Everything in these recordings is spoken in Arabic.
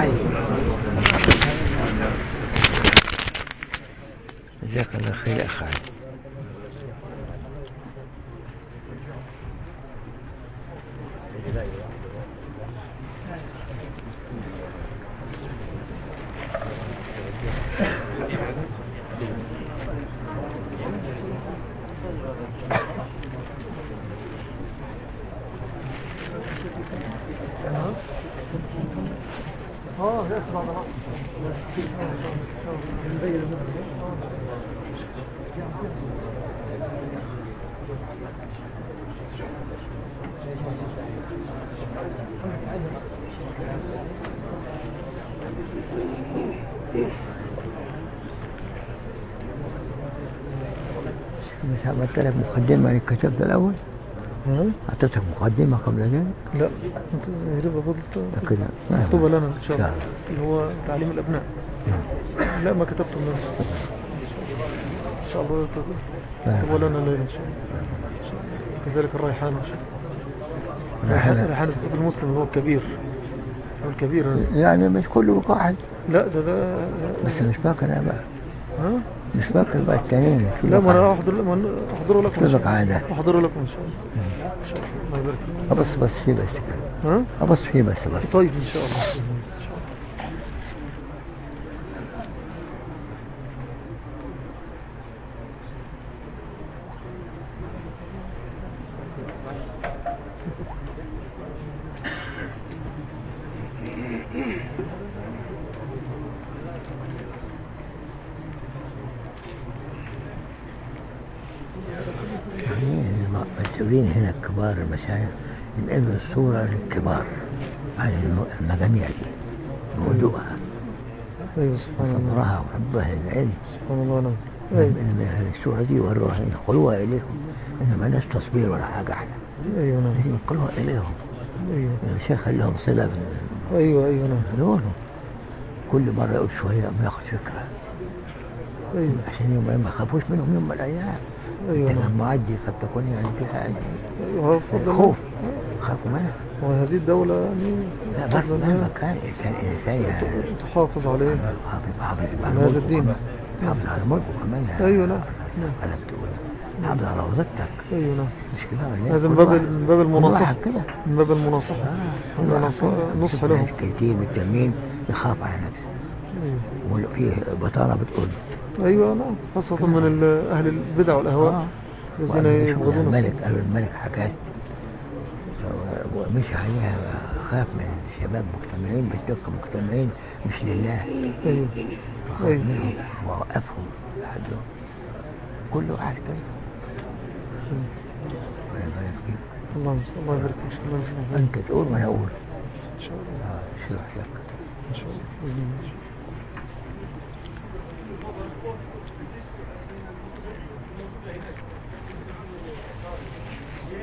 علي جزاك الله خير يا أخي. مقدمة اللي كتبت الأول؟ ها؟ أعطيتك مقدمة قبل ذلك؟ لا أنت هربها فضلت لكن مكتوبة لنا إن شاء الله نعم. اللي هو تعليم الأبناء. لا ما كتبته من إن شاء الله تكتبه لنا الليلة إن شاء الله. كذلك الريحان. ان شاء الله ريحانة. ريحان الطب المسلم هو الكبير. هو الكبير. يعني مش كله واحد. لا ده ده بس مش فاكر أنا بقى ها؟ مش فاكر بقى التانيين لا ما؟ أنا احضر أحضره لكم. سبق عادة. أحضره لكم إن شاء الله. إن شاء الله. الله يبارك فيك. أبص بس فيه بس كده. ها؟ أبص فيه بس بس. طيب إن شاء الله. يعني المسؤولين هنا الكبار المشايخ ينقلوا الصورة للكبار؟ عن الم- المجاميع دي بهدوءها أيوه سبحان الله. وصبرها وحبها للعلم سبحان الله نعم. أيوه إن الصورة دي؟ وروها ينقلوها إليهم؟ إن ما لناش تصوير ولا حاجة إحنا أيوه نعم. ينقلوها إليهم. أيوه. الشيخ قال لهم صلة أيوه أيوه نعم. كل مرة يقول شوية ما ياخد فكرة. أيوه. عشان يوم ما يخافوش منهم يوم من الأيام. نعم لما معدي قد تكون يعني فيها يعني فضل خوف خافوا منها وهذه الدولة يعني لا بس مهما كان الإنسان إنسان يعني. تحافظ عليه. حافظ حافظ على هذا الدين. حافظ على ملكه كمان يا- أيوة نعم. نعم. على بتقول حافظ على وظيفتك. أيوه نعم. مش كده؟ هذا من باب من باب المناصحة. كده. من باب المناصحة. آه،. نصح لهم كتير متلمين يخاف على نفسه. أيوه. وفيه بطالة بتقول. أيوه نعم. خاصة من أهل البدع والأهواء آه. الذين يبغضون الملك. قالوا الملك حكاية. ومشي عليها خاف من الشباب مجتمعين بيتلقوا مجتمعين مش لله. أيوة. منهم ووقفهم لحدهم كل واحد كده. الله يبارك فيك. اللهم صل الله يبارك فيك الله. يسلمك أنت تقول وأنا أقول. إن شاء الله. آه شرح لك إن شاء الله. بإذن الله تفضل شيخ تفضل شيخ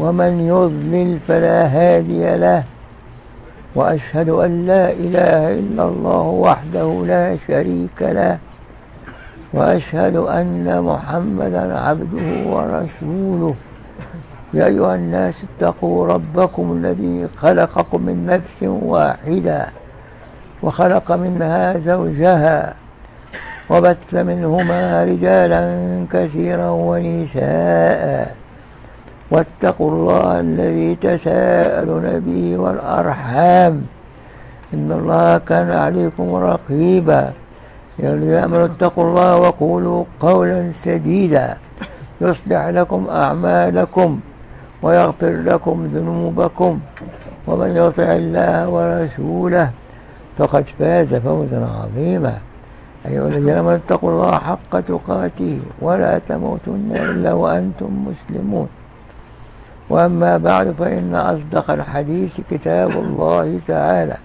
ومن يضلل فلا هادي له وأشهد أن لا إله إلا الله وحده لا شريك له وأشهد أن محمدا عبده ورسوله. يا أيها الناس اتقوا ربكم الذي خلقكم من نفس واحدة وخلق منها زوجها وبث منهما رجالا كثيرا ونساء. واتقوا الله الذي تساءلون به والأرحام. إن الله كان عليكم رقيبا. يا الذين آمنوا اتقوا الله وقولوا قولا سديدا. يصلح لكم أعمالكم ويغفر لكم ذنوبكم ومن يطع الله ورسوله فقد فاز فوزا عظيما. أيها الذين آمنوا اتقوا الله حق تقاته ولا تموتن إلا وأنتم مسلمون. وأما بعد فإن أصدق الحديث كتاب الله تعالى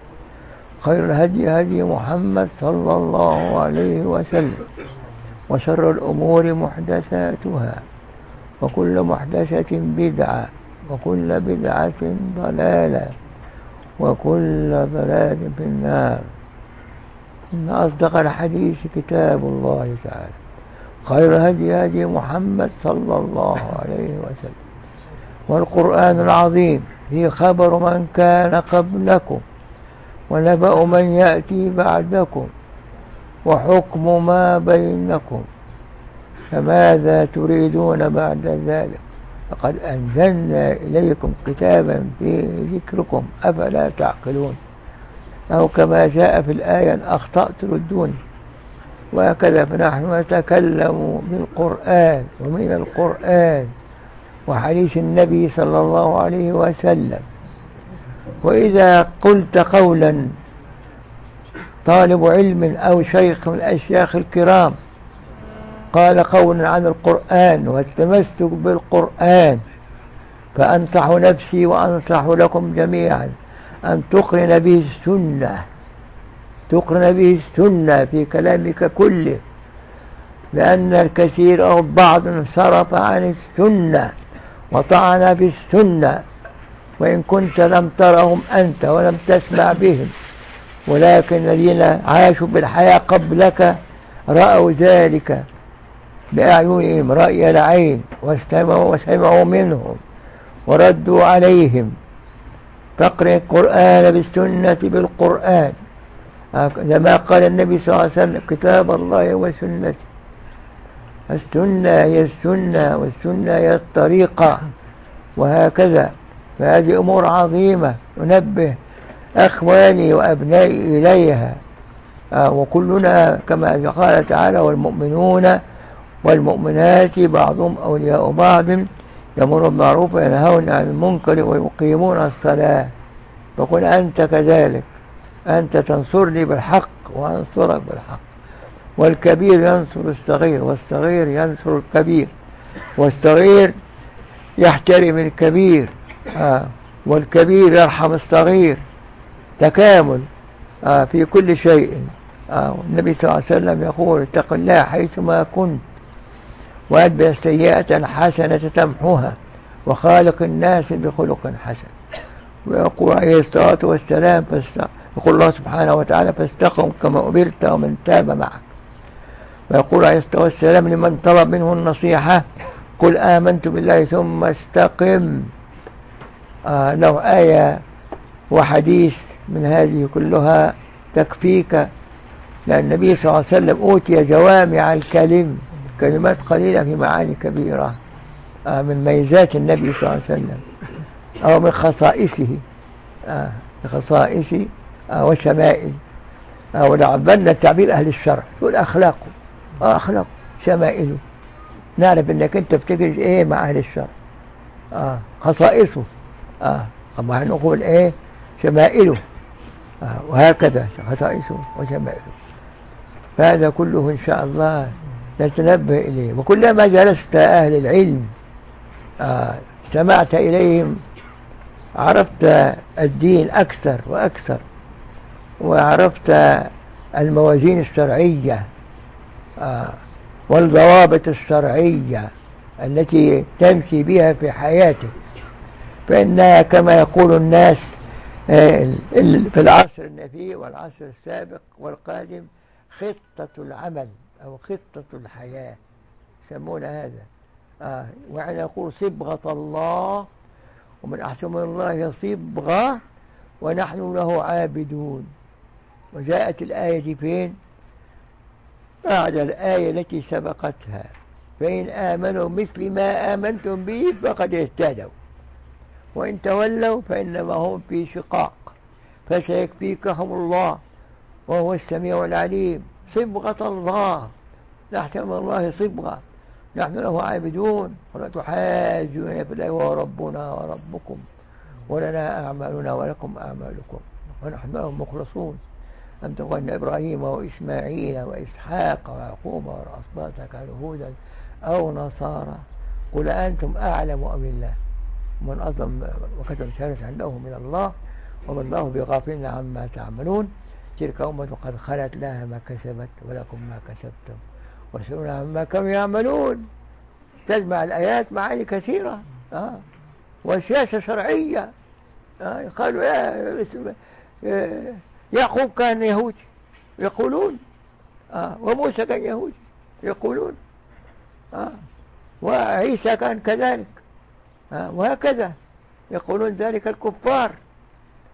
وخير الهدي هدي محمد صلى الله عليه وسلم وشر الأمور محدثاتها وكل محدثة بدعة وكل بدعة ضلالة وكل ضلال في النار. إن أصدق الحديث كتاب الله تعالى خير هدي هدي محمد صلى الله عليه وسلم. والقرآن العظيم هي خبر من كان قبلكم ونبأ من يأتي بعدكم وحكم ما بينكم فماذا تريدون بعد ذلك؟ فقد أنزلنا إليكم كتابا في ذكركم أفلا تعقلون؟ أو كما جاء في الآية أن أخطأت ردوني. وهكذا فنحن نتكلم بالقرآن ومن القرآن. وحديث النبي صلى الله عليه وسلم. وإذا قلت قولا طالب علم أو شيخ من الأشياخ الكرام قال قولا عن القرآن والتمسك بالقرآن فأنصح نفسي وأنصح لكم جميعا أن تقرن به السنة تقرن به السنة في كلامك كله لأن الكثير أو بعض انصرف عن السنة. وطعن في السنة. وإن كنت لم ترهم أنت ولم تسمع بهم. ولكن الذين عاشوا بالحياة قبلك رأوا ذلك بأعينهم رأي العين واستمعوا وسمعوا منهم وردوا عليهم. فاقرأ القرآن بالسنة بالقرآن. كما قال النبي صلى الله عليه وسلم كتاب الله وسنته. السنة هي السنة والسنة هي الطريقة وهكذا. فهذه أمور عظيمة ننبه أخواني وأبنائي إليها. آه، وكلنا كما قال تعالى والمؤمنون والمؤمنات بعضهم أولياء بعض يمر بالمعروف وينهون عن المنكر ويقيمون الصلاة. فقل أنت كذلك أنت تنصرني بالحق وأنصرك بالحق. والكبير ينصر الصغير والصغير ينصر الكبير. والصغير يحترم الكبير آه. والكبير يرحم الصغير. تكامل آه في كل شيء. آه النبي صلى الله عليه وسلم يقول اتق الله حيثما كنت. وأتبع السيئة حسنة تمحوها وخالق الناس بخلق حسن. ويقول عليه الصلاة والسلام يقول الله سبحانه وتعالى فاستقم كما أمرت ومن تاب معك. ويقول عليه الصلاة والسلام لمن طلب منه النصيحة قل آمنت بالله ثم استقم. آه له آية وحديث من هذه كلها تكفيك. لأن النبي صلى الله عليه وسلم أوتي جوامع الكلم كلمات قليلة في معاني كبيرة آه من ميزات النبي صلى الله عليه وسلم أو من خصائصه آه خصائص آه وشمائل. آه ولعبنا التعبير أهل الشرع يقول أخلاقه أخلاقه شمائله. نعرف إنك أنت بتجلس إيه مع أهل الشرع آه خصائصه. آه أما هنقول إيه؟ شمائله. آه وهكذا خصائصه وشمائله. فهذا كله إن شاء الله نتنبه إليه. وكلما جلست أهل العلم آه سمعت إليهم عرفت الدين أكثر وأكثر وعرفت الموازين الشرعية آه والضوابط الشرعية التي تمشي بها في حياتك فإنها كما يقول الناس آه في العصر النبي والعصر السابق والقادم خطة العمل أو خطة الحياة. يسمون هذا. آه. وعلى يقول صبغة الله ومن أحسن الله صبغة ونحن له عابدون. وجاءت الآية فين؟ بعد الآية التي سبقتها. فإن آمنوا مثل ما آمنتم به فقد اهتدوا. وإن تولوا فإنما هم في شقاق. فسيكفيكهم الله. وهو السميع العليم. صبغة الله. نحن الله صبغة. نحن له عابدون. ولا تحاجون في الله وهو ربنا وربكم. ولنا أعمالنا ولكم أعمالكم. ونحن له مخلصون. أم تقول أن إبراهيم وإسماعيل وإسحاق ويعقوب والأصباط كانوا هودا أو نصارى. قل أنتم أعلم أم الله. من أظلم وكتب شهادة عنده من الله وما الله بغافل عما تعملون. تلك أمة قد خلت لها ما كسبت ولكم ما كسبتم. وسئلنا عما كانوا يعملون. تجمع الآيات معاني كثيرة. آه. وسياسة شرعية. آه. قالوا يا يعقوب كان يهودي. يقولون. آه. وموسى كان يهودي. يقولون. آه. وعيسى كان كذلك. آه. وهكذا. يقولون ذلك الكفار.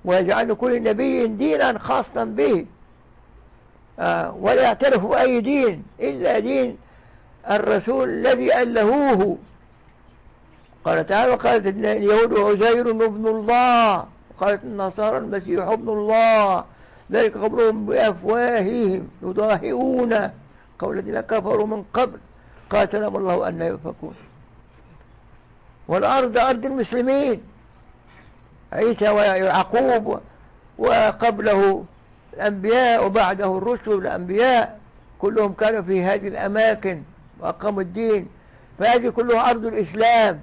ويجعل كل نبي دينا خاصا به. آه ولا يعترف أي دين إلا دين الرسول الذي ألهوه. قال تعالى وقالت اليهود عزير ابن الله. وقالت النصارى المسيح ابن الله. ذلك قبلهم بأفواههم يضاهئون قول الذين كفروا من قبل قاتلهم الله أن يفكون والأرض أرض المسلمين عيسى ويعقوب وقبله الأنبياء وبعده الرسل الأنبياء كلهم كانوا في هذه الأماكن وأقاموا الدين. فهذه كلها أرض الإسلام.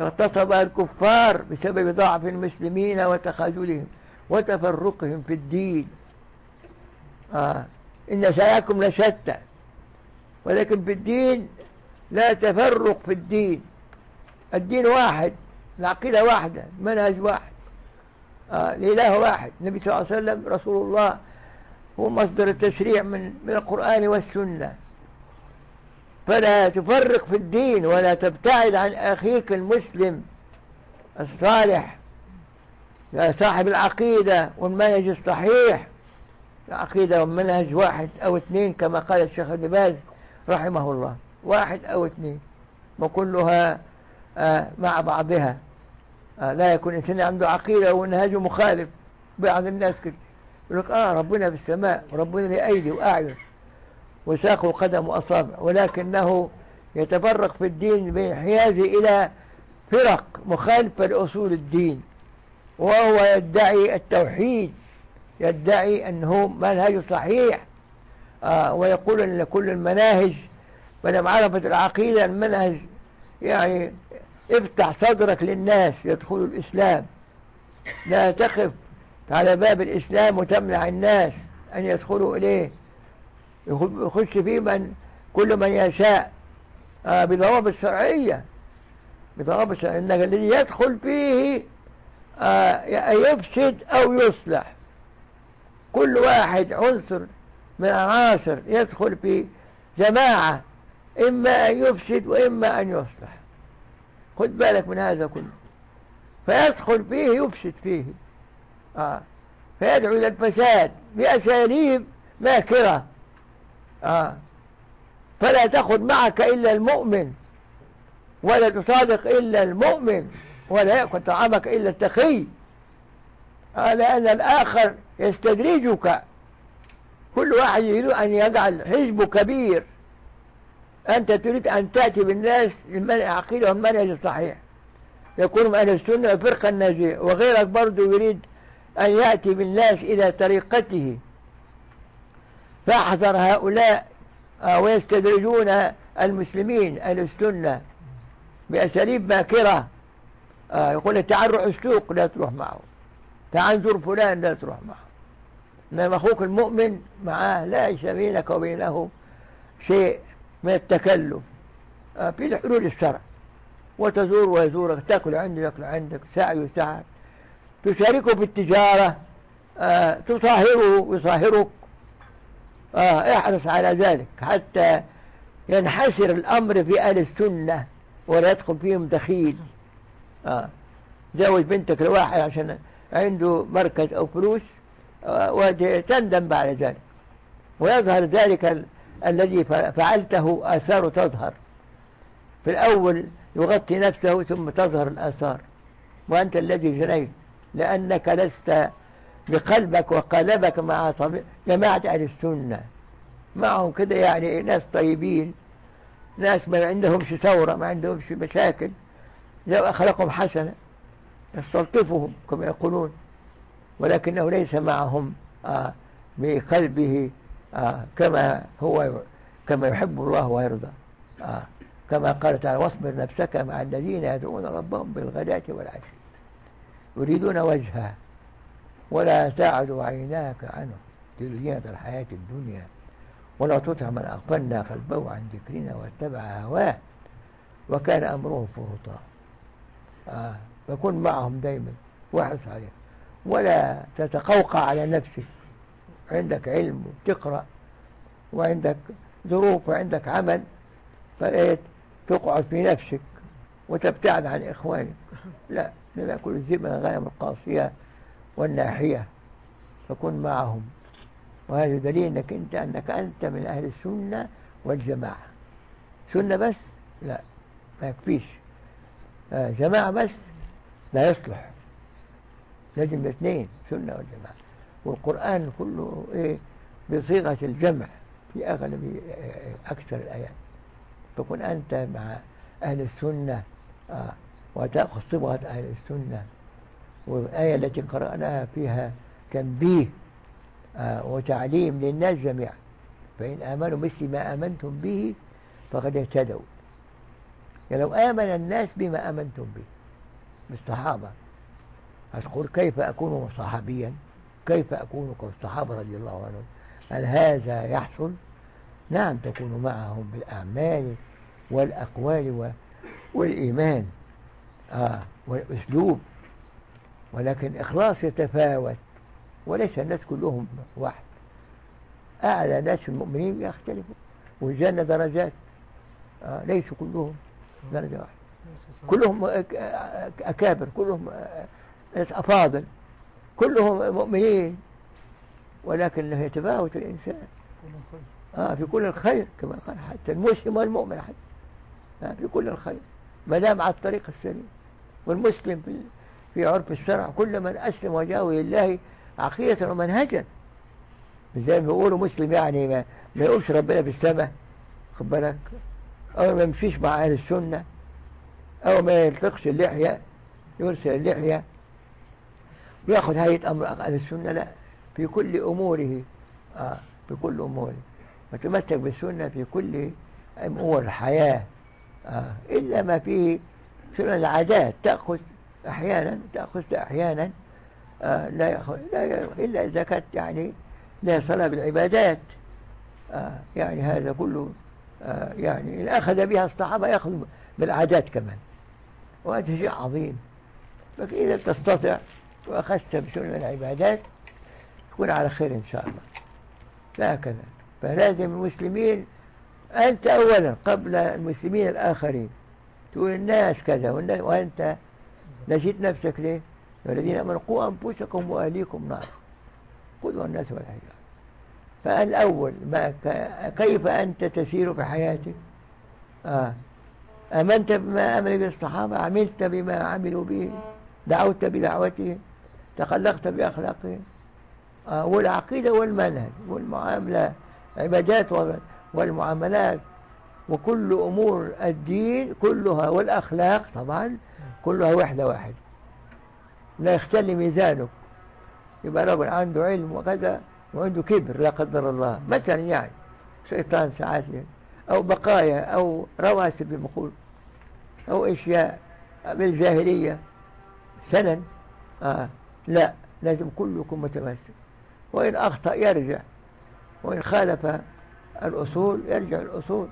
اغتصب الكفار بسبب ضعف المسلمين وتخاذلهم وتفرقهم في الدين. آه. إن سعيكم لشتى. ولكن في الدين لا تفرق في الدين. الدين واحد العقيدة واحدة منهج واحد. آه. الإله واحد. النبي صلى الله عليه وسلم رسول الله هو مصدر التشريع من من القرآن والسنة. فلا تفرق في الدين ولا تبتعد عن أخيك المسلم الصالح. يا صاحب العقيدة والمنهج الصحيح العقيدة والمنهج واحد أو اثنين كما قال الشيخ ابن باز رحمه الله واحد أو اثنين وكلها آه مع بعضها. آه لا يكون إنسان عنده عقيدة ومنهجه مخالف. بعض الناس كده. يقول لك آه ربنا في السماء وربنا له أيدي وأعين وساق وقدم وأصابع ولكنه يتفرق في الدين بانحيازه إلى فرق مخالفة لأصول الدين. وهو يدعي التوحيد يدعي أنه منهج صحيح. آه ويقول أن كل المناهج مدام عرفت العقيدة المنهج يعني افتح صدرك للناس يدخلوا الإسلام. لا تقف على باب الإسلام وتمنع الناس أن يدخلوا إليه. يخش فيه من كل من يشاء. آه بضوابط شرعية. بضوابط شرعية إن الذي يدخل فيه يفسد أو يصلح كل واحد عنصر من عناصر يدخل في جماعة إما أن يفسد وإما أن يصلح خد بالك من هذا كله فيدخل فيه يفسد فيه آه. فيدعو إلى الفساد بأساليب ماكرة آه. فلا تأخذ معك إلا المؤمن ولا تصادق إلا المؤمن ولا يأكل طعامك إلا التقي آه لأن الآخر يستدرجك. كل واحد يريد أن يجعل حزبه كبير. أنت تريد أن تأتي بالناس العقيدة والمنهج الصحيح يكون أهل السنة الفرقة الناجية وغيرك برضه يريد أن يأتي بالناس إلى طريقته. فأحذر هؤلاء ويستدرجون المسلمين أهل السنة بأساليب ماكرة. يقول تعال روح السوق لا تروح معه. تعال زور فلان لا تروح معه. إنما أخوك المؤمن معاه ليس بينك وبينه شيء من التكلف. في حلول الشرع. وتزور ويزورك تأكل عنده يأكل عندك سعي وسعى تشاركه في التجارة آه تصاهره ويصاهرك آه احرص على ذلك. حتى ينحسر الأمر في أهل السنة ولا يدخل فيهم دخيل. آه. زوج بنتك لواحد عشان عنده مركز أو فلوس آه وتندم بعد ذلك. ويظهر ذلك ال الذي فعلته آثاره تظهر. في الأول يغطي نفسه ثم تظهر الآثار. وأنت الذي جنيت لأنك لست بقلبك وقلبك مع جماعة أهل السنة. معهم كده يعني ناس طيبين ناس ما عندهمش ثورة ما عندهمش مشاكل. لو أخلاقهم حسنة يستلطفهم كما يقولون ولكنه ليس معهم آه بقلبه آه كما هو كما يحب الله ويرضى آه كما قال تعالى واصبر نفسك مع الذين يدعون ربهم بالغداة والعشي يريدون وجهه ولا تعد عيناك عنه تريد الحياة الدنيا ولا تطع من أغفلنا قلبه عن ذكرنا واتبع هواه وكان أمره فرطا. آه فكن معهم دايما واحرص عليهم ولا تتقوقع على نفسك. عندك علم وتقرأ وعندك ظروف وعندك عمل فإيه تقعد في نفسك وتبتعد عن إخوانك. لا لا كل من غنم القاصية والناحية. فكن معهم. وهذا دليل إنك أنت أنك أنت من أهل السنة والجماعة. سنة بس؟ لا ما يكفيش. جماعة بس لا يصلح. لازم الاثنين سنة والجماعة والقرآن كله إيه؟ بصيغة الجمع في أغلب أكثر الآيات. فكن أنت مع أهل السنة آه وتأخذ صبغة أهل السنة. والآية التي قرأناها فيها تنبيه آه وتعليم للناس جميعا. فإن آمنوا مثل ما آمنتم به فقد اهتدوا. يعني لو آمن الناس بما آمنتم به. بالصحابة أقول كيف أكون صحابيا؟ كيف أكون كالصحابة رضي الله عنهم؟ هل هذا يحصل؟ نعم تكون معهم بالأعمال والأقوال والإيمان. آه والأسلوب. ولكن إخلاص يتفاوت. وليس الناس كلهم واحد. أعلى ناس المؤمنين يختلفوا والجنة درجات. آه ليسوا كلهم. درجة واحدة. كلهم أكابر كلهم ناس أفاضل كلهم مؤمنين ولكن يتفاوت الإنسان. آه في كل الخير كما قال حتى المسلم والمؤمن حتى آه في كل الخير ما دام على الطريق السليم. والمسلم في عرف الشرع كل من أسلم وجهه لله عقيدة ومنهجا. زي ما بيقولوا مسلم يعني ما, ما يقولش ربنا في السماء خد بالك. أو ما يمشيش مع أهل السنة أو ما يلتقش اللحية يرسل اللحية ويأخذ هيئة أمر أهل السنة لا في كل أموره. آه في كل أموره. وتمسك بالسنة في كل أمور الحياة. آه إلا ما فيه سنن العادات. تأخذ أحيانا تأخذ أحيانا آه لا يأخذ لا إلا إذا كانت يعني لا صلاة بالعبادات آه يعني هذا كله يعني إن أخذ بها الصحابة يأخذ بالعادات كمان. وهذا شيء عظيم. فإذا تستطيع وأخذت بسنن العبادات تكون على خير إن شاء الله. هكذا فلازم المسلمين أنت أولا قبل المسلمين الآخرين. تقول الناس كذا وأنت نسيت نفسك ليه؟ الذين آمنوا قوا أنفسكم وأهليكم نار قدوا الناس والحجار فالأول ما كيف أنت تسير في حياتك؟ آه. أمنت بما امن به الصحابة؟ عملت بما عملوا به؟ دعوت بدعوتهم؟ تخلقت بأخلاقهم؟ آه. والعقيدة والمنهج والمعاملة عبادات والمعاملات وكل أمور الدين كلها والأخلاق طبعا كلها وحدة واحدة. لا يختل ميزانك. يبقى رجل عنده علم وكذا وعنده كبر لا قدر الله. مثلا يعني؟ شيطان ساعات أو بقايا أو رواسب بمقول أو أشياء بالجاهلية. سنن آه. لا لازم كلكم متمسك وإن أخطأ يرجع. وإن خالف الأصول يرجع الأصول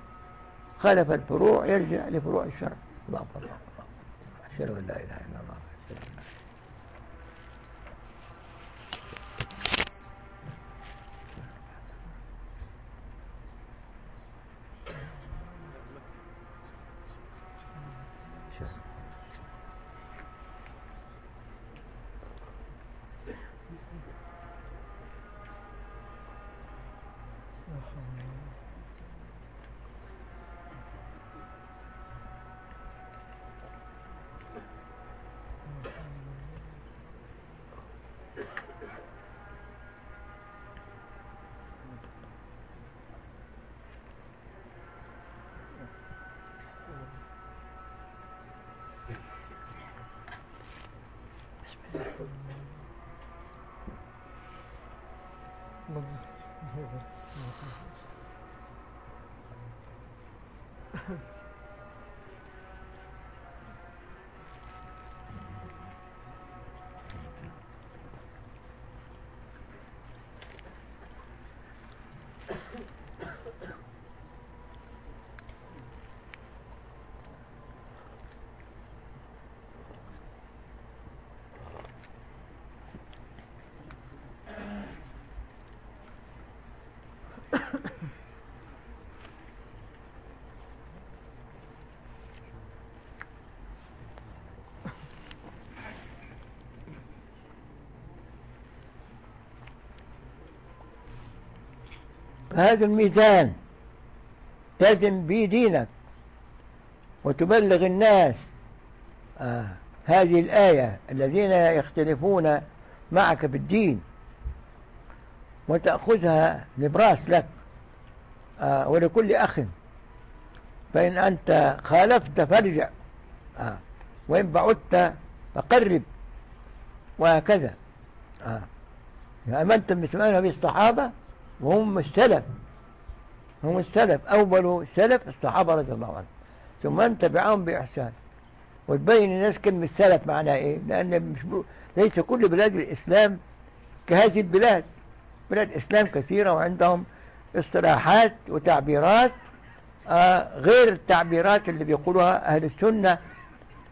خالف الفروع يرجع لفروع الشرع. الله الله أشهد أن لا إله إلا الله. Thank you. هذا الميزان تزن به دينك وتبلغ الناس. آه هذه الآية الذين يختلفون معك في الدين وتأخذها نبراس لك آه ولكل أخ. فإن أنت خالفت فارجع آه وإن بعدت فقرب وهكذا. آه أمنت بسمعنا بالصحابة وهم السلف هم السلف أول السلف الصحابة رضي الله عنهم. ثم من تبعهم بإحسان. وتبين الناس كلمة سلف معناها إيه؟ لأن مش ب... ليس كل بلاد الإسلام كهذه البلاد. بلاد إسلام كثيرة وعندهم اصطلاحات وتعبيرات آه غير التعبيرات اللي بيقولها أهل السنة.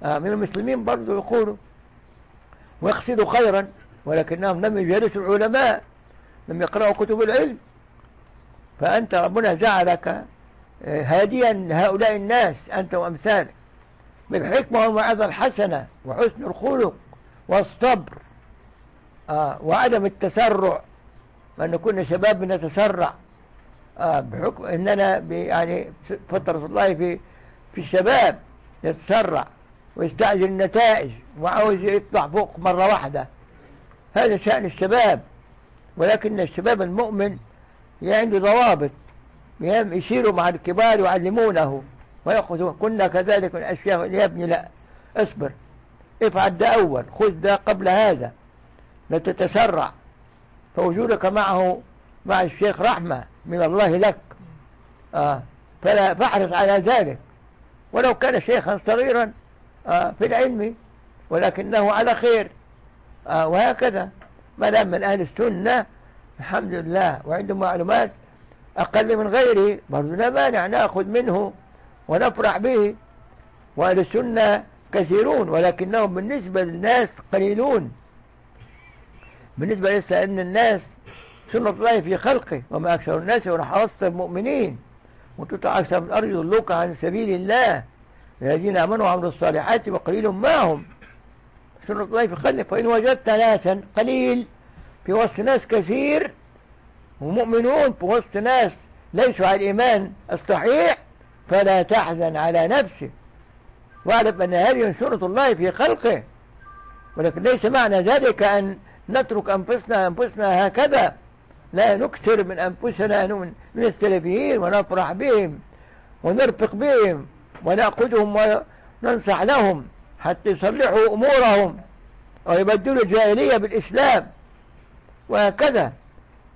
آه من المسلمين برضو يقولوا. ويقصدوا خيرا ولكنهم لم يجلسوا العلماء. لم يقرأوا كتب العلم. فأنت ربنا جعلك هاديا هؤلاء الناس أنت وأمثالك. بالحكمة والموعظة الحسنة وحسن الخلق والصبر آه وعدم التسرع أن كنا شباب نتسرع. آه بحكم أننا يعني فترة الله في في الشباب يتسرع ويستعجل النتائج وعاوز يطلع فوق مرة واحدة. هذا شأن الشباب. ولكن الشباب المؤمن عنده ضوابط يشيروا مع الكبار ويعلمونه ويأخذوا كنا كذلك من الأشياء يا ابني لا اصبر افعل ده أول خذ ده قبل هذا لا تتسرع فوجودك معه مع الشيخ رحمة من الله لك آه فلا فاحرص على ذلك ولو كان شيخا صغيرا آه في العلم ولكنه على خير آه وهكذا. ما دام من أهل السنة الحمد لله. وعنده معلومات أقل من غيره برضو لا مانع نأخذ منه ونفرح به. وأهل السنة كثيرون ولكنهم بالنسبة للناس قليلون. بالنسبة لسه أن الناس سنة الله في خلقه وما أكثر الناس ورحوصت المؤمنين. وتطع أكثر من الأرض يضلوك عن سبيل الله. الذين آمنوا وعملوا الصالحات وقليل معهم سنة الله في خلقه فإن وجدت ناسا قليل. في وسط ناس كثير ومؤمنون في وسط ناس ليسوا على الإيمان الصحيح فلا تحزن على نفسك. واعلم أن هذه سنة الله في خلقه. ولكن ليس معنى ذلك أن نترك أنفسنا أنفسنا هكذا. لا نكثر من أنفسنا من السلفيين ونفرح بهم ونرفق بهم ونأخذهم وننصح لهم. حتى يصلحوا أمورهم ويبدلوا الجاهلية بالإسلام. وهكذا.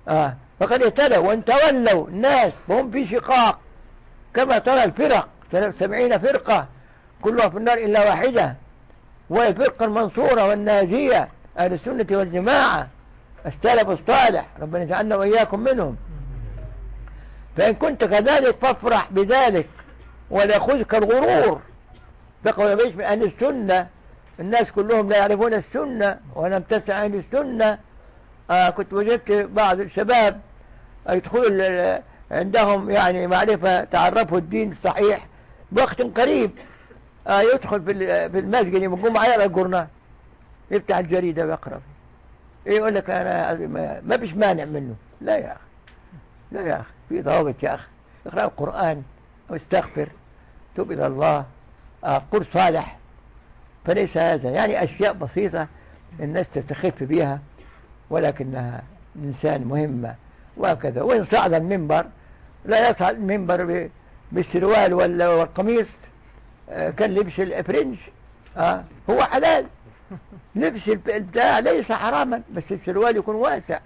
آه. فقد اهتدوا وان تولوا. الناس وهم في شقاق. كما ترى الفرق. سبعين فرقة. كلها في النار إلا واحدة. وهي الفرقة المنصورة والناجية. أهل السنة والجماعة. السلف الصالح. ربنا يجعلنا وإياكم منهم. فإن كنت كذلك فافرح بذلك. ولا يأخذك الغرور. بقوا يبيش من أهل السنة. الناس كلهم لا يعرفون السنة ولم تسع أهل السنة. آه كنت وجدت بعض الشباب يدخلوا عندهم يعني معرفة تعرفوا الدين الصحيح بوقت قريب. آه يدخل في المسجد يوم الجمعة يقرأ الجورنال. يفتح الجريدة ويقرأ إيه يقول لك أنا ما فيش مانع منه. لا يا أخي لا يا أخي في ضوابط يا أخي. اقرأ القرآن واستغفر توب إلى الله. آه قل صالح فليس هذا يعني أشياء بسيطة الناس تستخف بها ولكنها إنسان مهمة وهكذا وإن صعد المنبر لا يصعد المنبر بالسروال والقميص كان لبس الفرنج آه هو حلال لبس البتاع ليس حراما بس السروال يكون واسع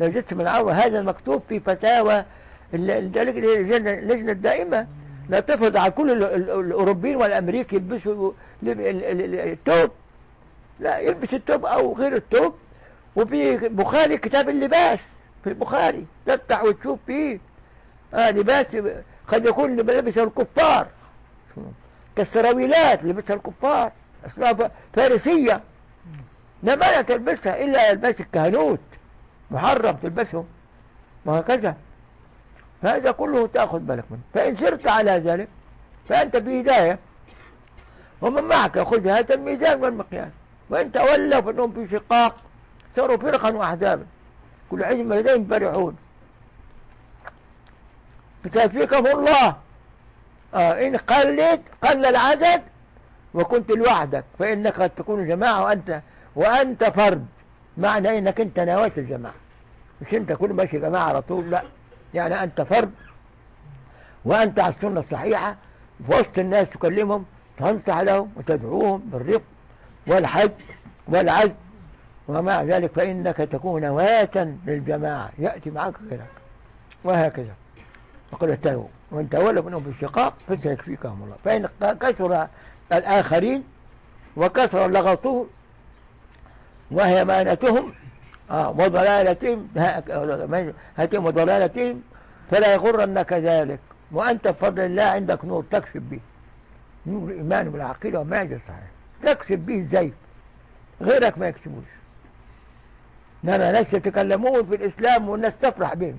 لو جدت من عوة هذا المكتوب في فتاوى اللجنة الدائمة لا تفرض على كل الأوروبيين والأمريكي يلبسوا التوب. لا يلبس التوب أو غير التوب وفي بخاري كتاب اللباس في البخاري تفتح وتشوف فيه. آه لباس قد يكون لبس الكفار. كالسراويلات لبسها الكفار أصلها فارسية. لا ما لا تلبسها إلا يلبس الكهنوت. محرم تلبسهم. وهكذا. فهذا كله تأخذ بالك منه. فإن سرت على ذلك فأنت في هداية ومن معك يأخذ هذا الميزان والمقياس. وإن تولوا فإنهم في شقاق صاروا فرقا وأحزابا. كل حزب لديهم فرحون بتوفيقهم الله؟ آه إن قلت قل العدد وكنت لوحدك فإنك قد تكون جماعة وأنت وأنت فرد. معنى إنك أنت نويت الجماعة. مش أنت كل ماشي جماعة على طول لا. يعني أنت فرد وأنت على السنة الصحيحة في وسط الناس تكلمهم تنصح لهم وتدعوهم بالرفق والحج والعزم. ومع ذلك فإنك تكون نواة للجماعة يأتي معك غيرك. وهكذا. وقد اتهوا وان تولوا منهم بالشقاق فسيكفيكهم الله. فإن كثر الآخرين وكثر لغطهم وهي مانتهم آه وضلالتهم هاتهم وضلالتهم فلا يغرنك ذلك. وأنت بفضل الله عندك نور تكسب به. نور الإيمان والعقيدة والمعجة الصحيح تكسب به الزيت غيرك ما يكسبوش. إنما ناس يتكلمون في الإسلام والناس تفرح بهم.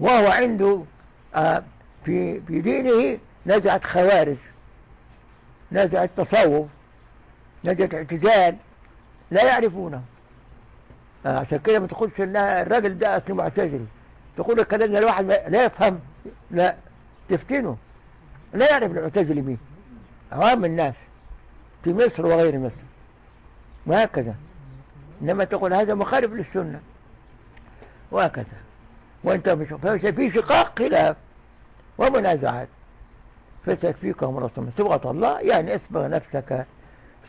وهو عنده آه في في دينه نزعة خوارج. نزعة تصوف. نزعة اعتزال. لا يعرفونه. عشان كده ما تقولش إن الراجل ده اصله معتزلي تقول الكلام ده الواحد لا يفهم لا تفتنه. لا يعرف المعتزلي مين. عوام الناس في مصر وغير مصر. وهكذا. إنما تقول هذا مخالف للسنة. وهكذا. وأنت في شقاق خلاف ومنازعات. فسيكفيكهم رسول صبغة الله يعني أصبغ نفسك.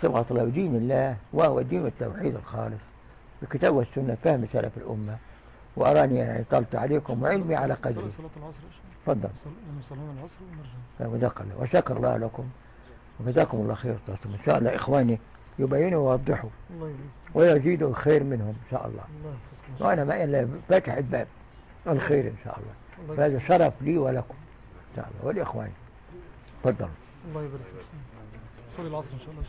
صبغة الله ودين الله وهو دين التوحيد الخالص. الكتاب والسنة فهم سلف الأمة. وأراني يعني طلت عليكم وعلمي على قدري. تفضل. نصلون العصر ونرجع. وجزاك الله وشكر الله لكم. وجزاكم الله خير. إن شاء الله إخواني يبينوا ويوضحوا. ويزيدوا الخير منهم إن شاء الله. وأنا ما إلا فاتح الباب. الخير إن شاء الله. الله فهذا شرف لي ولكم. إن شاء الله. ولإخواني. تفضلوا الله يبارك فيك. صلي العصر إن شاء الله.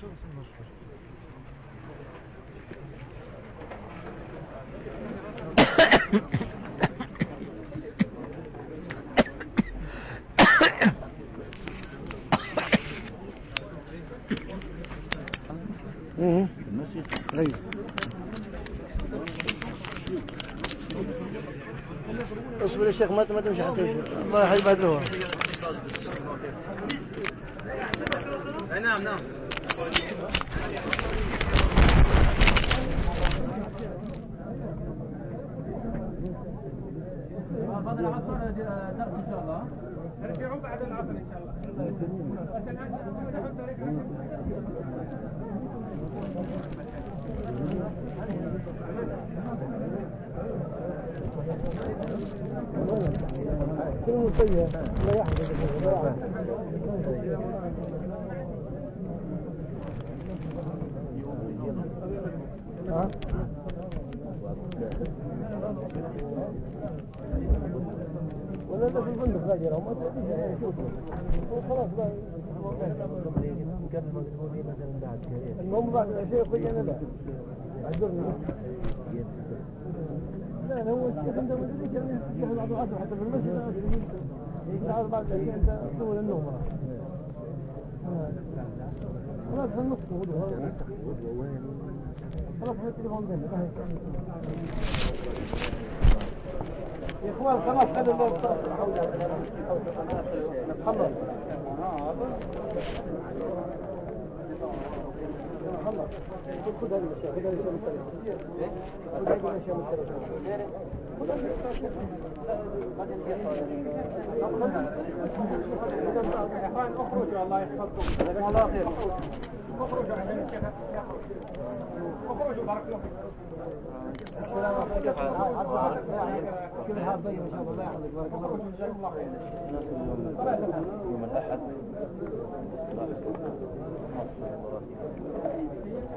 اصبر يا شيخ ما تمشي حتى الله يحيي بدره نعم نعم. بعد العصر إن شاء الله. كل لا يحفظ لا يحفظ ها ولا انت في الفندق غادر وما تدريش يعني شوفوا خلاص بقى. المهم بعد العشاء يقول أنا لا. أعذرني. لا هو الشيخ انت ما تدريش يعني الشيخ بعد العصر حتى في المسجد. ما يقعد بعد العشاء انت طول النوم. خلاص في النص خلاص في التليفون جنبك يا إخوان خلاص خلوا الليل خلص خلص خذ هذه الاشياء خذ هذه الاشياء مختلفه خذ هذه الاشياء مختلفه اخوان اخرجوا الله يحفظكم جزاكم الله خير اخرجوا عشان الشيخ يخرج اخرجوا بارك الله فيكم كل حال طيب ان شاء الله الله يحفظك بارك الله يوم الاحد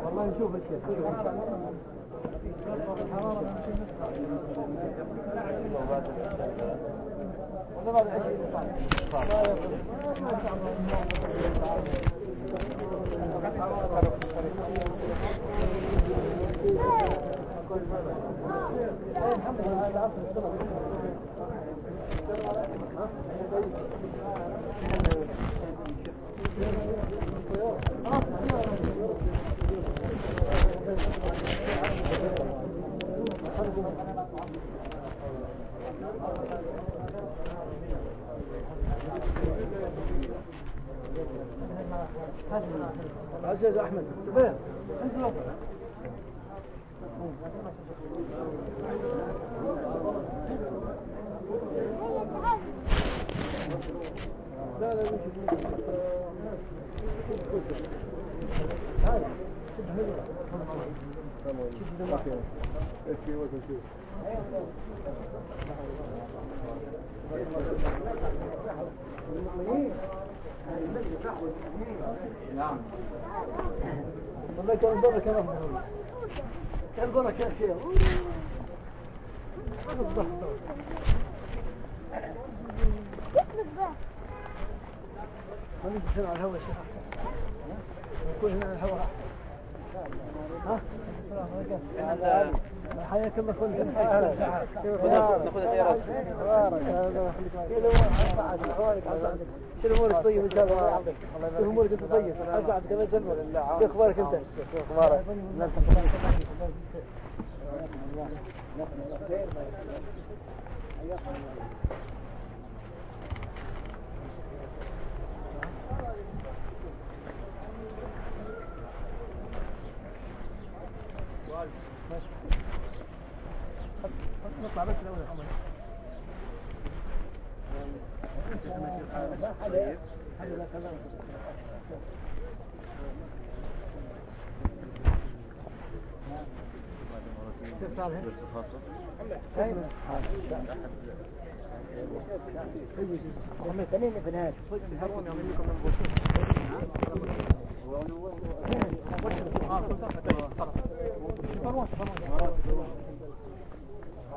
والله نشوف الشيخ صار الحمد لله عزيز أحمد. زبير لا لا هذا نعم. والله كان برا كان افضل كان برا كان الضغط ما نجي على الهواء شيخ نكون هنا على الهواء ها حياك الله كل شنو امورك طيب ان شاء الله شنو امورك انت طيب اسعدك الله يسلمك شو أخبارك انت شو أخبارك نطلع بس الأول يا محمد يا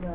么样？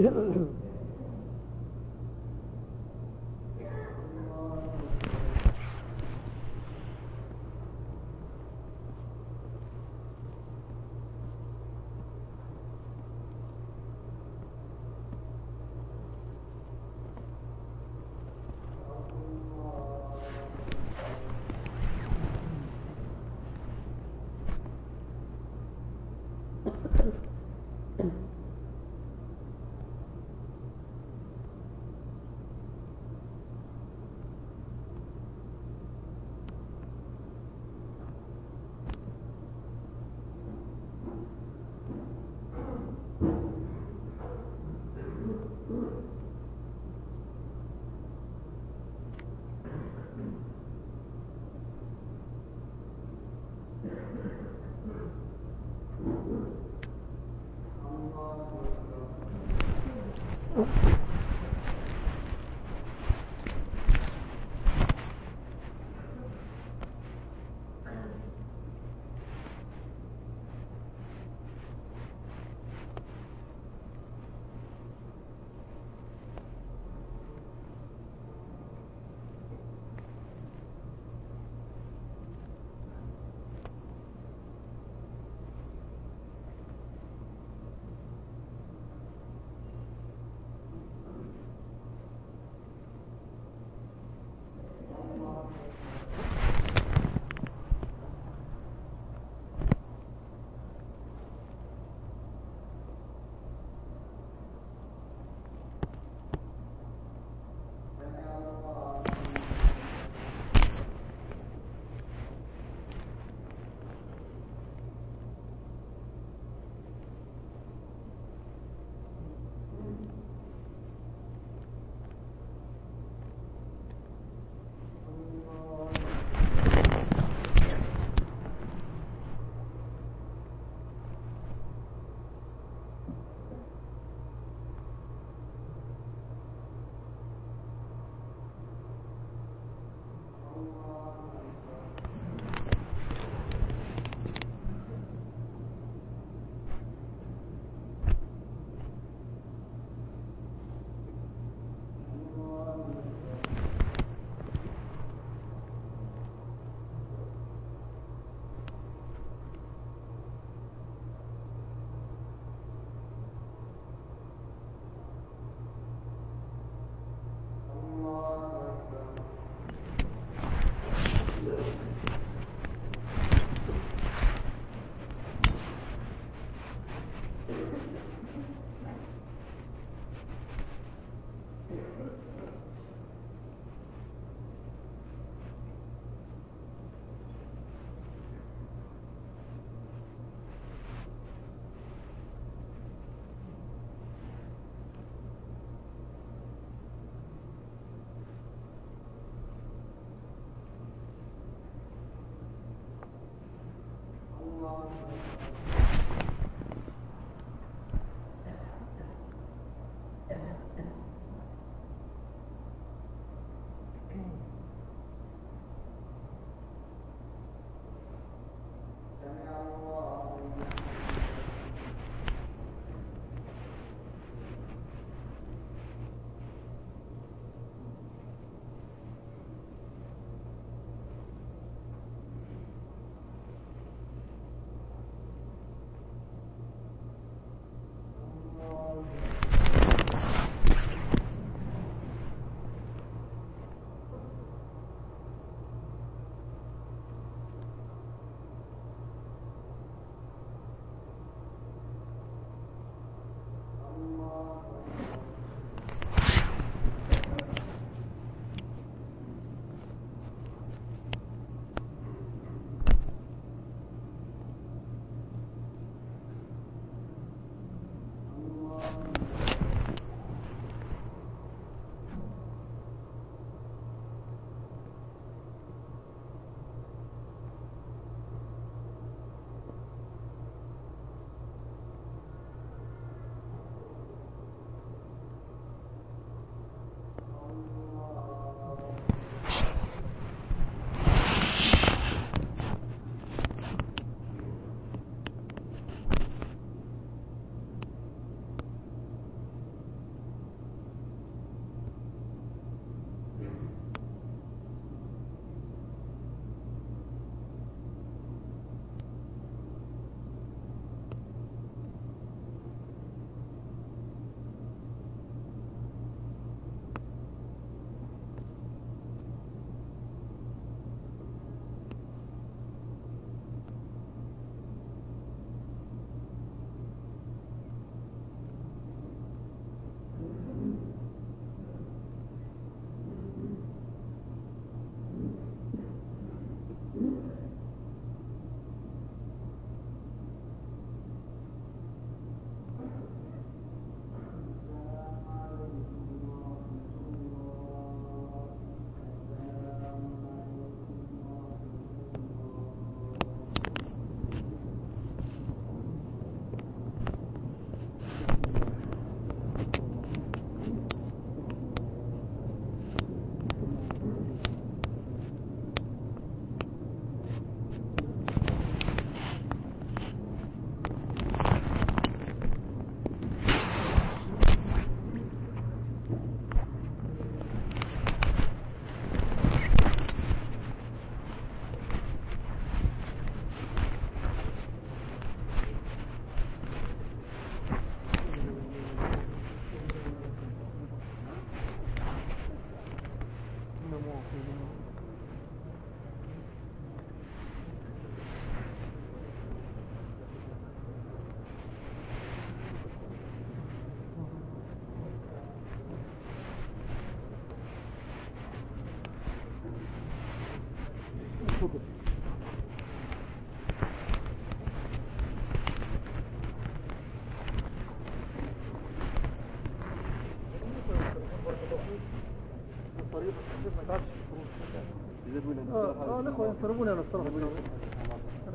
Ja.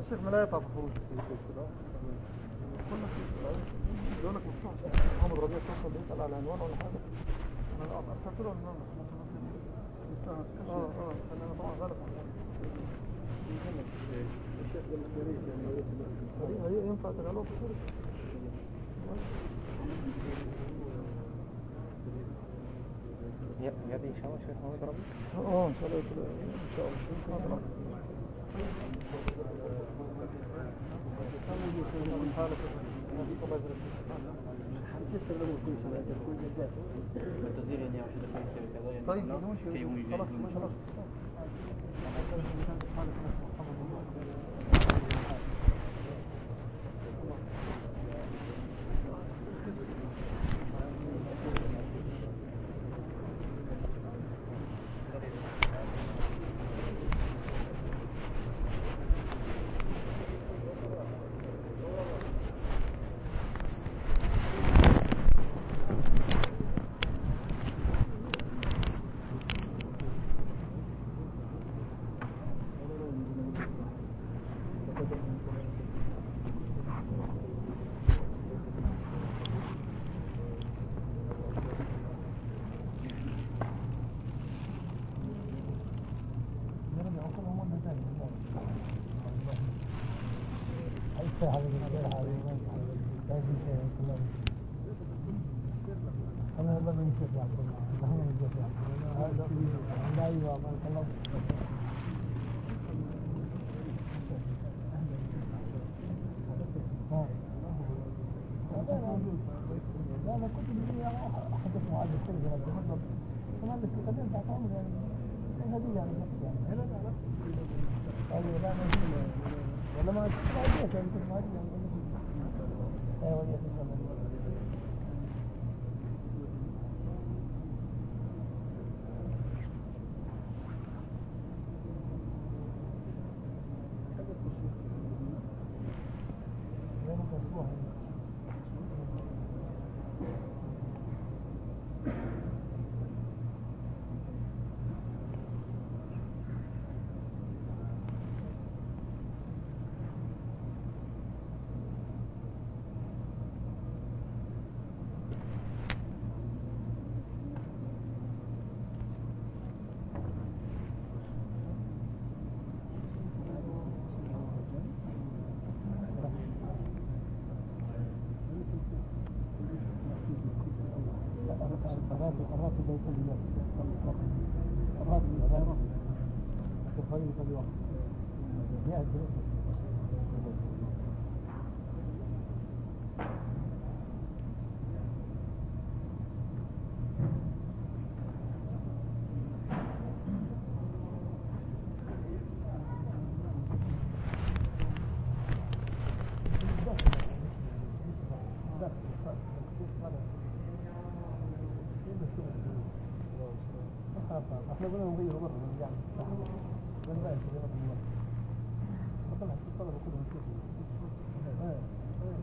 الشيخ ما لا لك مفتوح. محمد ربيع توصل بيسال على عنوان ولا حاجة؟ أنا ارسلت له عنوان بس آه آه. أنا طبعا غلط. الشيخ يا ريت يعني هي ينفع تجعلوها في الخروج يبي إن شاء الله شيخ محمد ربيع؟ آه إن شاء الله إن شاء الله. طيب خلاص خلاص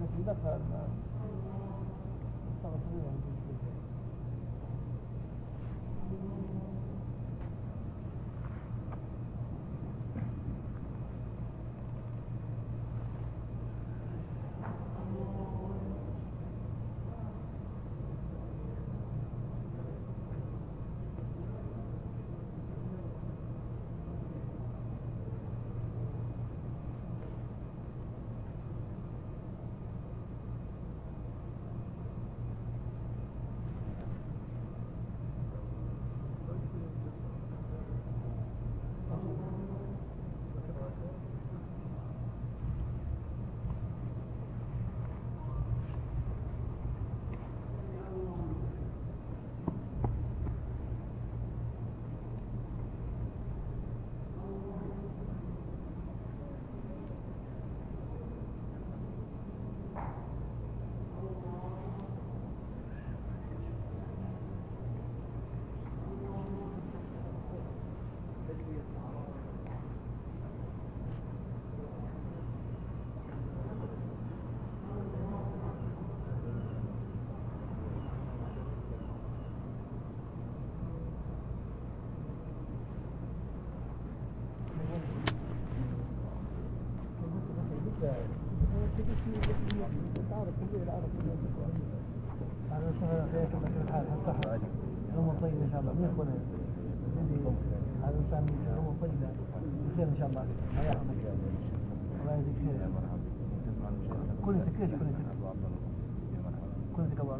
لكن دفع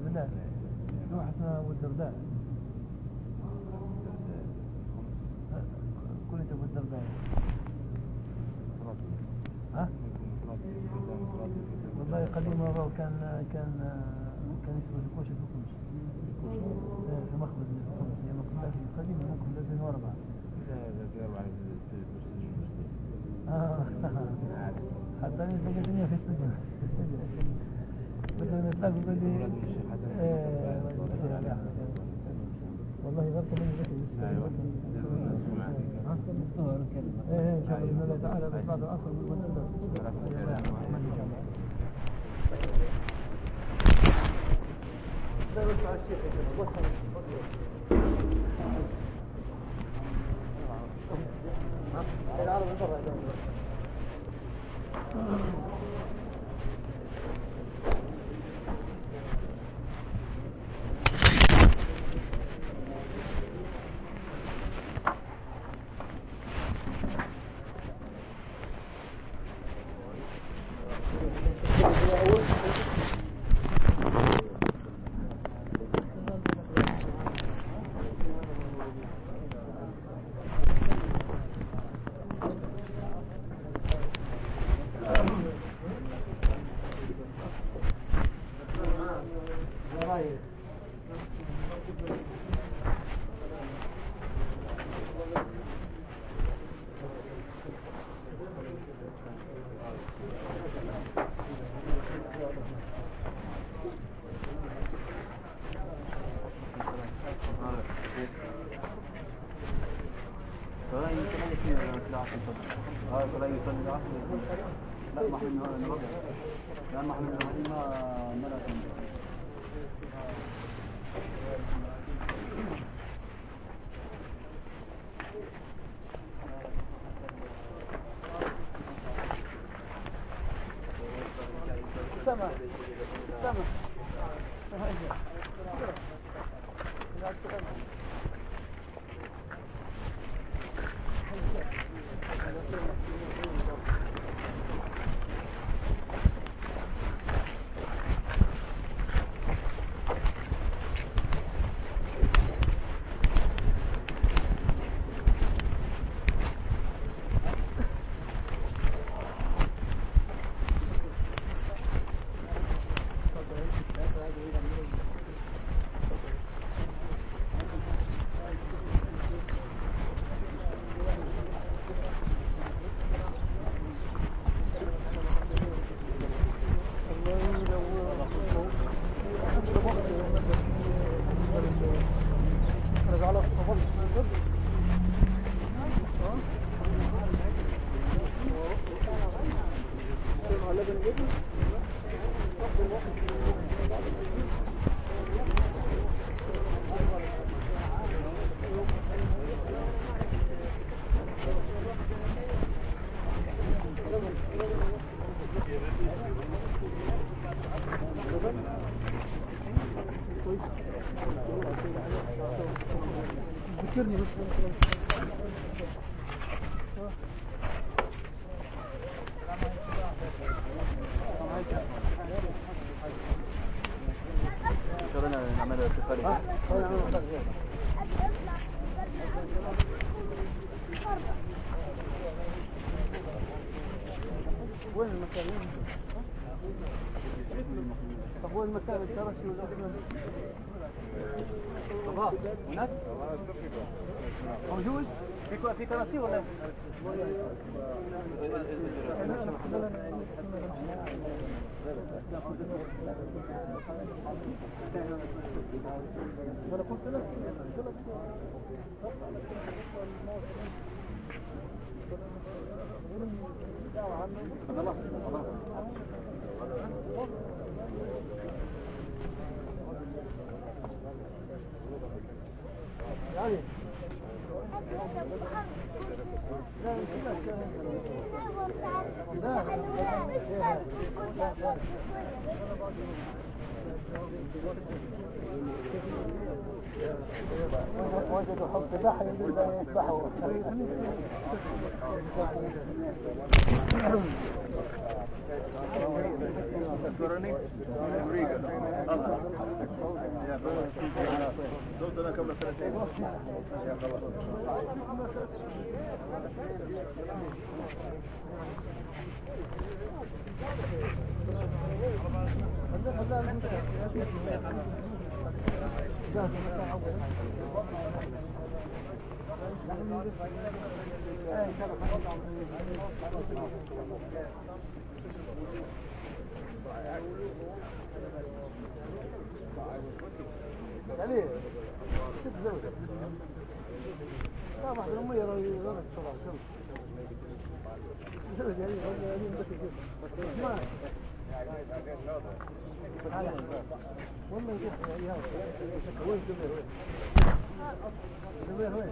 كل تكيش ابو عبد الله روح اسمه ابو الدرداء كل انت ابو الدرداء ها؟ والله قديم والله كان كان كان اسمه الكوشة في خمس في مخبز في خمس يعني كنا في قديم ممكن 2004 آه. حتى لقيتني في السجن. في مثلا نتلاقى يقول لي إيه، والله غلطة مني بس إيه ان شاء الله تعالى يا من برا فلا يصلي في العصر هذا فلا يصلي العصر لا محل من الرجل هناك موجود في في كراسي ولا ولا خلاص خلاص وجدوا حب سباحة يجب أن يسبحوا زرت أنا قبل سنتين يا خلاص يعني ست زوجة طبعا الأمية لو يضرب صلاة شمس زوجة يعني يروح يا وين وين زبير وين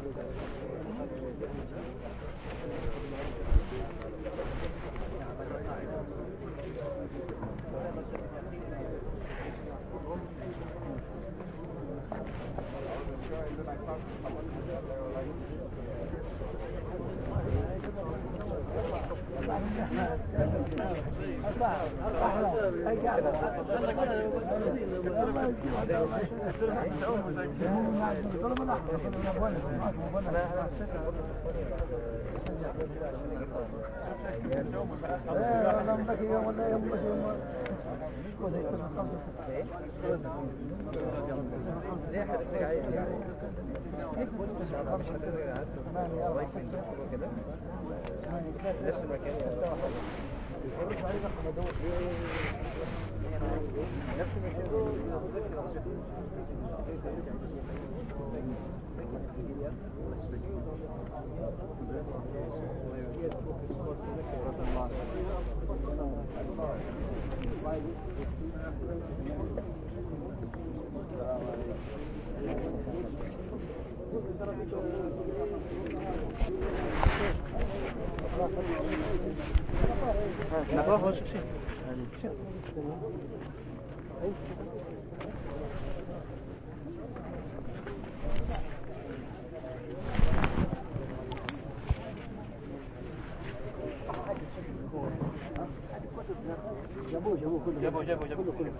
نفس المكان. D'accord, moi aussi. جابوه جابوه كله جابوا جابوا جابوا كله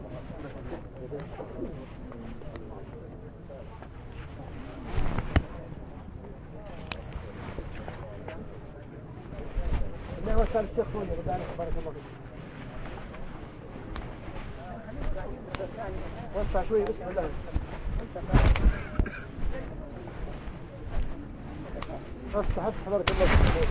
لا هو كان الشيخ بارك الله فيك. وسع شوي بسم الله. وسع حتى بارك الله فيك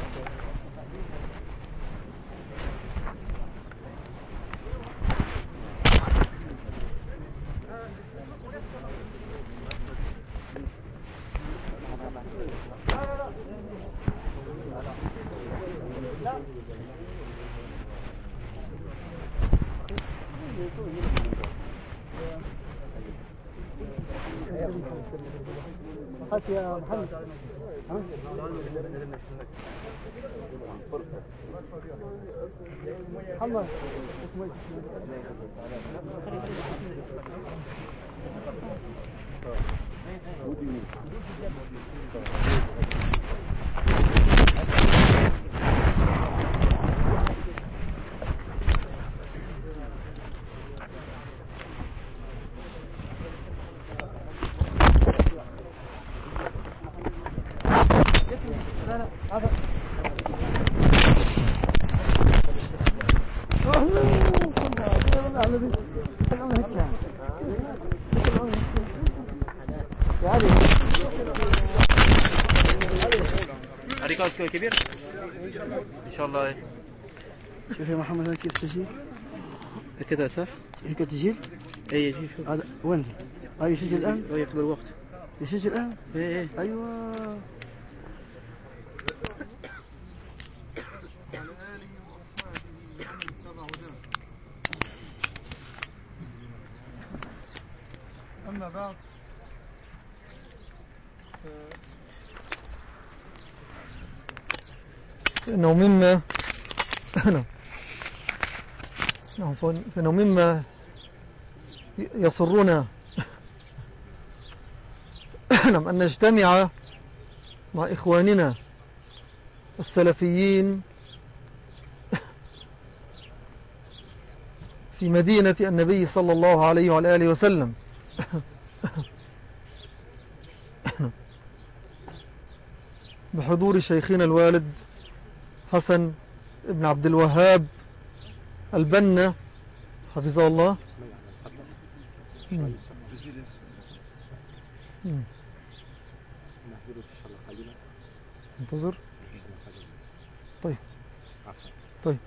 هات يا محمد ها؟ محمد إيش؟ هذا أهلا ريكارد كبير. إن شاء الله. شوف يا محمد كيف تسجيل كذا صح هيك تسجيل اي شوف هذا وين؟ هاي يسجل الآن؟ هو يكبر وقت يسجل الآن؟ إيه إيه. أيوة. أما بعد فإنه مما فإنه مما يصرنا أن نجتمع مع إخواننا السلفيين في مدينة النبي صلى الله عليه وعلى آله وسلم. بحضور شيخنا الوالد حسن ابن عبد الوهاب البنا حفظه الله. انتظر. طيب. طيب.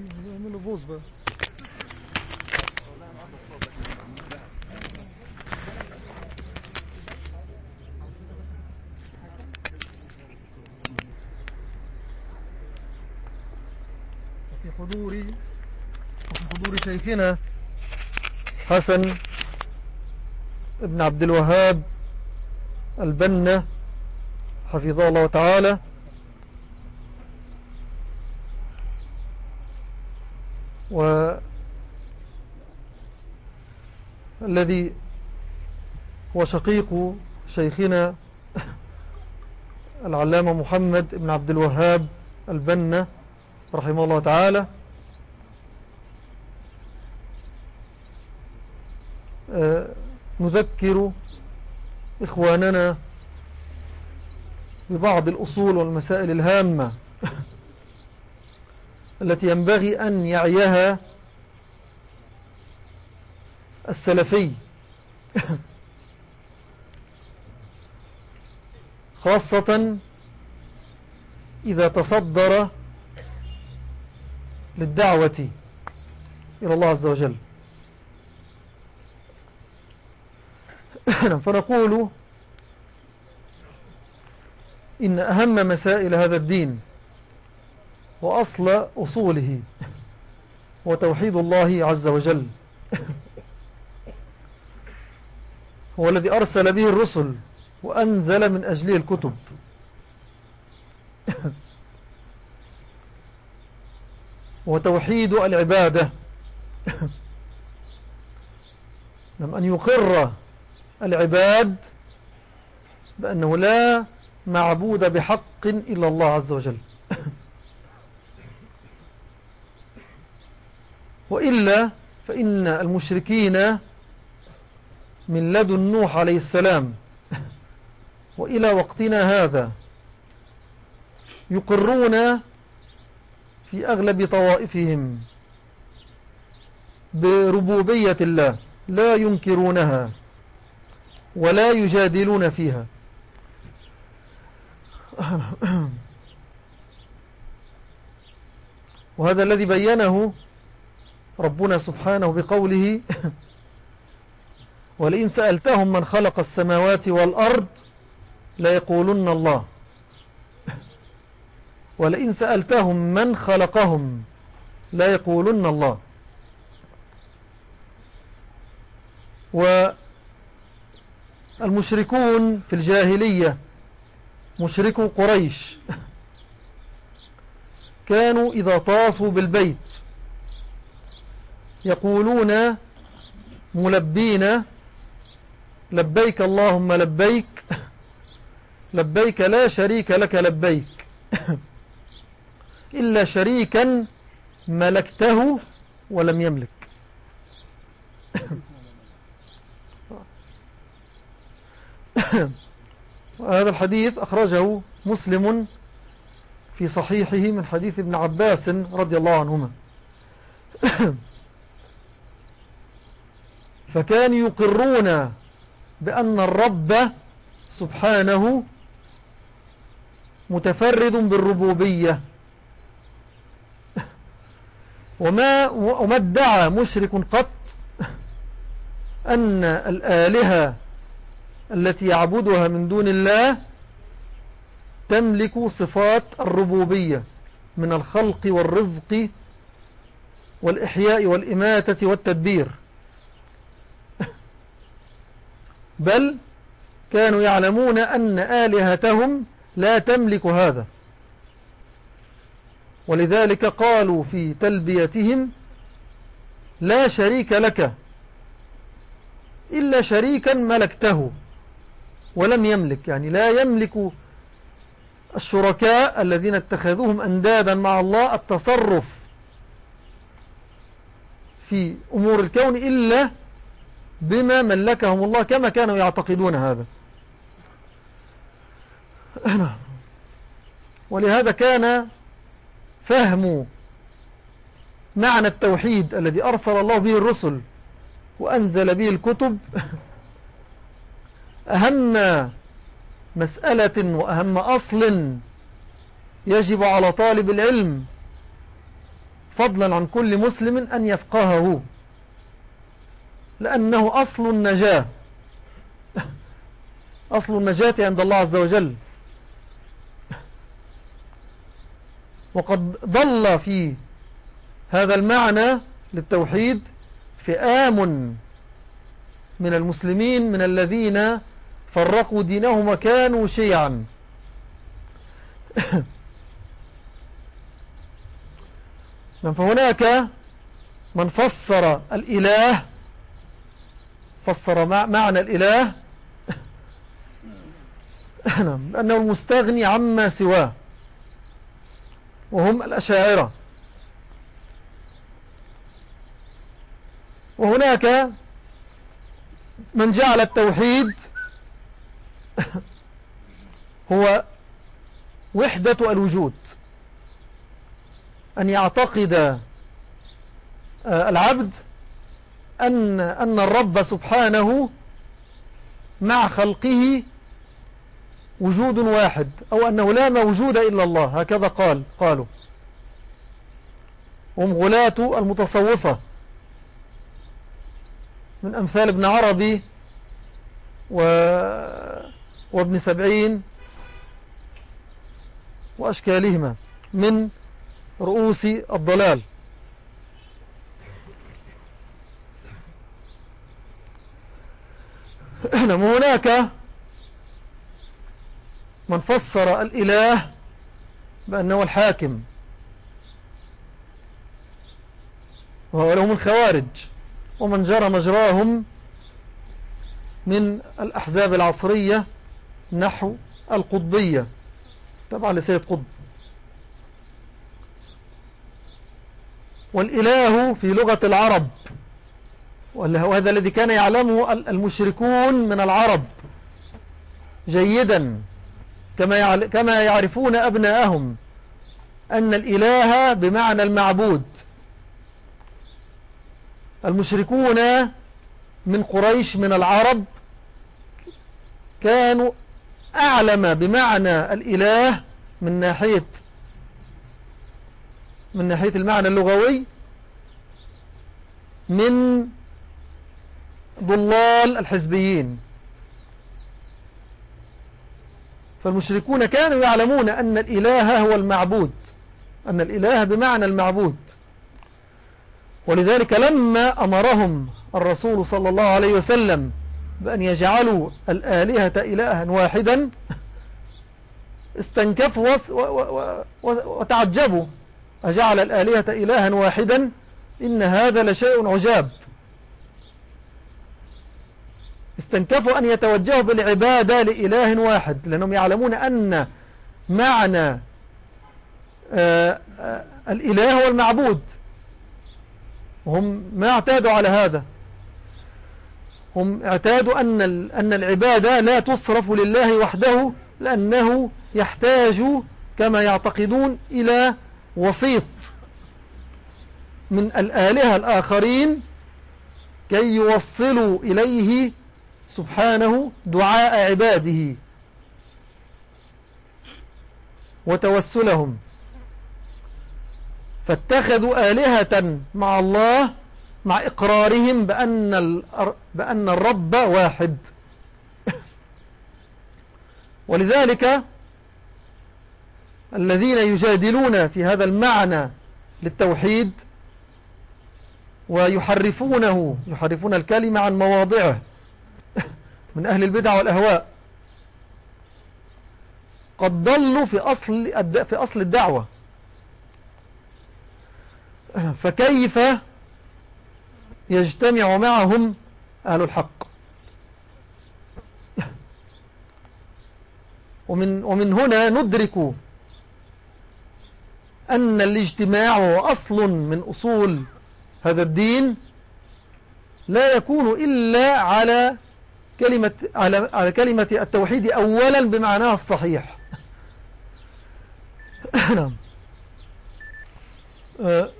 اعمله بوز بقى. في حضور في حضور شيخنا حسن ابن عبد الوهاب البنا حفظه الله تعالى. و الذي هو شقيق شيخنا العلامة محمد بن عبد الوهاب البنا رحمه الله تعالى. آه، نذكر إخواننا ببعض الأصول والمسائل الهامة التي ينبغي أن يعيها السلفي. خاصة إذا تصدر للدعوة إلى الله عز وجل. فنقول إن أهم مسائل هذا الدين وأصل أصوله وتوحيد الله عز وجل. هو الذي أرسل به الرسل وأنزل من أجله الكتب. وتوحيد العبادة. لم أن يقر العباد بأنه لا معبود بحق إلا الله عز وجل. وإلا فإن المشركين من لدن نوح عليه السلام. وإلى وقتنا هذا يقرون في أغلب طوائفهم بربوبية الله لا ينكرونها ولا يجادلون فيها. وهذا الذي بينه ربنا سبحانه بقوله ولئن سألتهم من خلق السماوات والأرض ليقولن الله ولئن سألتهم من خلقهم لا يقولن الله والمشركون في الجاهلية مشركو قريش كانوا إذا طافوا بالبيت يقولون ملبين لبيك اللهم لبيك لبيك لا شريك لك لبيك. إلا شريكا ملكته ولم يملك. هذا الحديث أخرجه مسلم في صحيحه من حديث ابن عباس رضي الله عنهما. فكانوا يقرون بأن الرب سبحانه متفرد بالربوبية. وما, وما ادعى مشرك قط أن الآلهة التي يعبدها من دون الله تملك صفات الربوبية من الخلق والرزق والإحياء والإماتة والتدبير. بل كانوا يعلمون أن آلهتهم لا تملك هذا. ولذلك قالوا في تلبيتهم لا شريك لك إلا شريكا ملكته ولم يملك. يعني لا يملك الشركاء الذين اتخذوهم أندادا مع الله التصرف في أمور الكون إلا بما ملكهم الله كما كانوا يعتقدون هذا. ولهذا كان فهم معنى التوحيد الذي أرسل الله به الرسل وأنزل به الكتب أهم مسألة وأهم أصل يجب على طالب العلم فضلا عن كل مسلم أن يفقهه لأنه أصل النجاة. أصل النجاة عند الله عز وجل. وقد ضل في هذا المعنى للتوحيد فئام من المسلمين من الذين فرقوا دينهم وكانوا شيعا. فهناك من فسر الإله فسر معنى الإله. نعم، أنه المستغني عما سواه. وهم الأشاعرة. وهناك من جعل التوحيد هو وحدة الوجود. أن يعتقد آه، العبد أن, أن الرب سبحانه مع خلقه وجود واحد أو أنه لا موجود إلا الله. هكذا قال قالوا. هم غلاة المتصوفة. من أمثال ابن عربي و... وابن سبعين وأشكالهما من رؤوس الضلال. هناك. من فسر الإله بأنه الحاكم. وهو لهم الخوارج. ومن جرى مجراهم من الأحزاب العصرية نحو القطبية. تبع لسيد قطب. والإله في لغة العرب. وهذا الذي كان يعلمه المشركون من العرب. جيدا. كما كما يعرفون أبناءهم أن الإله بمعنى المعبود. المشركون من قريش من العرب كانوا أعلم بمعنى الإله من ناحية من ناحية المعنى اللغوي من ضلال الحزبيين. فالمشركون كانوا يعلمون أن الإله هو المعبود أن الإله بمعنى المعبود. ولذلك لما أمرهم الرسول صلى الله عليه وسلم بأن يجعلوا الآلهة إلها واحدا استنكفوا وتعجبوا أجعل الآلهة إلها واحدا إن هذا لشيء عجاب. استنكفوا أن يتوجهوا بالعبادة لإله واحد لأنهم يعلمون أن معنى آه، الإله هو المعبود. هم ما اعتادوا على هذا. هم اعتادوا أن أن العبادة لا تصرف لله وحده لأنه يحتاج كما يعتقدون إلى وسيط من الآلهة الآخرين كي يوصلوا إليه سبحانه دعاء عباده وتوسلهم. فاتخذوا آلهة مع الله مع إقرارهم بأن, بأن الرب واحد. ولذلك الذين يجادلون في هذا المعنى للتوحيد ويحرفونه يحرفون الكلمة عن مواضعه. من أهل البدع والأهواء. قد ضلوا في أصل, في أصل الدعوة. فكيف يجتمع معهم أهل الحق؟ ومن, ومن هنا ندرك أن الاجتماع هو أصل من أصول هذا الدين لا يكون إلا على كلمة, على, على كلمة التوحيد أولا بمعناها الصحيح. نعم. آه،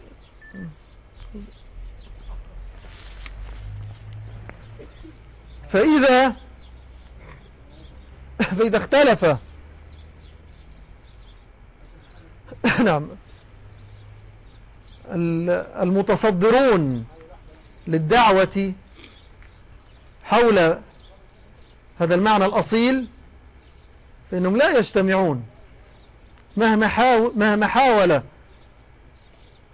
فإذا فإذا اختلف. نعم. المتصدرون للدعوة حول هذا المعنى الأصيل فإنهم لا يجتمعون. مهما حاول, مهما حاول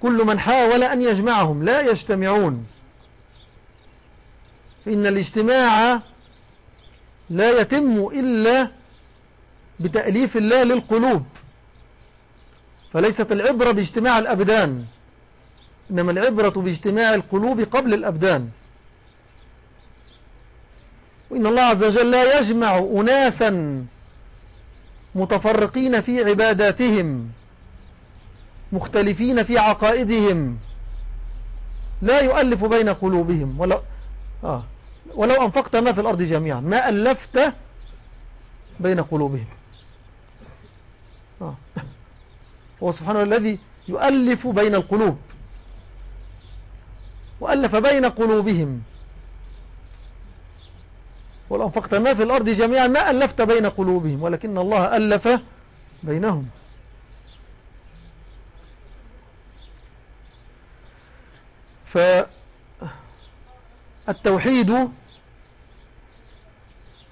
كل من حاول أن يجمعهم لا يجتمعون. فإن الاجتماع لا يتم إلا بتأليف الله للقلوب فليست العبرة باجتماع الأبدان إنما العبرة باجتماع القلوب قبل الأبدان. وإن الله عز وجل لا يجمع أناسا متفرقين في عباداتهم مختلفين في عقائدهم لا يؤلف بين قلوبهم. ولو, آه. ولو أنفقت ما في الأرض جميعا ما ألفت بين قلوبهم. آه. هو سبحانه الذي يؤلف بين القلوب وألف بين قلوبهم. ولو أنفقت ما في الأرض جميعا ما ألفت بين قلوبهم ولكن الله ألف بينهم. فالتوحيد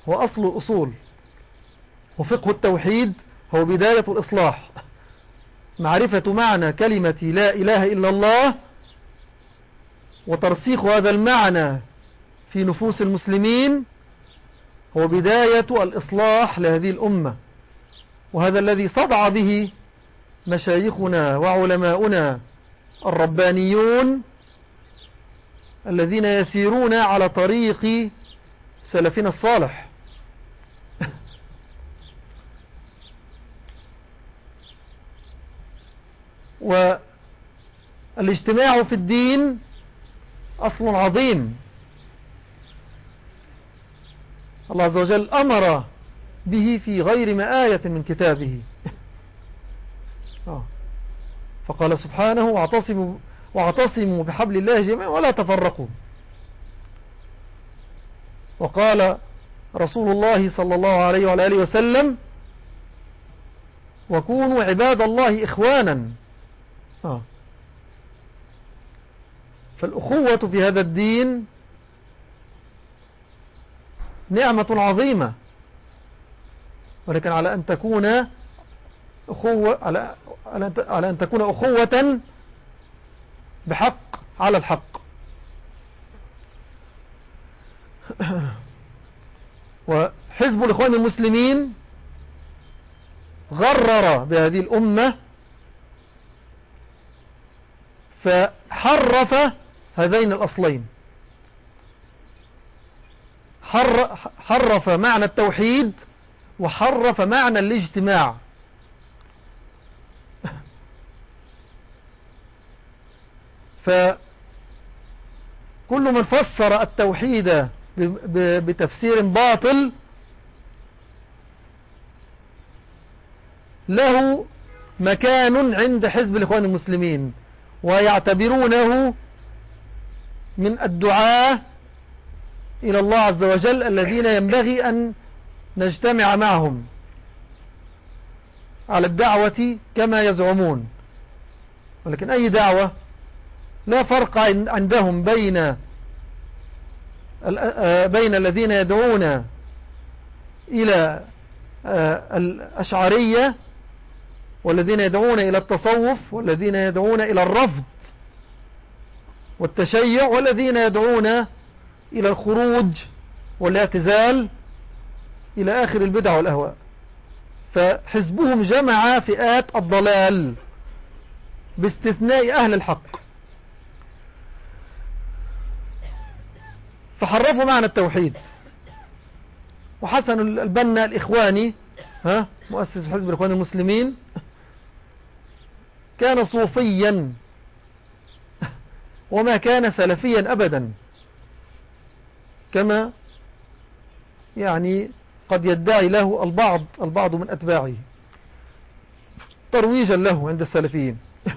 هو أصل الأصول وفقه التوحيد هو بداية الإصلاح. معرفة معنى كلمة لا إله إلا الله وترسيخ هذا المعنى في نفوس المسلمين هو بداية الإصلاح لهذه الأمة وهذا الذي صدع به مشايخنا وعلماؤنا الربانيون الذين يسيرون على طريق سلفنا الصالح. والإجتماع في الدين أصل عظيم. الله عز وجل أمر به في غير ما آية من كتابه آه. فقال سبحانه واعتصموا, واعتصموا بحبل الله جميعا ولا تفرقوا وقال رسول الله صلى الله عليه وعلى آله وسلم وكونوا عباد الله إخوانا آه. فالأخوة في هذا الدين نعمة عظيمة. ولكن على أن تكون أخوة على, على أن تكون أخوة بحق على الحق. وحزب الإخوان المسلمين غرر بهذه الأمة فحرف هذين الأصلين. حرف معنى التوحيد وحرف معنى الاجتماع. فكل من فسر التوحيد بتفسير باطل له مكان عند حزب الإخوان المسلمين ويعتبرونه من الدعاة إلى الله عز وجل الذين ينبغي أن نجتمع معهم على الدعوة كما يزعمون. ولكن أي دعوة؟ لا فرق عندهم بين بين الذين يدعون إلى الأشعرية والذين يدعون إلى التصوف والذين يدعون إلى الرفض والتشيع والذين يدعون إلى الخروج والاعتزال إلى آخر البدع والأهواء. فحزبهم جمع فئات الضلال باستثناء أهل الحق. فحرفوا معنى التوحيد. وحسن البنا الإخواني ها مؤسس حزب الإخوان المسلمين كان صوفيا. وما كان سلفيا أبدا. كما يعني قد يدعي له البعض البعض من أتباعه ترويجا له عند السلفيين.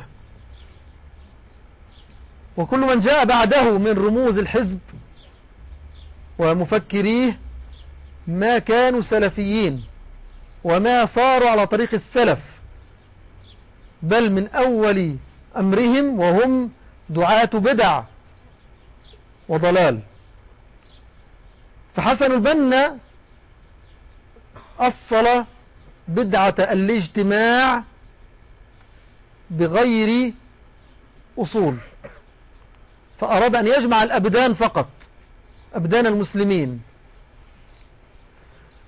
وكل من جاء بعده من رموز الحزب ومفكريه ما كانوا سلفيين وما صاروا على طريق السلف بل من أول أمرهم وهم دعاة بدع وضلال. فحسن البنا أصل بدعة الاجتماع بغير أصول. فأراد أن يجمع الأبدان فقط أبدان المسلمين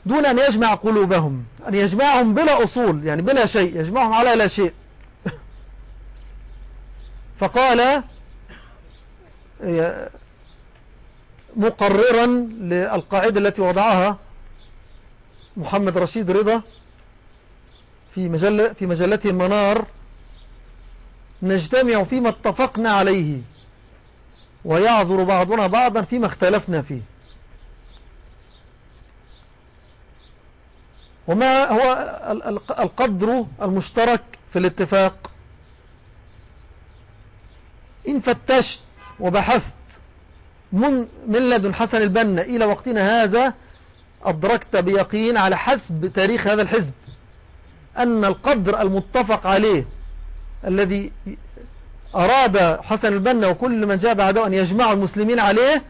دون أن يجمع قلوبهم أن يجمعهم بلا أصول يعني بلا شيء يجمعهم على لا شيء. فقال مقررا للقاعدة التي وضعها محمد رشيد رضا في مجلة في مجلته المنار نجتمع فيما اتفقنا عليه ويعذر بعضنا بعضا فيما اختلفنا فيه. وما هو القدر المشترك في الاتفاق؟ إن فتشت وبحثت من, من لدن حسن البنا إلى وقتنا هذا أدركت بيقين على حسب تاريخ هذا الحزب أن القدر المتفق عليه الذي أراد حسن البنا وكل من جاء بعده أن يجمع المسلمين عليه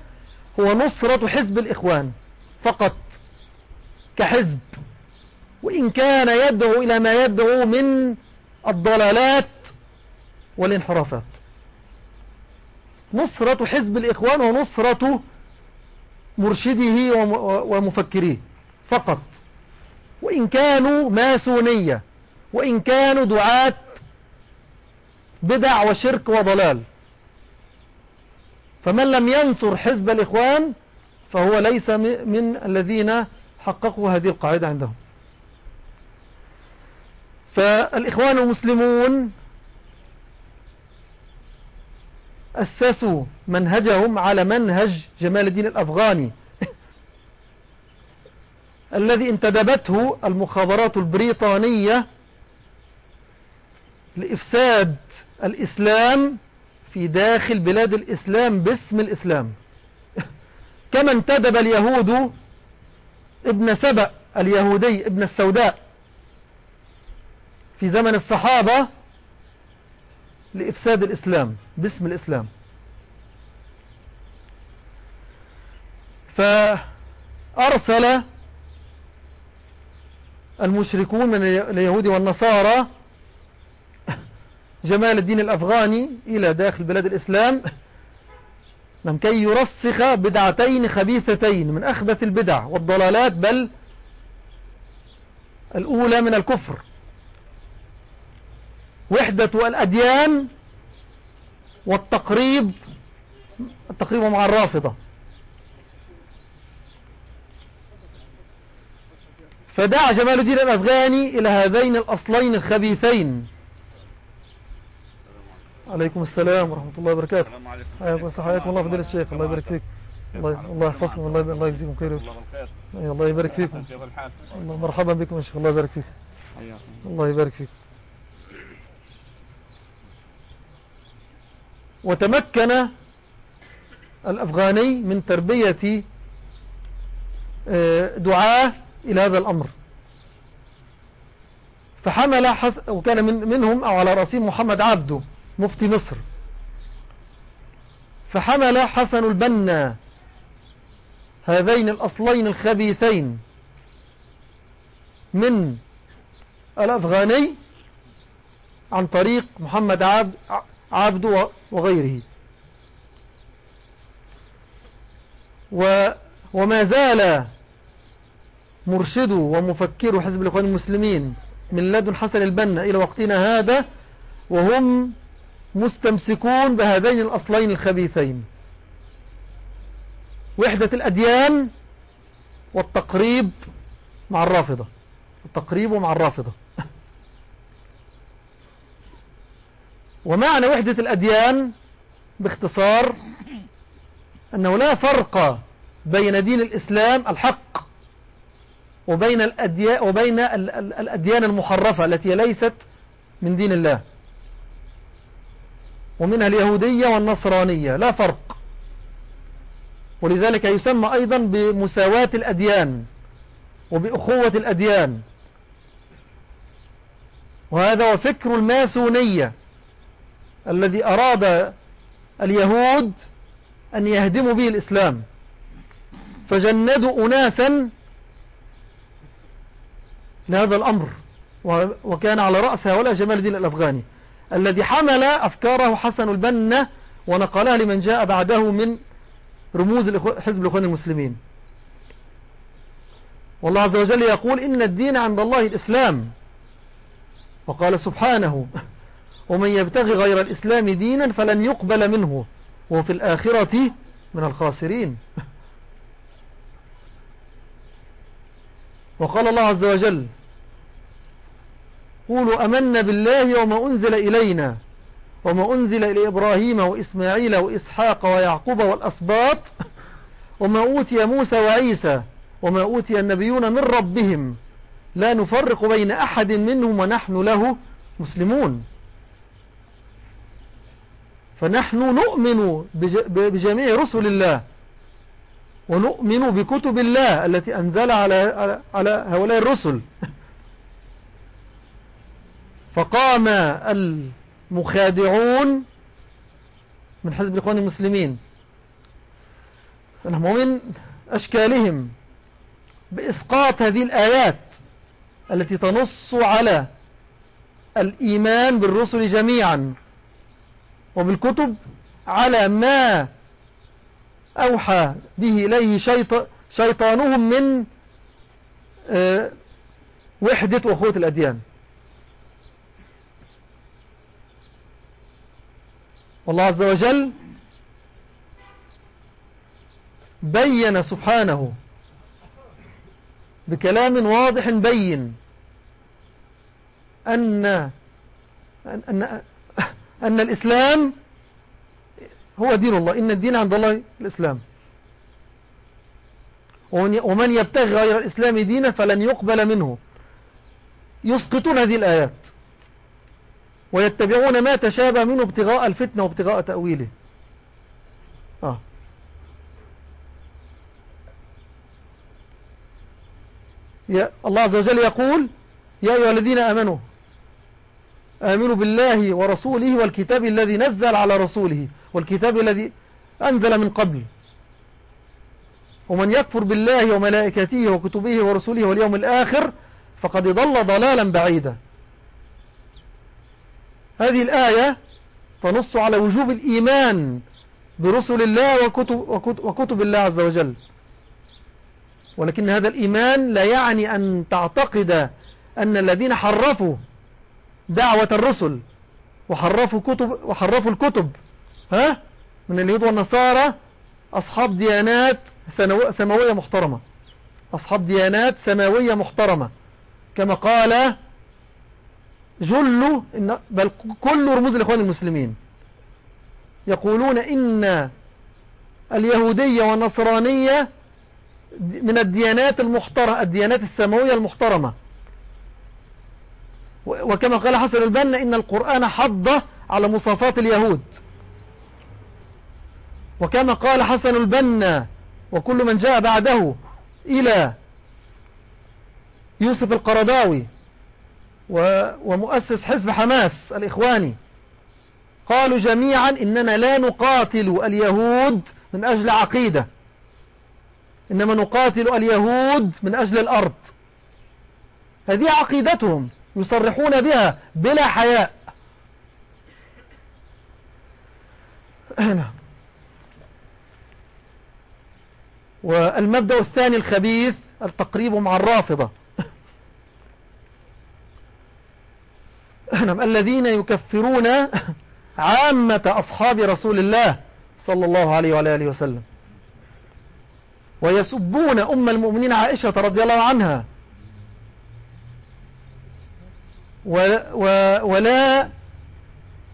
هو نصرة حزب الإخوان فقط كحزب وإن كان يدعو إلى ما يدعو من الضلالات والانحرافات. نصرة حزب الإخوان ونصرة مرشده ومفكريه. فقط. وإن كانوا ماسونية وإن كانوا دعاة بدع وشرك وضلال. فمن لم ينصر حزب الإخوان فهو ليس من الذين حققوا هذه القاعدة عندهم. فالإخوان المسلمون أسسوا منهجهم على منهج جمال الدين الأفغاني. الذي انتدبته المخابرات البريطانية لإفساد الإسلام في داخل بلاد الإسلام باسم الإسلام. كما انتدب اليهود ابن سبأ اليهودي ابن السوداء في زمن الصحابة لإفساد الإسلام باسم الإسلام. فأرسل المشركون من اليهود والنصارى جمال الدين الأفغاني إلى داخل بلاد الإسلام كي يرسخ بدعتين خبيثتين من أخبث البدع والضلالات بل الأولى من الكفر. وحدة الأديان والتقريب التقريب مع الرافضة. فدعا جمال الدين الأفغاني إلى هذين الأصلين الخبيثين. عليكم السلام ورحمة الله وبركاته. حياكم الله فضيلة الشيخ. الله يبارك فيك. الله يحفظكم الله الله يجزيكم خير. الله يبارك فيكم. الله مرحبا بكم ان شاء الله يبارك فيك. الله يبارك فيك. وتمكن الأفغاني من تربية آه، دعاه إلى هذا الأمر. فحمل حس وكان من منهم أو على رأسهم محمد عبده مفتي مصر. فحمل حسن البنا هذين الأصلين الخبيثين من الأفغاني عن طريق محمد عبد عبد وغيره. وما زال مرشد ومفكر حزب الإخوان المسلمين من لدن حسن البنا إلى وقتنا هذا وهم مستمسكون بهذين الأصلين الخبيثين. وحدة الأديان والتقريب مع الرافضة. التقريب مع الرافضة. ومعنى وحدة الأديان باختصار أنه لا فرق بين دين الإسلام الحق وبين الأديان, وبين الأديان المحرفة التي ليست من دين الله. ومنها اليهودية والنصرانية. لا فرق. ولذلك يسمى أيضا بمساواة الأديان وبأخوة الأديان. وهذا هو فكر الماسونية. الذي أراد اليهود أن يهدموا به الإسلام. فجندوا أناسا لهذا الأمر وكان على رأس هؤلاء جمال الدين الأفغاني الذي حمل أفكاره حسن البنا ونقلها لمن جاء بعده من رموز حزب الإخوان المسلمين. والله عز وجل يقول إن الدين عند الله الإسلام. وقال سبحانه ومن يبتغي غير الإسلام دينا فلن يقبل منه. وفي الآخرة من الخاسرين. وقال الله عز وجل قولوا أمنا بالله وما أنزل إلينا وما أنزل إلى إبراهيم وإسماعيل وإسحاق ويعقوب والأسباط وما أوتي موسى وعيسى وما أوتي النبيون من ربهم. لا نفرق بين أحد منهم ونحن له مسلمون. فنحن نؤمن بجميع رسل الله. ونؤمن بكتب الله التي أنزل على, على هؤلاء الرسل. فقام المخادعون من حزب الإخوان المسلمين. ومن أشكالهم بإسقاط هذه الآيات التي تنص على الإيمان بالرسل جميعا. وبالكتب على ما أوحى به إليه شيطانهم من آه، وحدة وأخوة الأديان. والله عز وجل بين سبحانه بكلام واضح بين أن أن أن الإسلام هو دين الله. إن الدين عند الله الإسلام. ومن يبتغي غير الإسلام دينا فلن يقبل منه. يسقطون هذه الآيات. ويتبعون ما تشابه منه ابتغاء الفتنة وابتغاء تأويله. آه. الله عز وجل يقول يا أيها الذين آمنوا آمنوا بالله ورسوله والكتاب الذي نزل على رسوله والكتاب الذي أنزل من قبل. ومن يكفر بالله وملائكته وكتبه ورسوله واليوم الآخر فقد ضل ضلالا بعيدا. هذه الآية تنص على وجوب الإيمان برسل الله وكتب, وكتب, وكتب الله عز وجل. ولكن هذا الإيمان لا يعني أن تعتقد أن الذين حرفوا دعوة الرسل وحرفوا, كتب وحرفوا الكتب ها؟ من اليهود والنصارى أصحاب ديانات سماوية محترمة. أصحاب ديانات سماوية محترمة. كما قال جل بل كل رموز الإخوان المسلمين. يقولون إن اليهودية والنصرانية من الديانات المحترمة الديانات السماوية المحترمة. وكما قال حسن البنا إن القرآن حض على مصافات اليهود. وكما قال حسن البنا وكل من جاء بعده إلى يوسف القرداوي ومؤسس حزب حماس الإخواني قالوا جميعا إننا لا نقاتل اليهود من أجل عقيدة. إنما نقاتل اليهود من أجل الأرض. هذه عقيدتهم. يصرحون بها بلا حياء. نعم والمبدأ الثاني الخبيث التقريب مع الرافضة. نعم الذين يكفرون عامة أصحاب رسول الله صلى الله عليه وعلى آله وسلم. ويسبون أم المؤمنين عائشة رضي الله عنها ولا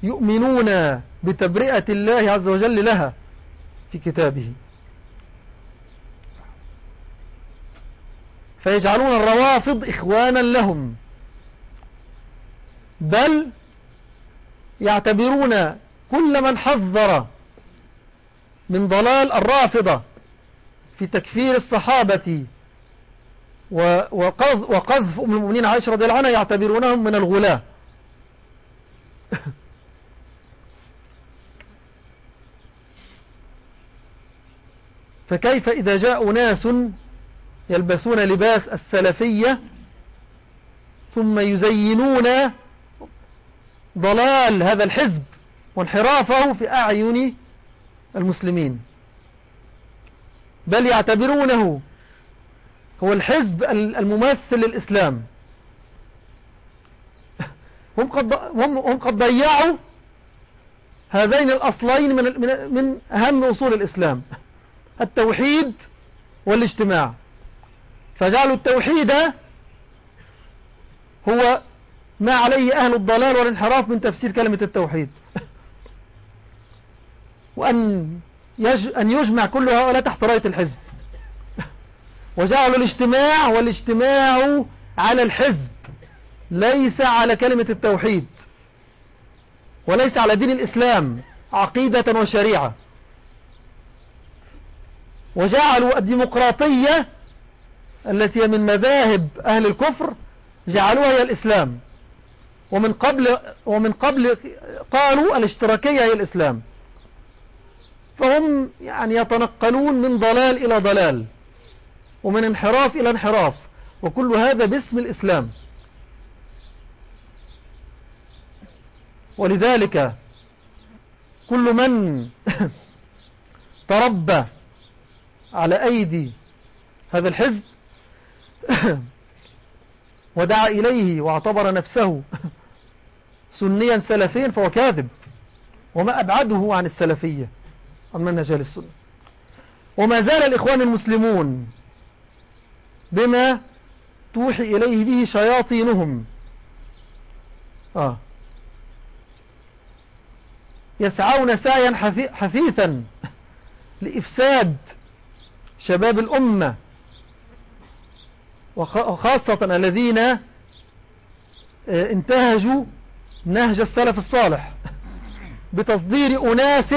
يؤمنون بتبرئة الله عز وجل لها في كتابه. فيجعلون الروافض إخوانا لهم. بل يعتبرون كل من حذر من ضلال الرافضة في تكفير الصحابة وقذف أم المؤمنين عائشة رضي الله عنها يعتبرونهم من الغلاة فكيف إذا جاء ناس يلبسون لباس السلفية ثم يزينون ضلال هذا الحزب وانحرافه في أعين المسلمين؟ بل يعتبرونه هو الحزب الممثل للإسلام. هم قد, هم قد ضيعوا هذين الأصلين من, من أهم أصول الإسلام التوحيد والاجتماع. فجعلوا التوحيد هو ما عليه أهل الضلال والانحراف من تفسير كلمة التوحيد. وأن يج أن يجمع كل هؤلاء تحت راية الحزب. وجعلوا الاجتماع والاجتماع على الحزب ليس على كلمة التوحيد وليس على دين الإسلام عقيدة وشريعة. وجعلوا الديمقراطية التي من مذاهب أهل الكفر جعلوها هي الإسلام. ومن قبل, ومن قبل قالوا الاشتراكية هي الإسلام. فهم يعني يتنقلون من ضلال إلى ضلال. ومن انحراف إلى انحراف. وكل هذا باسم الإسلام. ولذلك كل من تربى على أيدي هذا الحزب ودعا إليه واعتبر نفسه سنيا سلفيا فهو كاذب. وما أبعده عن السلفية عن منهج السنة. وما زال الإخوان المسلمون بما توحي إليه به شياطينهم. آه. يسعون سعيا حثيثا لإفساد شباب الأمة وخاصة الذين آه، انتهجوا نهج السلف الصالح بتصدير أناس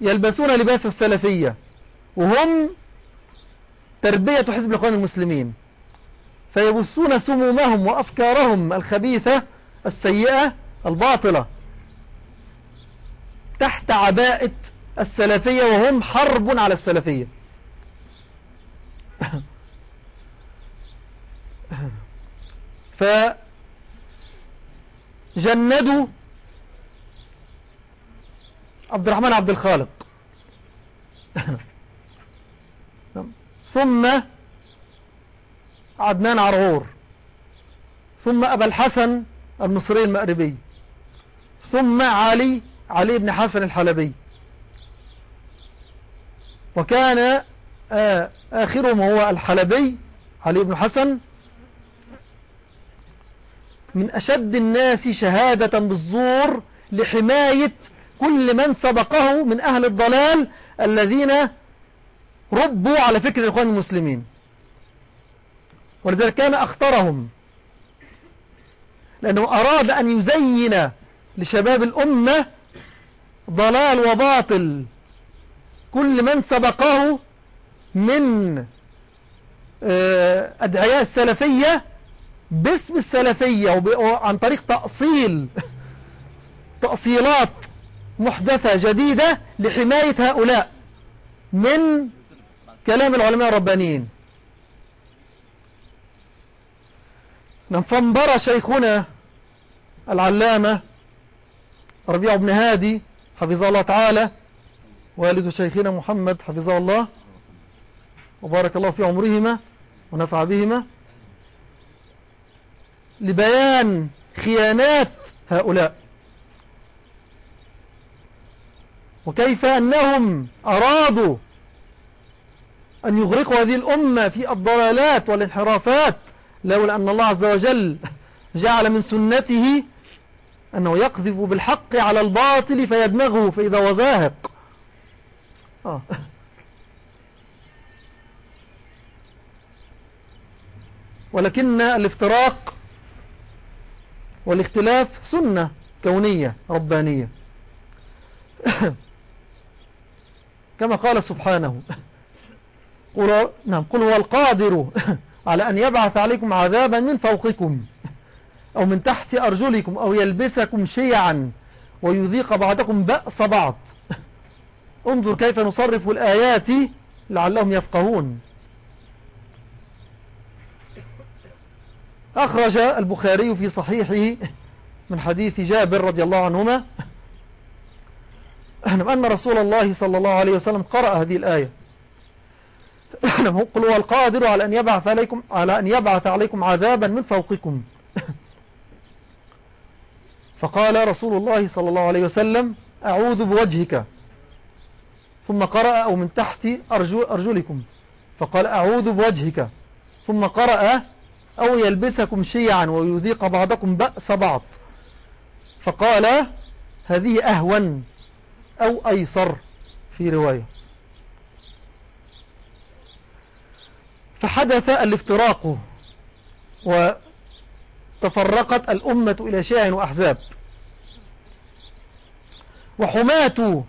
يلبسون لباس السلفية وهم تربية حزب الإخوان المسلمين. فيبثون سمومهم وأفكارهم الخبيثة السيئة الباطلة تحت عباءة السلفية وهم حرب على السلفية. فجندوا عبد الرحمن عبد الخالق. ثم عدنان عرعور ثم أبا الحسن المصري المأربي ثم علي علي بن حسن الحلبي. وكان آه، آخرهم هو الحلبي علي بن حسن. من أشد الناس شهادة بالزور لحماية كل من سبقه من أهل الضلال الذين ربوا على فكر الإخوان المسلمين. ولذلك كان أخطرهم. لأنه أراد أن يزين لشباب الأمة ضلال وباطل. كل من سبقه من آه، أدعياء السلفية باسم السلفية وعن طريق تأصيل تأصيلات محدثة جديدة لحماية هؤلاء من كلام العلماء الربانيين. نعم، فانبر شيخنا العلامة ربيع بن هادي حفظه الله تعالى والد شيخنا محمد حفظه الله وبارك الله في عمرهما ونفع بهما لبيان خيانات هؤلاء. وكيف أنهم أرادوا أن يغرقوا هذه الأمة في الضلالات والانحرافات لولا أن الله عز وجل جعل من سنته أنه يقذف بالحق على الباطل فيدمغه فإذا وزاهق آه. ولكن الافتراق والاختلاف سنة كونية ربانية. كما قال سبحانه. قل, نعم قل هو القادر على أن يبعث عليكم عذابا من فوقكم أو من تحت أرجلكم أو يلبسكم شيعا ويذيق بعضكم بأس بعض. انظر كيف نصرف الآيات لعلهم يفقهون. أخرج البخاري في صحيحه من حديث جابر رضي الله عنهما. أن رسول الله صلى الله عليه وسلم قرأ هذه الآية. قل هو القادر على أن يبعث عليكم على أن يبعث عليكم عذابا من فوقكم. فقال رسول الله صلى الله عليه وسلم أعوذ بوجهك. ثم قرأ أو من تحت أرجو أرجلكم. فقال أعوذ بوجهك. ثم قرأ أو يلبسكم شيعا ويذيق بعضكم بأس بعض. فقال هذه أهون أو أيسر في رواية. فحدث الافتراق وتفرقت الأمة إلى شيع وأحزاب. وحماة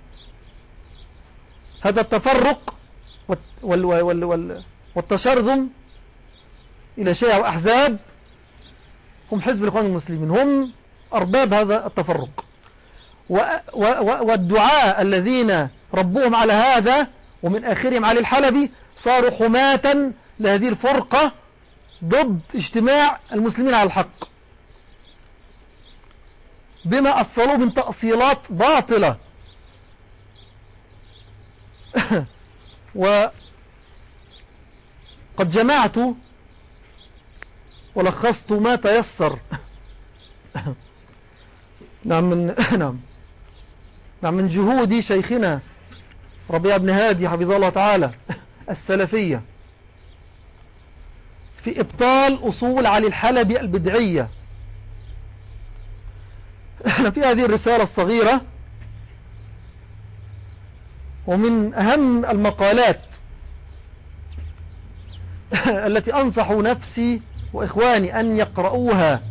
هذا التفرق والتشرذم إلى شيع وأحزاب هم حزب الإخوان المسلمين هم أرباب هذا التفرق. والدعاء الذين ربوهم على هذا ومن آخرهم علي الحلبي صاروا حماة لهذه الفرقة ضد اجتماع المسلمين على الحق. بما أصلوا من تأصيلات باطلة. وقد جمعت ولخصت ما تيسر. نعم من نعم. نعم من جهود شيخنا ربيع بن هادي حفظه الله تعالى السلفية. في إبطال أصول علي الحلبي البدعية. في هذه الرسالة الصغيرة. ومن أهم المقالات التي أنصح نفسي وإخواني أن يقرؤوها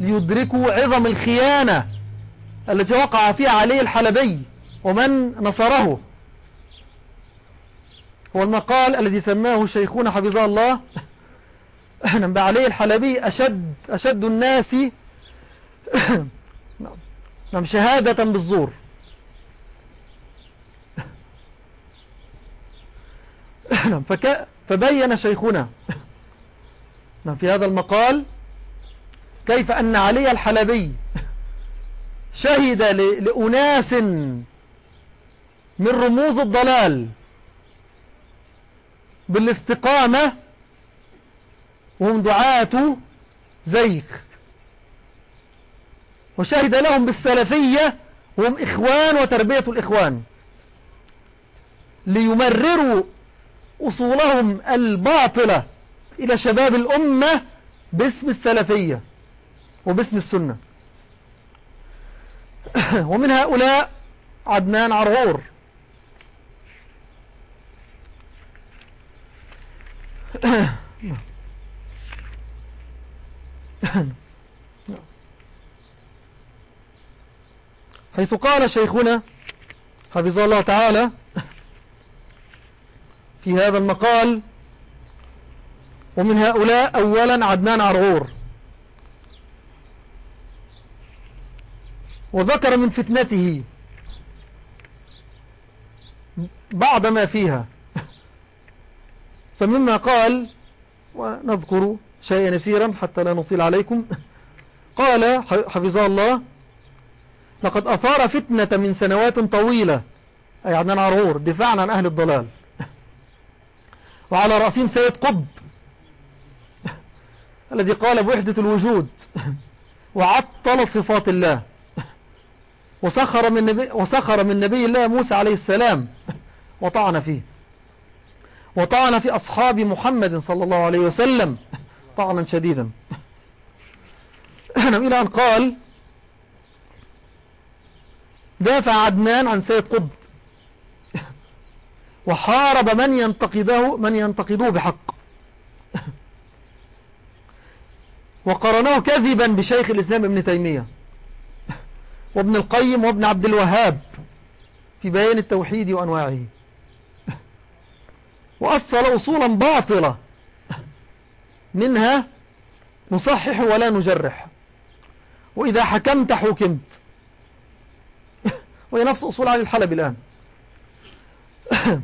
ليدركوا عظم الخيانة التي وقع فيها علي الحلبي ومن نصره. هو المقال الذي سماه شيخنا حفظه الله. نعم علي الحلبي أشد, أشد الناس نعم شهادة بالزور. نعم فبين شيخنا. نعم في هذا المقال كيف أن علي الحلبي شهد لأناس من رموز الضلال بالاستقامة وهم دعاة زيغ وشهد لهم بالسلفية وهم إخوان وتربية الإخوان. ليمرروا أصولهم الباطلة إلى شباب الأمة باسم السلفية وباسم السنة. ومن هؤلاء عدنان عرعور. حيث قال شيخنا حفظه الله تعالى في هذا المقال ومن هؤلاء أولا عدنان عرعور وذكر من فتنته بعض ما فيها. فمما قال ونذكر شيئا يسيرا حتى لا نصيل عليكم. قال حفظه الله لقد أثار فتنة من سنوات طويلة. أي عدنان عرعور دفاعا عن أهل الضلال. وعلى رأسهم سيد قب الذي قال بوحدة الوجود وعطل صفات الله. وسخر من نبي, وسخر من نبي الله موسى عليه السلام. وطعن فيه. وطعن في أصحاب محمد صلى الله عليه وسلم. طعنا شديدا. إلى أن قال دافع عدنان عن سيد قطب. وحارب من ينتقده من ينتقدوه بحق. وقرناه كذبا بشيخ الإسلام ابن تيمية. وابن القيم وابن عبد الوهاب في بيان التوحيد وأنواعه. وأصل أصولا باطلة. منها نصحح ولا نجرح. وإذا حكمت حكمت. وهي نفس أصول علي الحلب الآن.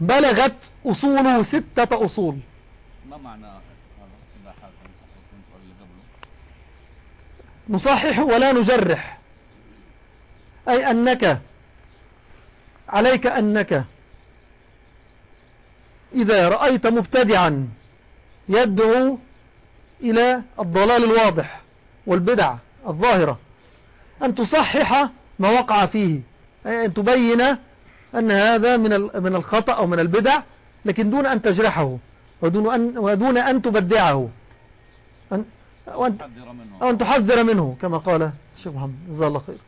بلغت أصوله ستة أصول. ما معنى نصحح ولا نجرح. أي أنك عليك أنك إذا رأيت مبتدعا يدعو إلى الضلال الواضح والبدع الظاهرة. أن تصحح ما وقع فيه. أي أن تبين أن هذا من من الخطأ أو من البدع لكن دون أن تجرحه. ودون أن, ودون أن تبدعه. أن وأن, أو أن تحذر منه كما قال الشيخ محمد. جزاه الله خير.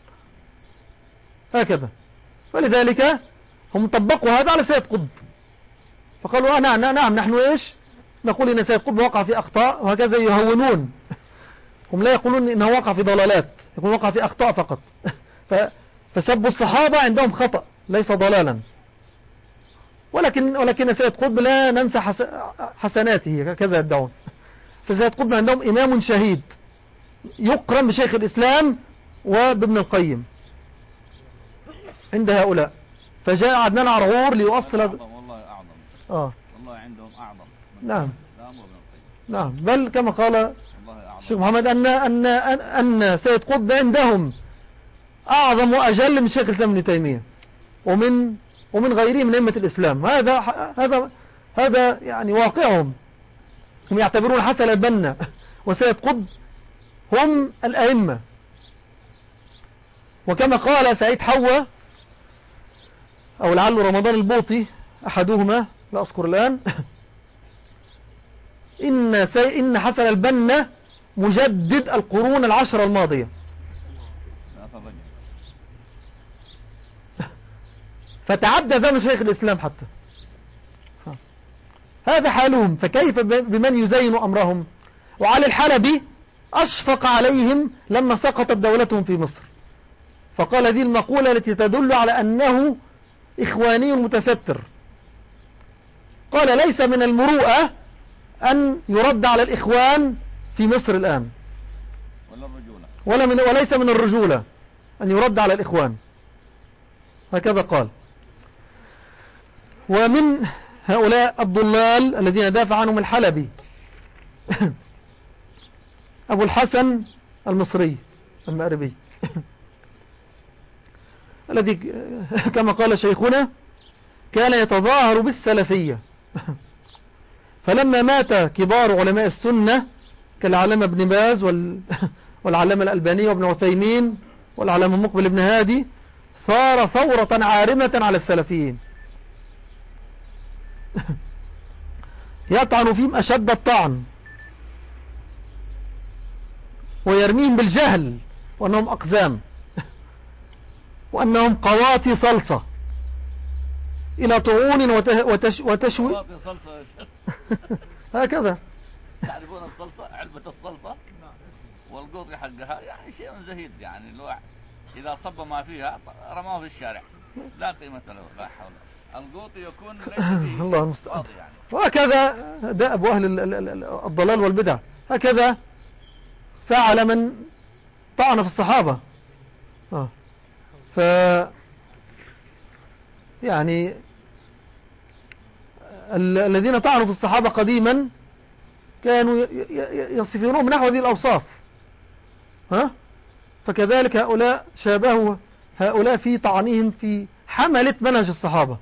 هكذا. فلذلك هم طبقوا هذا على سيد قطب. فقالوا آه نعم نعم نحن إيش؟ نقول إن سيد قطب وقع في أخطاء وهكذا يهونون. هم لا يقولون إنه وقع في ضلالات يقول وقع في أخطاء فقط. فسب الصحابة عندهم خطأ ليس ضلالا. ولكن ولكن سيد قطب لا ننسى حسناته كذا يدعون. فسيد قطب عندهم إمام شهيد يقرن بشيخ الإسلام وبابن القيم. عند هؤلاء. فجاء عدنان عرعور ليؤصل والله أعظم. آه. والله عندهم أعظم. نعم. نعم. بل كما قال الشيخ محمد أن, أن, أن, أن سيد قطب عندهم أعظم وأجل من شيخ الإسلام ابن تيمية ومن ومن غيره من أئمة الإسلام. هذا هذا هذا يعني واقعهم. هم يعتبرون حسن البنا. وسيد قطب هم الأئمة. وكما قال سعيد حوا أو لعل رمضان البوطي أحدهما لا أذكر الآن. إن, سي إن حسن البنا مجدد القرون العشر الماضية. فتعدى زمن شيخ الإسلام حتى. هذا حالهم فكيف بمن يزين أمرهم؟ وعلى الحلبي أشفق عليهم لما سقطت دولتهم في مصر. فقال هذه المقولة التي تدل على أنه إخواني متستر. قال ليس من المروءة أن يرد على الإخوان في مصر الآن. ولا الرجولة. ولا من وليس من الرجولة أن يرد على الإخوان. هكذا قال. ومن هؤلاء الضلال الذين دافع عنهم الحلبي. أبو الحسن المصري المأربي. الذي كما قال شيخنا كان يتظاهر بالسلفية. فلما مات كبار علماء السنة كالعلامة ابن باز والعلامة الألباني وابن عثيمين والعلامة مقبل ابن هادي ثار ثورة عارمة على السلفيين. يطعن فيهم أشد الطعن ويرميهم بالجهل وأنهم أقزام وأنهم قواطي صلصة إلى طعون وتش وتشوي هكذا. تعرفون الصلصة؟ علبة الصلصة؟ والقوط حقها يعني شيء زهيد يعني لو إذا صب ما فيها رماه في الشارع. لا قيمة له لا حول. القوط يكون الله المستعان. يعني. وهكذا دأب أهل الضلال والبدع. هكذا فعل من طعن في الصحابة. آه. ف يعني الذين طعنوا في الصحابة قديما كانوا يصفونهم نحو هذه الأوصاف. ها؟ فكذلك هؤلاء شابهوا هؤلاء في طعنهم في حملة منهج الصحابة.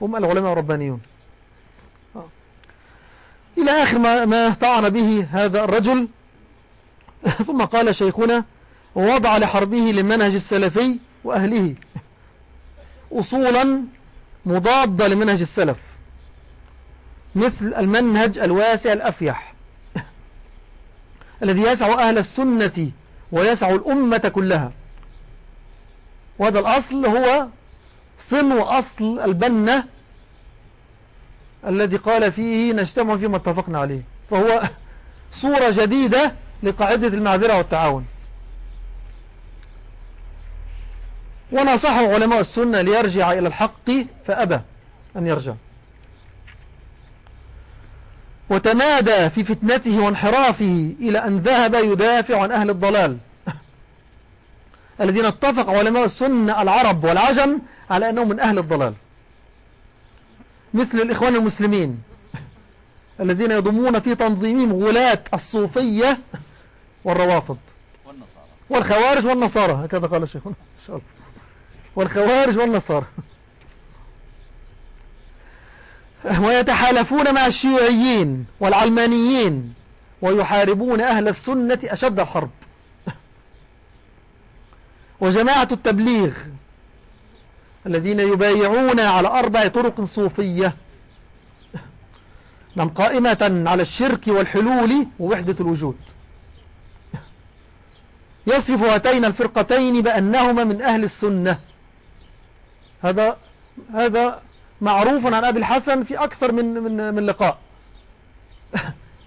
هم العلماء الربانيون. إلى آخر ما, ما طعن به هذا الرجل. ثم قال شيخنا ووضع لحربه للمنهج السلفي وأهله. أصولا مضادة لمنهج السلف. مثل المنهج الواسع الأفيح. الذي يسع أهل السنة ويسع الأمة كلها. وهذا الأصل هو صنو أصل البنة الذي قال فيه نجتمع فيما اتفقنا عليه. فهو صورة جديدة لقاعدة المعذرة والتعاون. ونصحه علماء السنة ليرجع إلى الحق فأبى أن يرجع. وتمادى في فتنته وانحرافه إلى أن ذهب يدافع عن أهل الضلال. الذين اتفق علماء السنة العرب والعجم على أنهم من أهل الضلال. مثل الإخوان المسلمين الذين يضمون في تنظيمهم غلاة الصوفية والروافض. والخوارج والنصارى. هكذا قال الشيخ إن شاء الله. والخوارج والنصارى. ويتحالفون مع الشيوعيين والعلمانيين ويحاربون أهل السنة أشد الحرب. وجماعة التبليغ الذين يبايعون على أربع طرق صوفية. نعم قائمة على الشرك والحلول ووحدة الوجود. يصف هاتين الفرقتين بأنهما من أهل السنة. هذا هذا معروف عن أبي الحسن في أكثر من من من لقاء.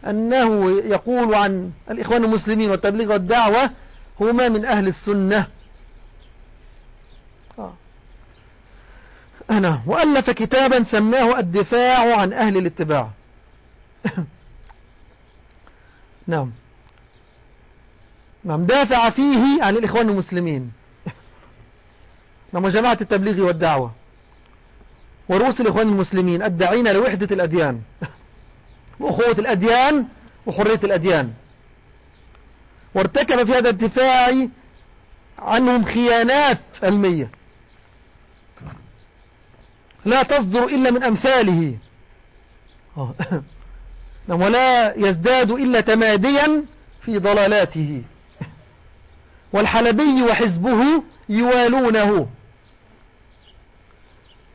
أنه يقول عن الإخوان المسلمين والتبليغ والدعوة هما من أهل السنة. آه. أنا وألف كتابا سماه الدفاع عن أهل الاتباع. نعم. نعم دافع فيه عن الإخوان المسلمين. نعم جماعة التبليغ والدعوة. ورؤوس الإخوان المسلمين الداعين لوحدة الأديان. وأخوة الأديان وحرية الأديان. وارتكب في هذا الدفاع عنهم خيانات علمية. لا تصدر إلا من أمثاله. ولا يزداد إلا تماديا في ضلالاته. والحلبي وحزبه يوالونه.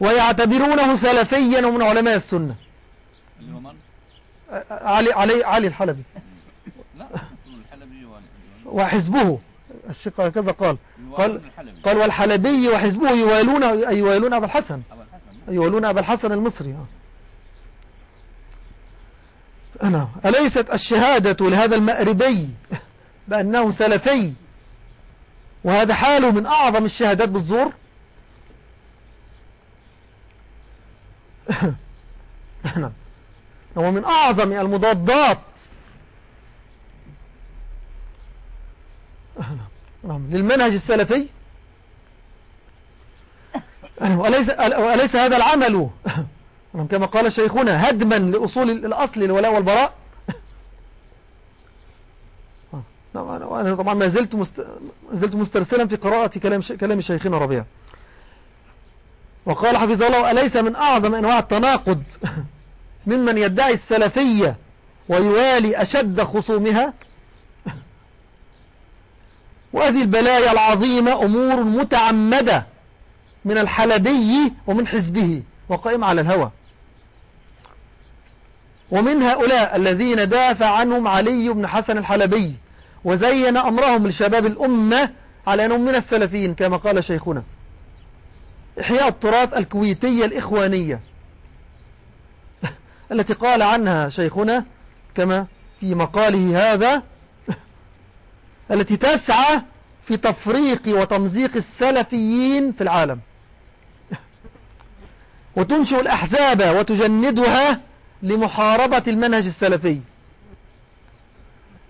ويعتبرونه سلفيا ومن علماء السنة. علي, علي, علي الحلبي. لا الحلبي وحزبه. الشيخ كذا قال. قال, قال والحلبي وحزبه يوالون يوالون أبا الحسن. يوالون أبا الحسن المصري. أنا أليست الشهادة لهذا المأربي بأنه سلفي؟ وهذا حاله من أعظم الشهادات بالزور؟ هو من أعظم المضادات. للمنهج السلفي. وليس هذا العمل. كما قال شيخنا هدما لأصول الأصل الولاء والبراء. وأنا طبعا ما زلت. زلت مسترسلا في قراءة كلام. كلام شيخنا ربيع. وقال حفظه الله أليس من أعظم أنواع التناقض ممن يدعي السلفية ويوالي أشد خصومها؟ وهذه البلايا العظيمة أمور متعمدة من الحلبي ومن حزبه وقائم على الهوى. ومن هؤلاء الذين دافع عنهم علي بن حسن الحلبي وزين أمرهم لشباب الأمة على أنهم من السلفيين كما قال شيخنا. إحياء التراث الكويتية الإخوانية. التي قال عنها شيخنا كما في مقاله هذا التي تسعى في تفريق وتمزيق السلفيين في العالم. وتنشئ الأحزاب وتجندها لمحاربة المنهج السلفي.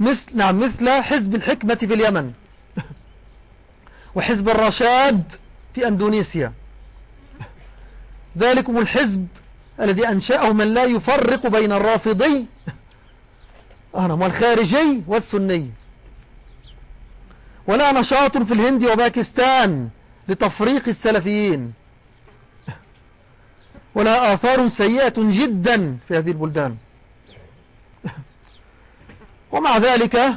مثل, نعم مثل حزب الحكمة في اليمن. وحزب الرشاد في أندونيسيا. ذلكم الحزب الذي أنشأه من لا يفرق بين الرافضي والخارجي والسني. ولا نشاط في الهند وباكستان لتفريق السلفيين. ولا آثار سيئة جدا في هذه البلدان. ومع ذلك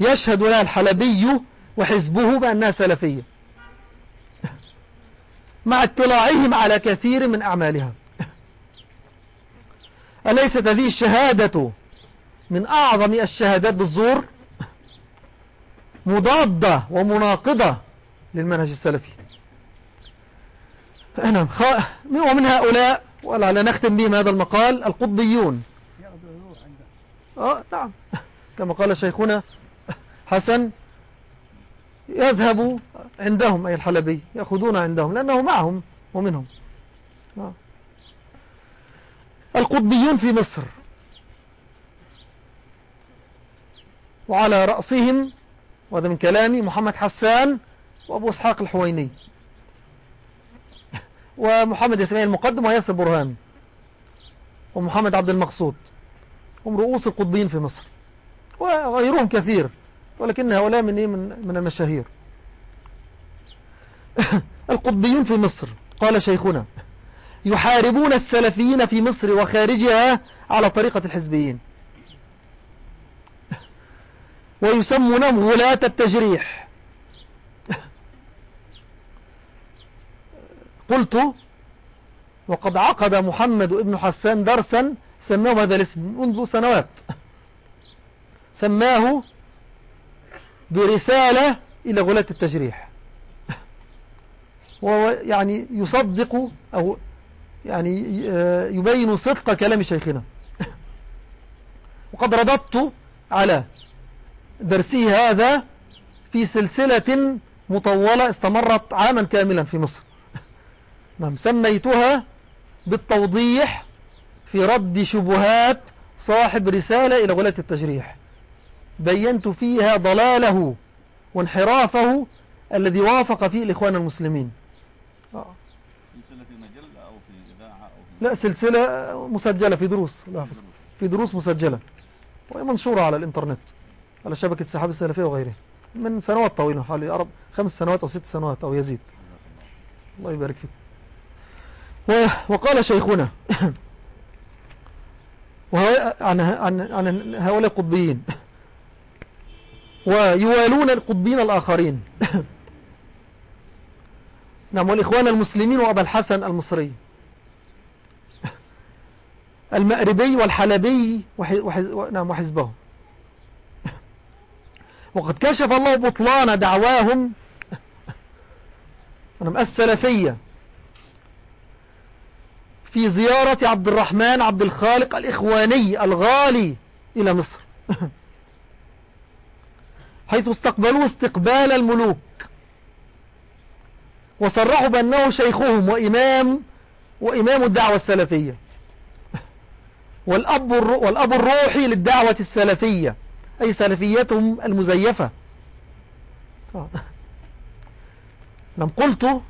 يشهد لها الحلبي وحزبه بأنها سلفية. مع اطلاعهم على كثير من أعمالها. أليست هذه الشهادة من أعظم الشهادات بالزور؟ مضادة ومناقضة للمنهج السلفي. نعم ومن هؤلاء ولعل نختم بهم هذا المقال القطبيون. آه نعم. كما قال شيخنا حسن يذهب عندهم أي الحلبي يأخذون عندهم لأنه معهم ومنهم. القطبيون في مصر. وعلى رأسهم وهذا من كلامي محمد حسان وأبو إسحاق الحويني. ومحمد إسماعيل المقدم وياسر برهان ومحمد عبد المقصود. هم رؤوس القطبيين في مصر. وغيرهم كثير. ولكن هؤلاء من إيه؟ من, من المشاهير. القطبيون في مصر قال شيخنا يحاربون السلفيين في مصر وخارجها على طريقة الحزبيين. ويسمونهم ولاة التجريح. قلت وقد عقد محمد ابن حسان درسا سماه هذا الاسم منذ سنوات. سماه برسالة إلى غلاة التجريح. وهو يعني يصدق أو يعني يبين صدق كلام شيخنا. وقد رددت على درسه هذا في سلسلة مطولة استمرت عاما كاملا في مصر. نعم سميتها بالتوضيح في رد شبهات صاحب رسالة إلى غلاة التجريح. بينت فيها ضلاله وانحرافه الذي وافق فيه الإخوان المسلمين. سلسلة في مجلة أو في إذاعة أو في لا سلسلة مسجلة في دروس لا في دروس مسجلة وهي منشورة على الإنترنت على شبكة سحاب السلفية وغيرها من سنوات طويلة حوالي خمس سنوات أو ست سنوات أو يزيد. الله يبارك فيك. وقال شيخنا عن هؤلاء القطبيين ويوالون القطبين الآخرين. نعم والإخوان المسلمين وأبا الحسن المصري. المأربي والحلبي نعم وحزبهم وقد كشف الله بطلان دعواهم. نعم السلفية. في زيارة عبد الرحمن عبد الخالق الإخواني الغالي إلى مصر. حيث استقبلوه استقبال الملوك. وصرحوا بأنه شيخهم وإمام وإمام الدعوة السلفية. والأب, والأب الروحي للدعوة السلفية. أي سلفيتهم المزيفة. لم قلت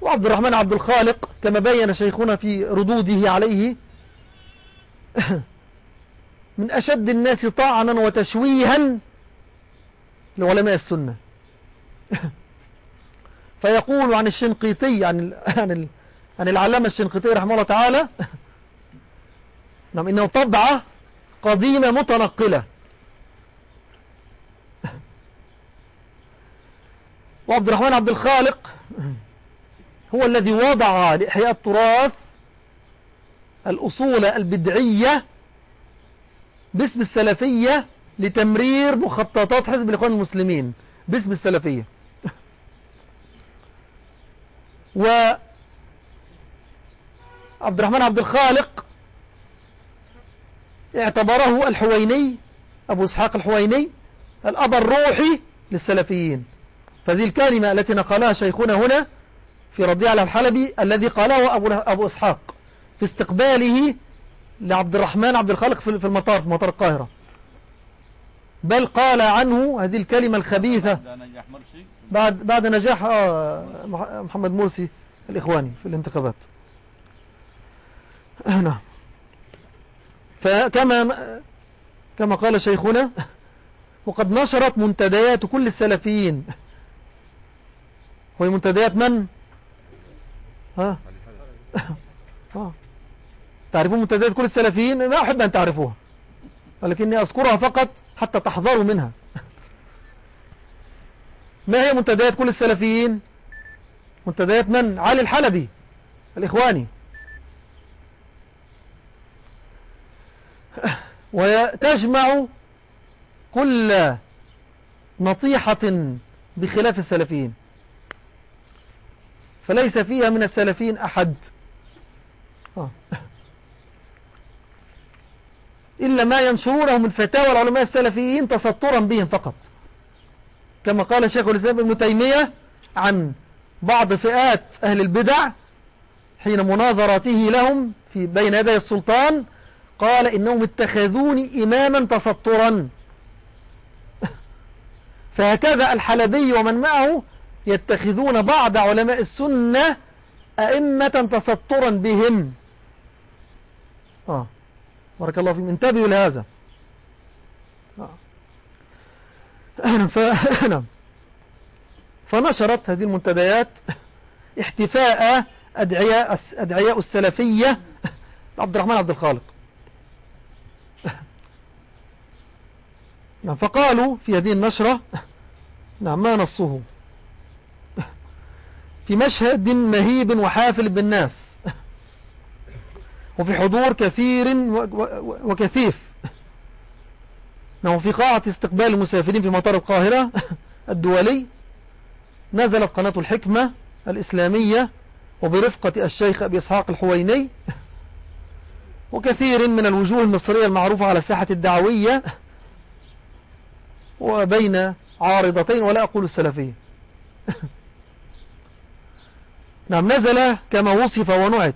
وعبد الرحمن عبد الخالق كما بين شيخنا في ردوده عليه من أشد الناس طاعنا وتشويها لعلماء السنة فيقول عن الشنقيطي عن. عن. عن العلامة الشنقيطي رحمه الله تعالى نعم إنه طبعة قديمة متنقلة وعبد الرحمن عبد الخالق هو الذي وضع لإحياء التراث الأصول البدعية باسم السلفية لتمرير مخططات حزب الإخوان المسلمين. باسم السلفية. و عبد الرحمن عبد الخالق اعتبره الحويني أبو إسحاق الحويني الأب الروحي للسلفيين. فذي الكلمة التي نقلها شيخنا هنا في رضي على الحلبي الذي قاله أبو, أبو إسحاق في استقباله لعبد الرحمن عبد الخالق في المطار في مطار القاهرة. بل قال عنه هذه الكلمة الخبيثة. بعد بعد نجاح آه، محمد مرسي الإخواني في الانتخابات. نعم. فكما كما قال شيخنا وقد نشرت منتديات كل السلفيين. وهي منتديات من؟ ها؟ ها تعرفون منتديات كل السلفيين؟ لا أحب أن تعرفوها. ولكني أذكرها فقط حتى تحذروا منها. ما هي منتديات كل السلفيين؟ منتديات من؟ علي الحلبي الإخواني. وتجمع كل نطيحة بخلاف السلفيين. فليس فيها من السلفيين أحد آه. إلا ما ينشرونه من فتاوى العلماء السلفيين تسترا بهم فقط. كما قال شيخ الإسلام ابن تيمية عن بعض فئات أهل البدع حين مناظرته لهم في بين يدي السلطان قال إنهم اتخذوني إماما تسترا فهكذا الحلبي ومن معه يتخذون بعض علماء السنة أئمة تسترا بهم. آه. بارك الله فيهم انتبهوا لهذا. ف... فنشرت هذه المنتديات احتفاء أدعياء, أدعياء السلفية عبد الرحمن عبد الخالق. نعم فقالوا في هذه النشرة نعم ما نصه في مشهد مهيب وحافل بالناس وفي حضور كثير وكثيف. نعم في قاعة استقبال المسافرين في مطار القاهرة الدولي. نزلت قناة الحكمة الإسلامية وبرفقة الشيخ أبي إسحاق الحويني. وكثير من الوجوه المصرية المعروفة على الساحة الدعوية. وبين عارضتين ولا أقول السلفية. نعم نزل كما وصف ونعت.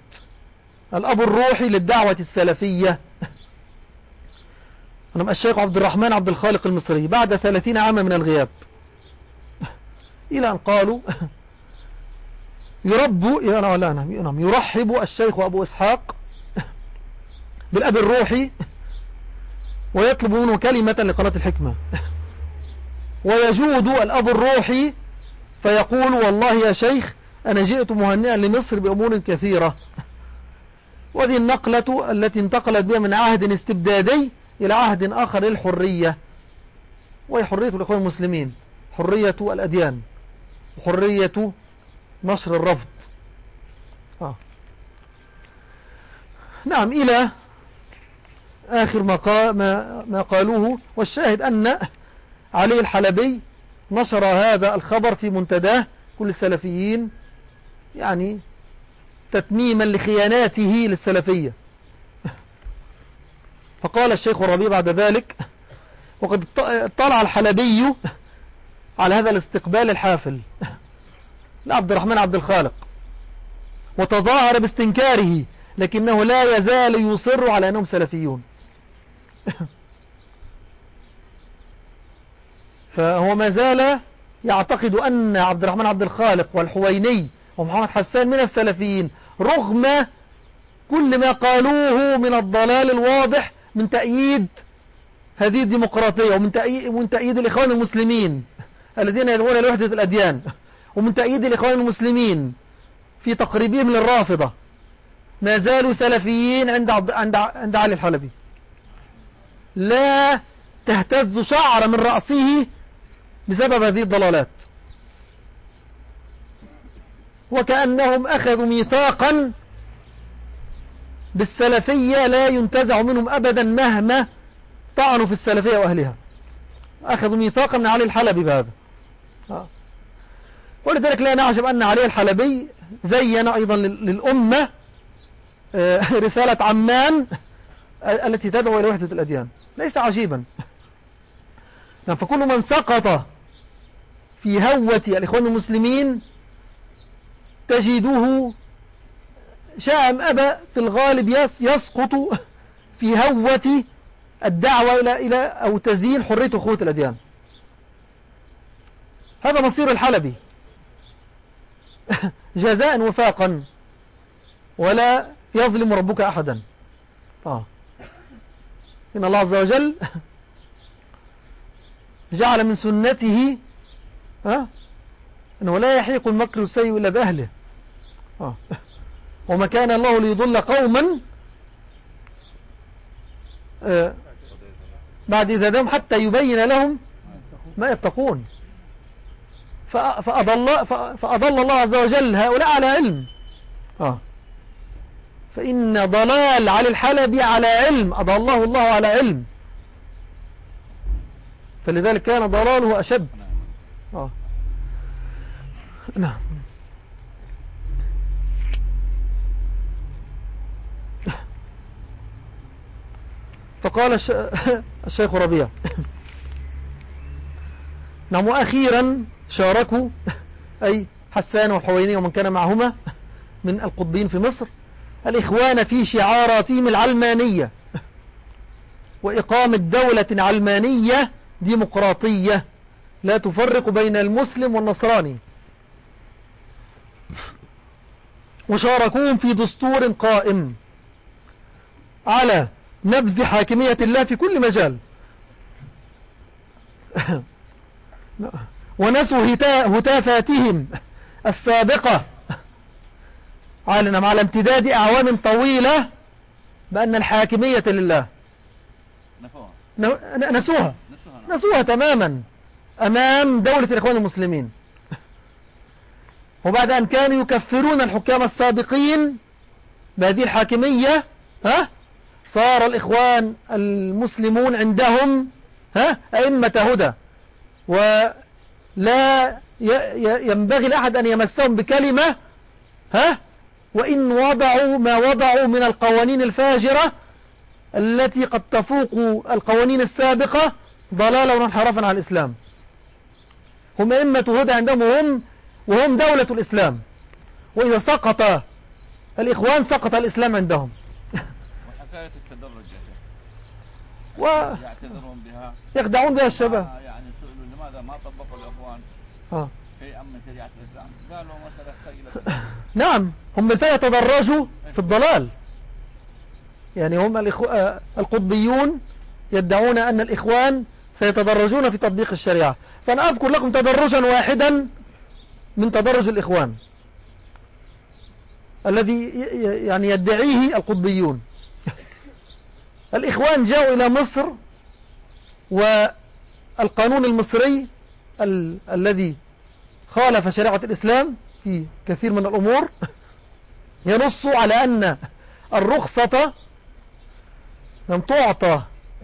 الأب الروحي للدعوة السلفية. نعم الشيخ عبد الرحمن عبد الخالق المصري. بعد ثلاثين عاما من الغياب. إلى أن قالوا يرب نعم يرحب الشيخ أبو إسحاق بالأب الروحي ويطلب منه كلمة لقناة الحكمة. ويجود الأب الروحي فيقول والله يا شيخ أنا جئت مهنئا لمصر بأمور كثيرة. وهذه النقلة التي انتقلت بها من عهد استبدادي إلى عهد آخر للحرية. وهي حرية الإخوان المسلمين حرية الأديان وحرية نشر الرفض. آه. نعم إلى آخر ما, ما, ما قالوه. والشاهد أن علي الحلبي نشر هذا الخبر في منتداه كل السلفيين يعني تتميما لخياناته للسلفية. فقال الشيخ الربيع بعد ذلك وقد طلع الحلبي على هذا الاستقبال الحافل لعبد الرحمن عبد الخالق وتظاهر باستنكاره لكنه لا يزال يصر على أنهم سلفيون. فهو ما زال يعتقد أن عبد الرحمن عبد الخالق والحويني ومحمد حسان من السلفيين رغم كل ما قالوه من الضلال الواضح من تأييد هذه الديمقراطية ومن تأييد, من تأييد الإخوان المسلمين الذين يدعون لوحدة الأديان ومن تأييد الإخوان المسلمين في تقريبهم للرافضة. ما زالوا سلفيين عند عند عند علي الحلبي. لا تهتز شعر من رأسه بسبب هذه الضلالات. وكأنهم أخذوا ميثاقا بالسلفية لا ينتزع منهم أبدا مهما طعنوا في السلفية وأهلها. أخذوا ميثاقا من علي الحلبي بهذا. آه. ولذلك لا نعجب أن علي الحلبي زين أيضا للأمة آه، رسالة عمان التي تدعو إلى وحدة الأديان. ليس عجيبا. نعم، فكل من سقط في هوة الإخوان المسلمين تجده شاء أبى في الغالب يسقط في هوة الدعوة إلى إلى أو تزيين حرية أخوة الأديان. هذا مصير الحلبي. جزاء وفاقا. ولا يظلم ربك أحدا. آه. إن الله عز وجل جعل من سنته ها أنه لا يحيق المكر السيء إلا بأهله. آه. وما كان الله ليضل قوما آه. بعد إذا دام حتى يبين لهم ما يتقون فأضل, فأضل الله عز وجل هؤلاء على علم آه. فإن ضلال علي الحلبي على علم أضله الله على علم فلذلك كان ضلاله أشد آه. نعم فقال الشيخ ربيع. نعم وأخيرا شاركوا أي حسان والحويني ومن كان معهما من القطبين في مصر. الإخوان في شعاراتهم العلمانية. وإقامة دولة علمانية ديمقراطية. لا تفرق بين المسلم والنصراني. وشاركوهم في دستور قائم. على نبذ حاكمية الله في كل مجال. ونسوا هتافاتهم السابقة. على على امتداد أعوام طويلة بأن الحاكمية لله. نسوها. نسوها تماما أمام دولة الإخوان المسلمين. وبعد أن كانوا يكفرون الحكام السابقين بهذه الحاكمية ها؟ صار الإخوان المسلمون عندهم ها أئمة هدى. ولا ينبغي لأحد أن يمسهم بكلمة ها وإن وضعوا ما وضعوا من القوانين الفاجرة التي قد تفوق القوانين السابقة ضلالا وانحرافا عن الإسلام. هم أئمة هدى عندهم وهم, وهم دولة الإسلام. وإذا سقط الإخوان سقط الإسلام عندهم. التدرج و... يعتذرون بها. يخدعون بها الشباب. آه يعني سئلوا لماذا ما طبقوا الإخوان؟ آه. شيئا من شريعة الإسلام قالوا مسألة خيلة. نعم هم بالفعل يتدرجوا؟ في الضلال. يعني هم الإخو... آه، القطبيون يدعون أن الإخوان سيتدرجون في تطبيق الشريعة. فأنا أذكر لكم تدرجا واحدا من تدرج الإخوان. الذي يعني يدعيه القطبيون. الإخوان جاءوا إلى مصر والقانون المصري ال الذي خالف شريعة الإسلام في كثير من الأمور ينص على أن الرخصة لم تعطى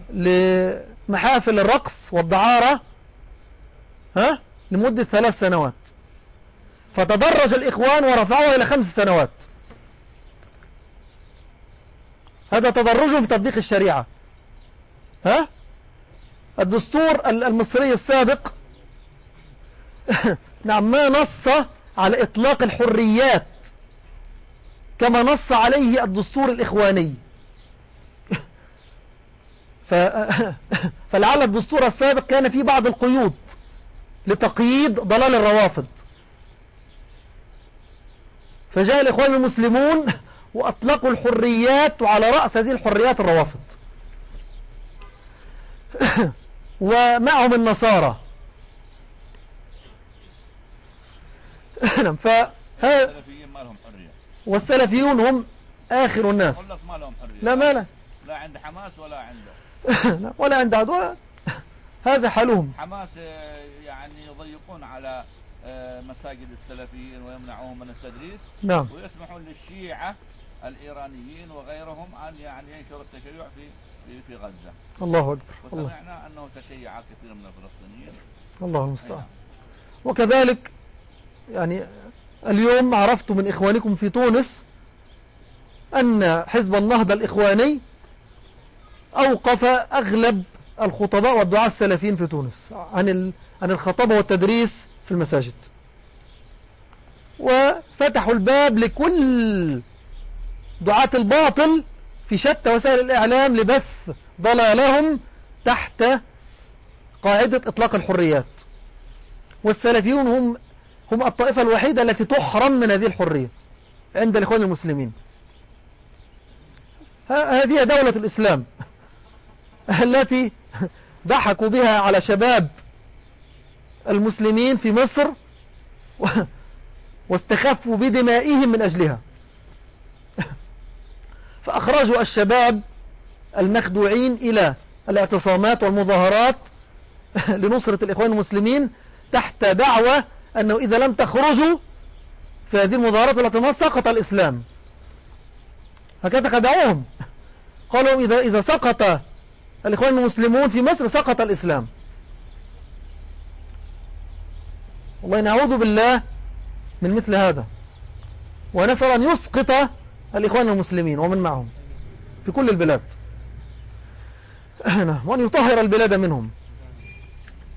لمحافل الرقص والدعارة ها لمدة ثلاث سنوات. فتدرج الإخوان ورفعوها إلى خمس سنوات. هذا تدرج في تطبيق الشريعة. ها؟ الدستور المصري السابق نعم ما نص على إطلاق الحريات كما نص عليه الدستور الإخواني. فلعل الدستور السابق كان فيه بعض القيود لتقييد ضلال الروافض. فجاء الإخوان المسلمون وأطلقوا الحريات وعلى رأس هذه الحريات الروافض. ومعهم النصارى. نعم حرية. والسلفيون هم آخر الناس. لا ما لا. لا عند حماس ولا عنده ولا عند عدوى هذا حالهم حماس آه، يعني يضيقون على آه، مساجد السلفيين ويمنعوهم من التدريس. نعم. ويسمحون للشيعة الإيرانيين وغيرهم أن يعني ينشروا التشيع في في, غزة. الله أكبر وسمعنا أنه تشيع كثير من الفلسطينيين. الله المستعان. نعم. وكذلك يعني اليوم عرفت من إخوانكم في تونس أن حزب النهضة الإخواني أوقف أغلب الخطباء والدعاء السلفيين في تونس عن عن الخطابة والتدريس في المساجد. وفتحوا الباب لكل دعاة الباطل في شتى وسائل الإعلام لبث ضلالهم تحت قاعدة إطلاق الحريات. والسلفيون هم هم الطائفة الوحيدة التي تحرم من هذه الحرية عند الإخوان المسلمين. هذه دولة الإسلام التي ضحكوا بها على شباب المسلمين في مصر واستخفوا بدمائهم من أجلها. فأخرجوا الشباب المخدوعين إلى الاعتصامات والمظاهرات لنصرة الإخوان المسلمين تحت دعوة أنه إذا لم تخرجوا في هذه المظاهرات والاعتصامات سقط الإسلام. هكذا خدعوهم. قالوا إذا, إذا سقط الإخوان المسلمون في مصر سقط الإسلام. والله نعوذ بالله من مثل هذا. ونسأل أن يسقط الإخوان المسلمين ومن معهم في كل البلاد. نعم، وأن يطهر البلاد منهم.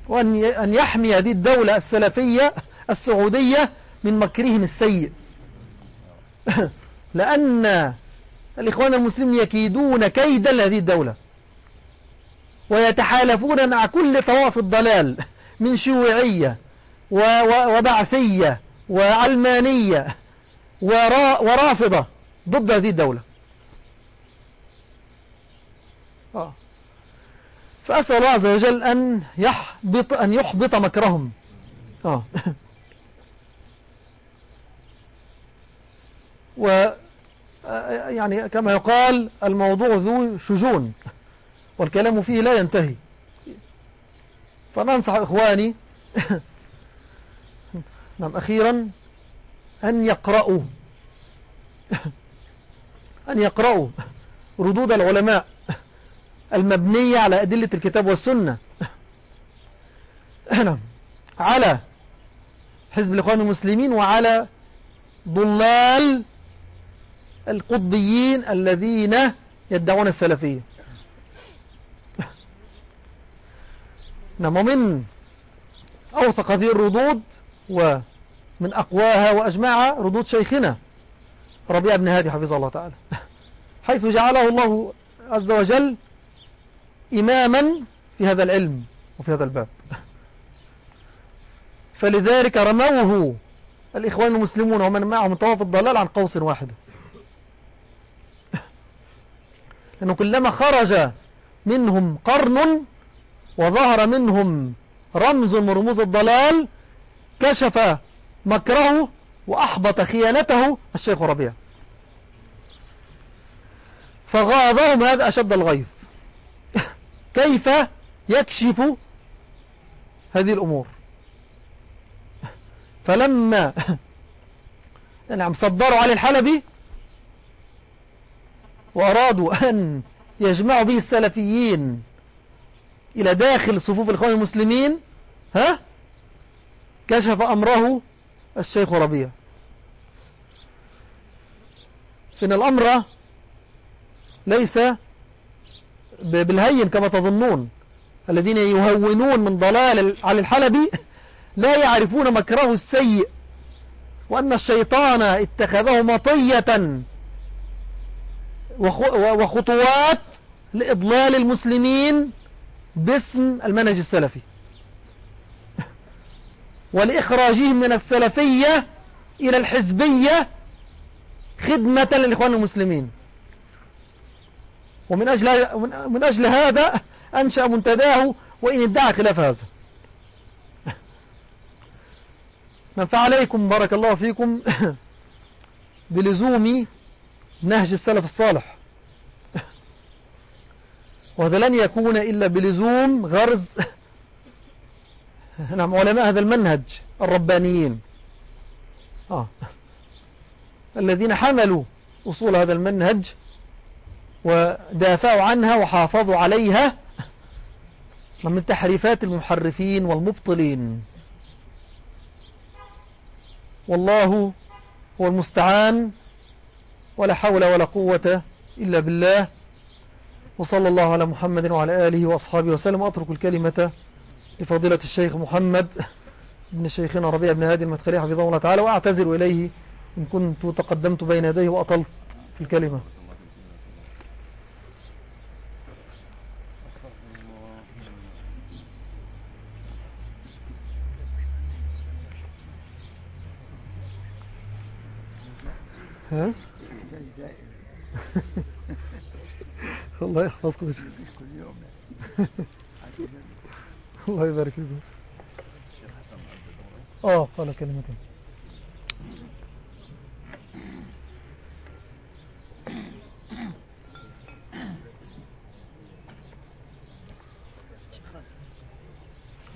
وأن يحمي هذه الدولة السلفية السعودية من مكرهم السيء. لأن الإخوان المسلمين يكيدون كيدا لهذه الدولة. ويتحالفون مع كل طوائف الضلال من شيوعية وبعثية وعلمانية ورا ورافضة. ضد هذه الدولة آه. فأسأل الله عز وجل أن يحبط أن يحبط مكرهم آه. و يعني كما يقال الموضوع ذو شجون والكلام فيه لا ينتهي فننصح إخواني نعم أخيرا أن يقرأوا أن يقرأوا ردود العلماء المبنية على أدلة الكتاب والسنة. على حزب الإخوان المسلمين وعلى ضلال القطبيين الذين يدعون السلفية. نعم ومن أوثق هذه الردود ومن أقواها وأجمعها ردود شيخنا ربيع بن هادي حفظه الله تعالى. حيث جعله الله عز وجل إماما في هذا العلم وفي هذا الباب. فلذلك رموه الإخوان المسلمون ومن معهم طواف الضلال عن قوس واحدة. لأنه كلما خرج منهم قرن وظهر منهم رمز من رموز الضلال كشف مكره وأحبط خيانته الشيخ ربيع. فغاضهم هذا أشد الغيظ. كيف يكشف هذه الأمور؟ فلما نعم صدروا علي الحلبي وأرادوا أن يجمعوا به السلفيين إلى داخل صفوف الإخوان المسلمين ها؟ كشف أمره الشيخ ربيع. فإن الأمر ليس بالهين كما تظنون. الذين يهونون من ضلال علي الحلبي لا يعرفون مكره السيء وأن الشيطان اتخذه مطية وخ- وخطوات لإضلال المسلمين باسم المنهج السلفي. ولإخراجهم من السلفية إلى الحزبية خدمة للإخوان المسلمين. ومن أجل, من أجل هذا أنشأ منتداه وإن ادعى خلاف هذا. فعليكم بارك الله فيكم بلزوم نهج السلف الصالح. وهذا لن يكون إلا بلزوم غرز نعم علماء هذا المنهج الربانيين. آه. الذين حملوا أصول هذا المنهج ودافعوا عنها وحافظوا عليها من تحريفات المحرفين والمبطلين. والله هو المستعان ولا حول ولا قوة إلا بالله. وصلى الله على محمد وعلى آله وأصحابه وسلم. أترك الكلمة لفضيلة الشيخ محمد ابن شيخنا ربيع بن هادي المدخلي حفظه الله تعالى وأعتذر إليه إن كنت تقدمت بين يديه وأطلت في الكلمة. ها؟ الله يحفظكم. الله يبارك فيكم. آه قال كلمتين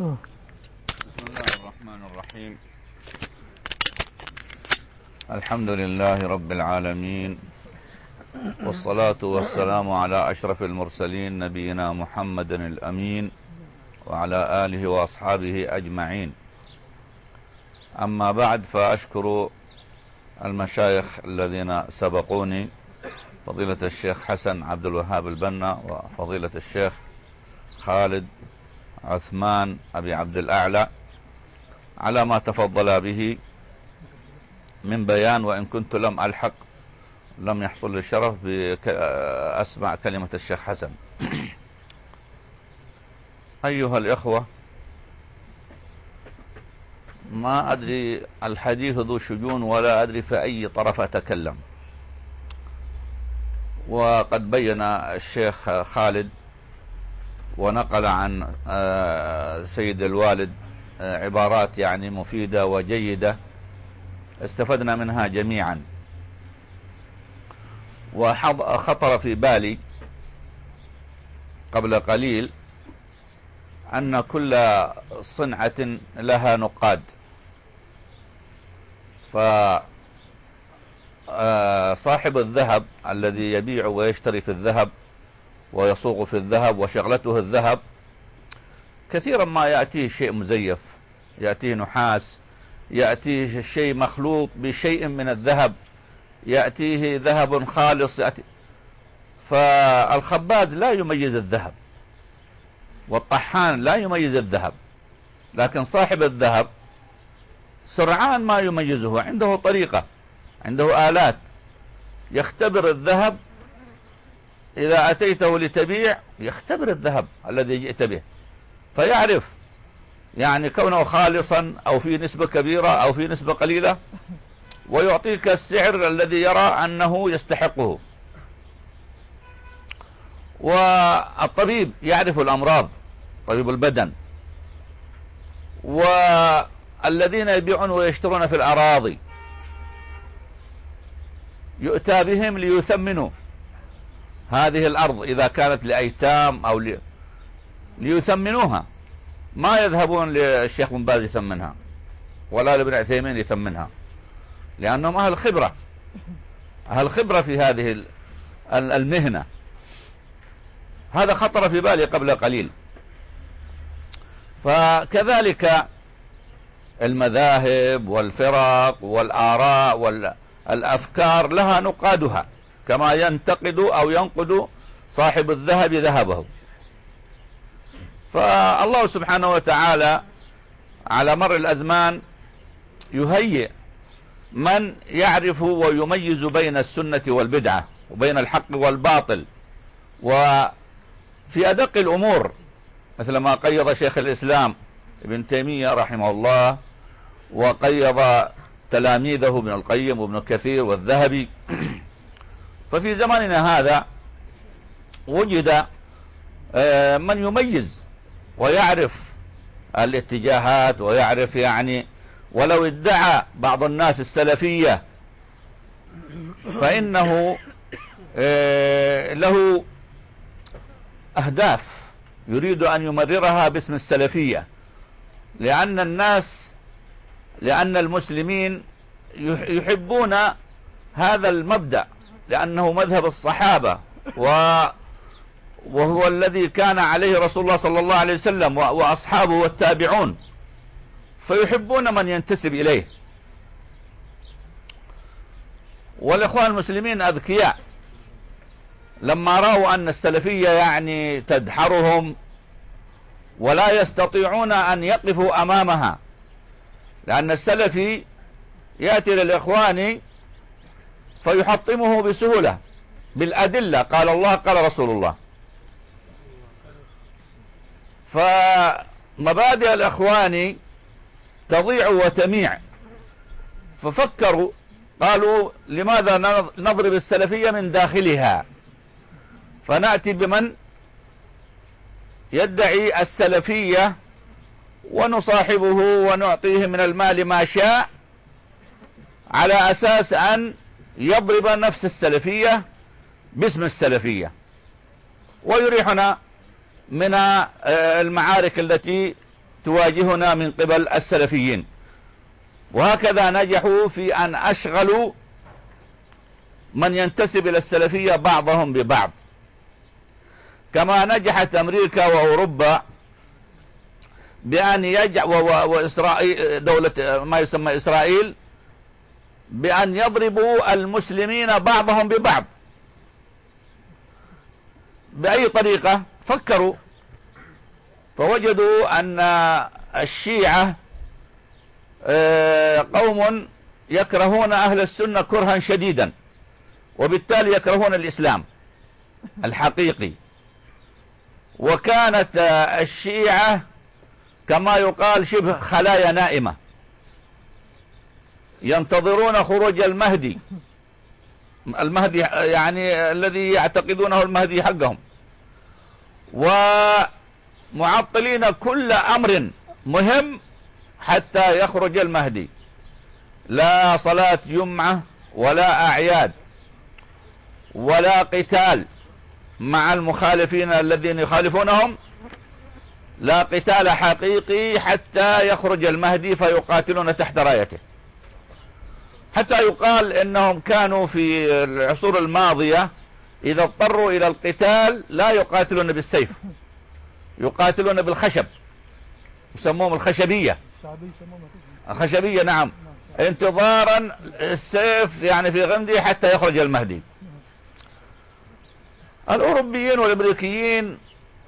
بسم الله الرحمن الرحيم. الحمد لله رب العالمين. والصلاة والسلام على أشرف المرسلين نبينا محمد الأمين وعلى آله وأصحابه أجمعين. أما بعد فأشكر المشايخ الذين سبقوني فضيلة الشيخ حسن عبد الوهاب البنا وفضيلة الشيخ خالد عثمان أبي عبد الأعلى على ما تفضل به من بيان وإن كنت لم ألحق لم يحصل لي الشرف بأسمع كلمة الشيخ حسن. أيها الإخوة ما أدري الحديث ذو شجون ولا أدري في أي طرف أتكلم. وقد بين الشيخ خالد ونقل عن سيد الوالد عبارات يعني مفيدة وجيدة. استفدنا منها جميعا. وخطر في بالي قبل قليل أن كل صنعة لها نقاد. فصاحب الذهب الذي يبيع ويشتري في الذهب ويصوغ في الذهب وشغلته الذهب. كثيرا ما يأتيه شيء مزيف يأتيه نحاس يأتيه شيء مخلوط بشيء من الذهب يأتيه ذهب خالص يأتي. فالخباز لا يميز الذهب والطحان لا يميز الذهب لكن صاحب الذهب سرعان ما يميزه عنده طريقة عنده آلات. يختبر الذهب إذا أتيته لتبيع يختبر الذهب الذي جئت به فيعرف يعني كونه خالصا أو في نسبة كبيرة أو في نسبة قليلة ويعطيك السعر الذي يرى أنه يستحقه. والطبيب يعرف الأمراض طبيب البدن. والذين يبيعون ويشترون في الأراضي يؤتى بهم ليثمنوا. هذه الأرض إذا كانت لأيتام أو لي... ليثمنوها. ما يذهبون للشيخ بن باز يثمنها ولا لابن عثيمين يثمنها لأنهم أهل خبرة. أهل خبرة في هذه المهنة. هذا خطر في بالي قبل قليل. فكذلك المذاهب والفرق والآراء والأفكار لها نقادها. كما ينتقد أو ينقد صاحب الذهب ذهبه. فالله سبحانه وتعالى على مر الأزمان يهيئ من يعرف ويميز بين السنة والبدعة وبين الحق والباطل. وفي أدق الأمور مثل ما قيض شيخ الإسلام ابن تيمية رحمه الله وقيض تلاميذه ابن القيم وابن كثير والذهبي. ففي زماننا هذا وجد من يميز ويعرف الاتجاهات ويعرف يعني ولو ادعى بعض الناس السلفية فإنه آه، له أهداف يريد أن يمررها باسم السلفية. لأن الناس لأن المسلمين يحبون هذا المبدأ. لأنه مذهب الصحابة و وهو الذي كان عليه رسول الله صلى الله عليه وسلم وأصحابه والتابعون. فيحبون من ينتسب إليه. والإخوان المسلمين أذكياء. لما رأوا أن السلفية يعني تدحرهم ولا يستطيعون أن يقفوا أمامها لأن السلفي يأتي للإخوان فيحطمه بسهولة بالأدلة. قال الله قال رسول الله. فمبادئ الإخوان تضيع وتميع. ففكروا قالوا لماذا نضرب السلفية من داخلها؟ فنأتي بمن يدعي السلفية ونصاحبه ونعطيه من المال ما شاء على أساس أن يضرب نفس السلفية باسم السلفية. ويريحنا من المعارك التي تواجهنا من قبل السلفيين. وهكذا نجحوا في أن أشغلوا من ينتسب إلى السلفية بعضهم ببعض. كما نجحت أمريكا وأوروبا بأن يجع وإسرائيل دولة ما يسمى إسرائيل بأن يضربوا المسلمين بعضهم ببعض. بأي طريقة؟ فكروا. فوجدوا أن الشيعة آه، قوم يكرهون أهل السنة كرها شديدا وبالتالي يكرهون الإسلام الحقيقي. وكانت الشيعة كما يقال شبه خلايا نائمة. ينتظرون خروج المهدي. المهدي يعني الذي يعتقدونه المهدي حقهم. ومعطلين كل أمر مهم حتى يخرج المهدي. لا صلاة جمعة ولا أعياد ولا قتال مع المخالفين الذين يخالفونهم. لا قتال حقيقي حتى يخرج المهدي فيقاتلون تحت رايته. حتى يقال إنهم كانوا في العصور الماضية إذا اضطروا إلى القتال لا يقاتلون بالسيف يقاتلون بالخشب يسموهم الخشبية. الخشبية نعم. انتظارا السيف يعني في غمده حتى يخرج المهدي. الأوروبيين والأمريكيين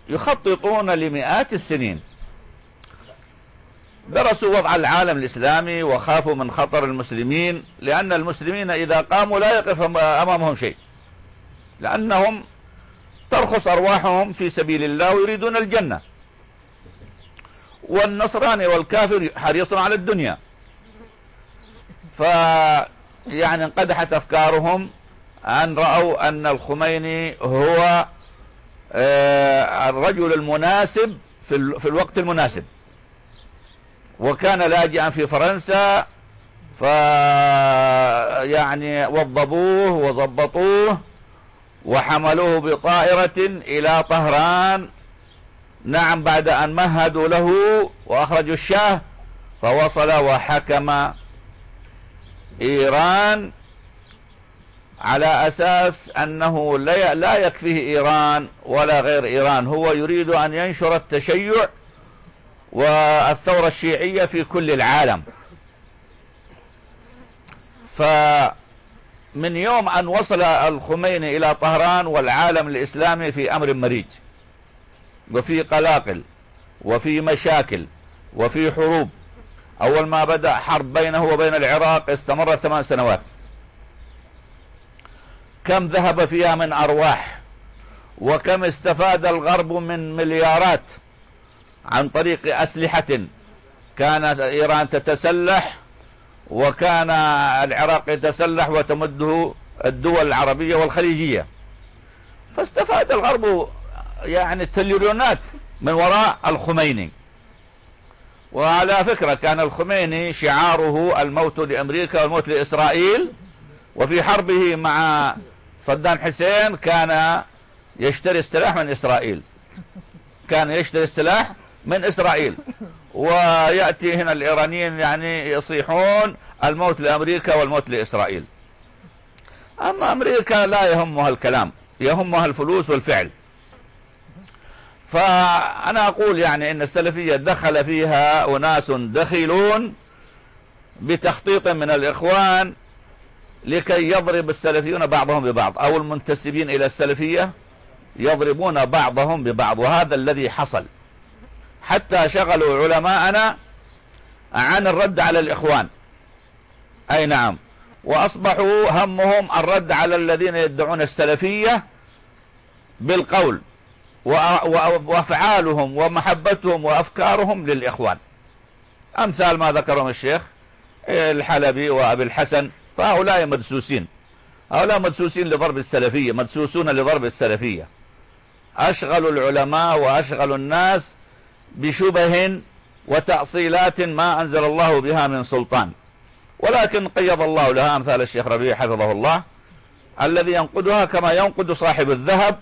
يخططون لمئات السنين. درسوا وضع العالم الإسلامي وخافوا من خطر المسلمين لأن المسلمين إذا قاموا لا يقف أمامهم شيء. لأنهم ترخص أرواحهم في سبيل الله ويريدون الجنة. والنصراني والكافر حريص على الدنيا. ف يعني انقدحت أفكارهم أن رأوا أن الخميني هو آه، الرجل المناسب في الوقت المناسب. وكان لاجئا في فرنسا ف يعني وضبوه وضبطوه وحملوه بطائرة إلى طهران. نعم بعد أن مهدوا له وأخرجوا الشاه فوصل وحكم إيران على أساس أنه لا يكفيه إيران ولا غير إيران. هو يريد أن ينشر التشيع والثورة الشيعية في كل العالم. فمن يوم أن وصل الخميني إلى طهران والعالم الإسلامي في أمر مريج وفي قلاقل وفي مشاكل وفي حروب أول ما بدأ حرب بينه وبين العراق استمرت ثمان سنوات. كم ذهب فيها من أرواح وكم استفاد الغرب من مليارات عن طريق أسلحة. كانت إيران تتسلح وكان العراق يتسلح وتمده الدول العربية والخليجية. فاستفاد الغرب يعني تريليونات من وراء الخميني. وعلى فكرة كان الخميني شعاره الموت لأمريكا والموت لإسرائيل. وفي حربه مع صدام حسين كان يشتري السلاح من إسرائيل. كان يشتري السلاح من إسرائيل. ويأتي هنا الإيرانيين يعني يصيحون الموت لأمريكا والموت لإسرائيل. أما أمريكا لا يهمها الكلام يهمها الفلوس والفعل. فأنا أقول يعني أن السلفية دخل فيها أناس دخيلون بتخطيط من الإخوان لكي يضرب السلفيون بعضهم ببعض أو المنتسبين إلى السلفية يضربون بعضهم ببعض وهذا الذي حصل. حتى شغلوا علماءنا عن الرد على الإخوان. أي نعم. وأصبحوا همهم الرد على الذين يدعون السلفية بالقول وأفعالهم ومحبتهم وأفكارهم للإخوان. أمثال ما ذكرهم الشيخ الحلبي وأبي الحسن فهؤلاء مدسوسين. هؤلاء مدسوسين لضرب السلفية مدسوسون لضرب السلفية. أشغلوا العلماء وأشغلوا الناس بشبه وتأصيلات ما أنزل الله بها من سلطان. ولكن قيض الله لها أمثال الشيخ ربيع حفظه الله الذي ينقدها كما ينقد صاحب الذهب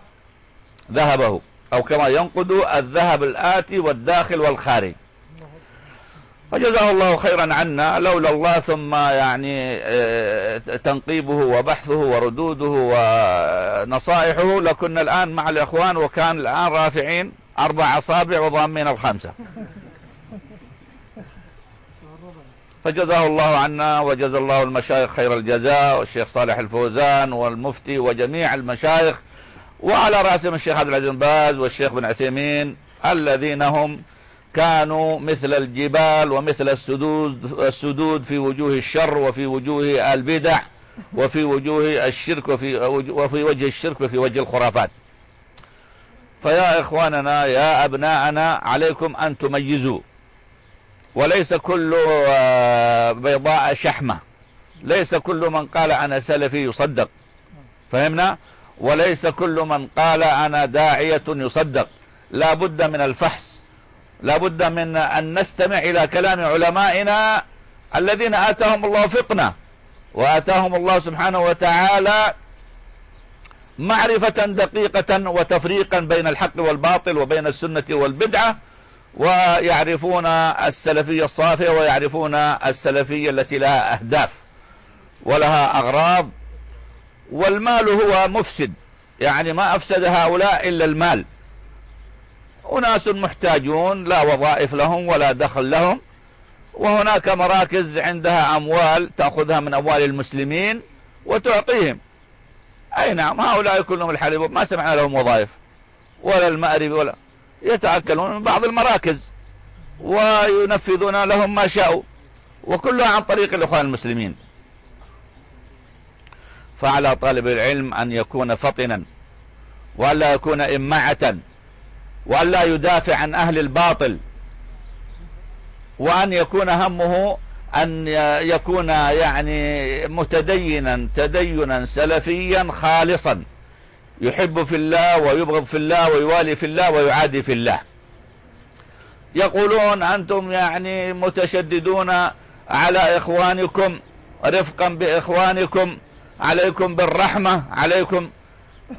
ذهبه أو كما ينقد الذهب الآتي والداخل والخارج. فجزاه الله خيرا عنا لولا الله ثم يعني آه، تنقيبه وبحثه وردوده ونصائحه لكنا الآن مع الإخوان وكان الآن رافعين أربع أصابع وضامين الخمسة. فجزاه الله عنا وجزا الله المشايخ خير الجزاء والشيخ صالح الفوزان والمفتي وجميع المشايخ وعلى رأسهم الشيخ عبد العزيز باز والشيخ بن عثيمين الذين هم كانوا مثل الجبال ومثل السدود, السدود في وجوه الشر وفي وجوه البدع وفي وجوه الشرك وفي, وفي وجه الشرك وفي وجه الخرافات. فيا إخواننا يا أبناءنا عليكم أن تميزوا. وليس كل آه، بيضاء شحمة. ليس كل من قال أنا سلفي يصدق. فهمنا؟ وليس كل من قال أنا داعية يصدق. لا بد من الفحص. لا بد من أن نستمع إلى كلام علمائنا الذين آتاهم الله فقنا. وآتاهم الله سبحانه وتعالى معرفة دقيقة وتفريقا بين الحق والباطل وبين السنة والبدعة ويعرفون السلفية الصافية ويعرفون السلفية التي لها أهداف ولها أغراض. والمال هو مفسد يعني ما أفسد هؤلاء إلا المال. أناس محتاجون لا وظائف لهم ولا دخل لهم وهناك مراكز عندها أموال تأخذها من أموال المسلمين وتعطيهم. أي نعم هؤلاء كلهم الحليب ما سمعنا لهم وظائف ولا المأرب ولا يتأكلون من بعض المراكز وينفذون لهم ما شاءوا وكلها عن طريق الإخوان المسلمين. فعلى طالب العلم أن يكون فطنا وألا يكون إمعة وألا يدافع عن أهل الباطل وأن يكون همه أن يكون يعني متدينا تدينا سلفيا خالصا. يحب في الله ويبغض في الله ويوالي في الله ويعادي في الله. يقولون أنتم يعني متشددون على إخوانكم رفقا بإخوانكم عليكم بالرحمة عليكم.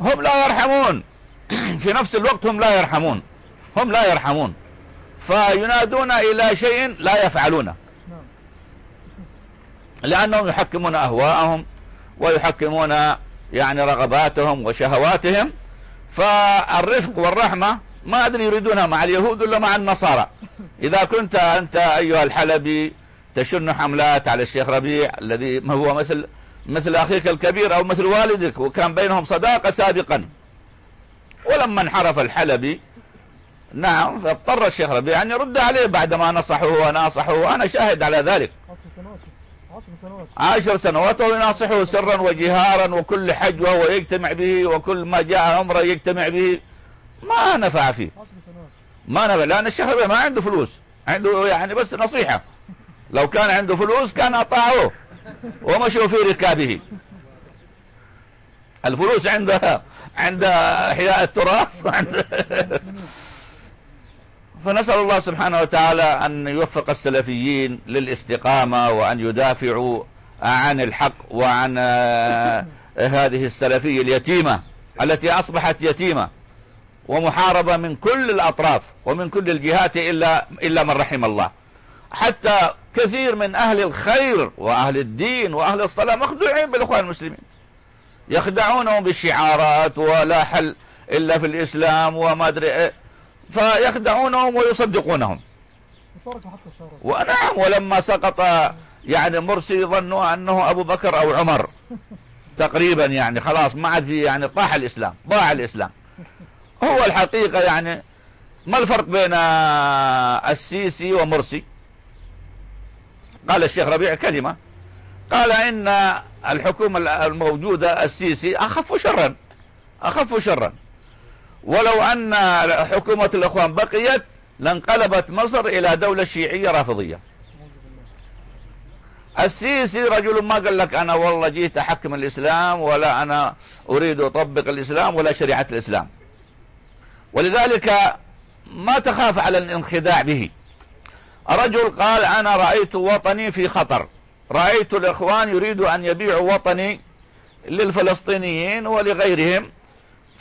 هم لا يرحمون. في نفس الوقت هم لا يرحمون. هم لا يرحمون. فينادون إلى شيء لا يفعلونه. لأنهم يحكمون أهواءهم ويحكمون يعني رغباتهم وشهواتهم فالرفق والرحمة ما أدري يريدونها مع اليهود ولا مع النصارى. إذا كنت أنت أيها الحلبي تشن حملات على الشيخ ربيع الذي هو مثل مثل أخيك الكبير أو مثل والدك وكان بينهم صداقة سابقا. ولما انحرف الحلبي نعم فاضطر الشيخ ربيع أن يرد عليه بعدما نصحه وناصحه وأنا شاهد على ذلك. عشر سنوات. وهو يناصحه سرا وجهارا وكل حج وهو يجتمع به وكل ما جاء عمره يجتمع به. ما نفع فيه. ما نفع. لأن الشيخ ما عنده فلوس. عنده يعني بس نصيحة. لو كان عنده فلوس كان أطاعوه. ومشوا في ركابه. الفلوس عند عند إحياء التراث. فنسأل الله سبحانه وتعالى أن يوفق السلفيين للاستقامة وأن يدافعوا عن الحق وعن آه، هذه السلفية اليتيمة التي أصبحت يتيمة ومحاربة من كل الأطراف ومن كل الجهات إلا, إلا من رحم الله. حتى كثير من أهل الخير وأهل الدين وأهل الصلاة مخدوعين بالإخوان المسلمين. يخدعونهم بالشعارات ولا حل إلا في الإسلام وما أدري إيه. فيخدعونهم ويصدقونهم. ونعم ولما سقط يعني مرسي ظنوا أنه أبو بكر أو عمر. تقريبا يعني خلاص ما عاد في يعني طاح الإسلام ضاع الإسلام. هو الحقيقة يعني ما الفرق بين السيسي ومرسي؟ قال الشيخ ربيع كلمة قال إن الحكومة الموجودة السيسي أخف شرا أخف شرا. ولو أن حكومة الإخوان بقيت لانقلبت مصر إلى دولة شيعية رافضية. السيسي رجل ما قال لك أنا والله جيت أحكم الإسلام ولا أنا أريد أطبق الإسلام ولا شريعة الإسلام. ولذلك ما تخاف على الانخداع به. رجل قال أنا رأيت وطني في خطر. رأيت الإخوان يريدوا أن يبيعوا وطني للفلسطينيين ولغيرهم.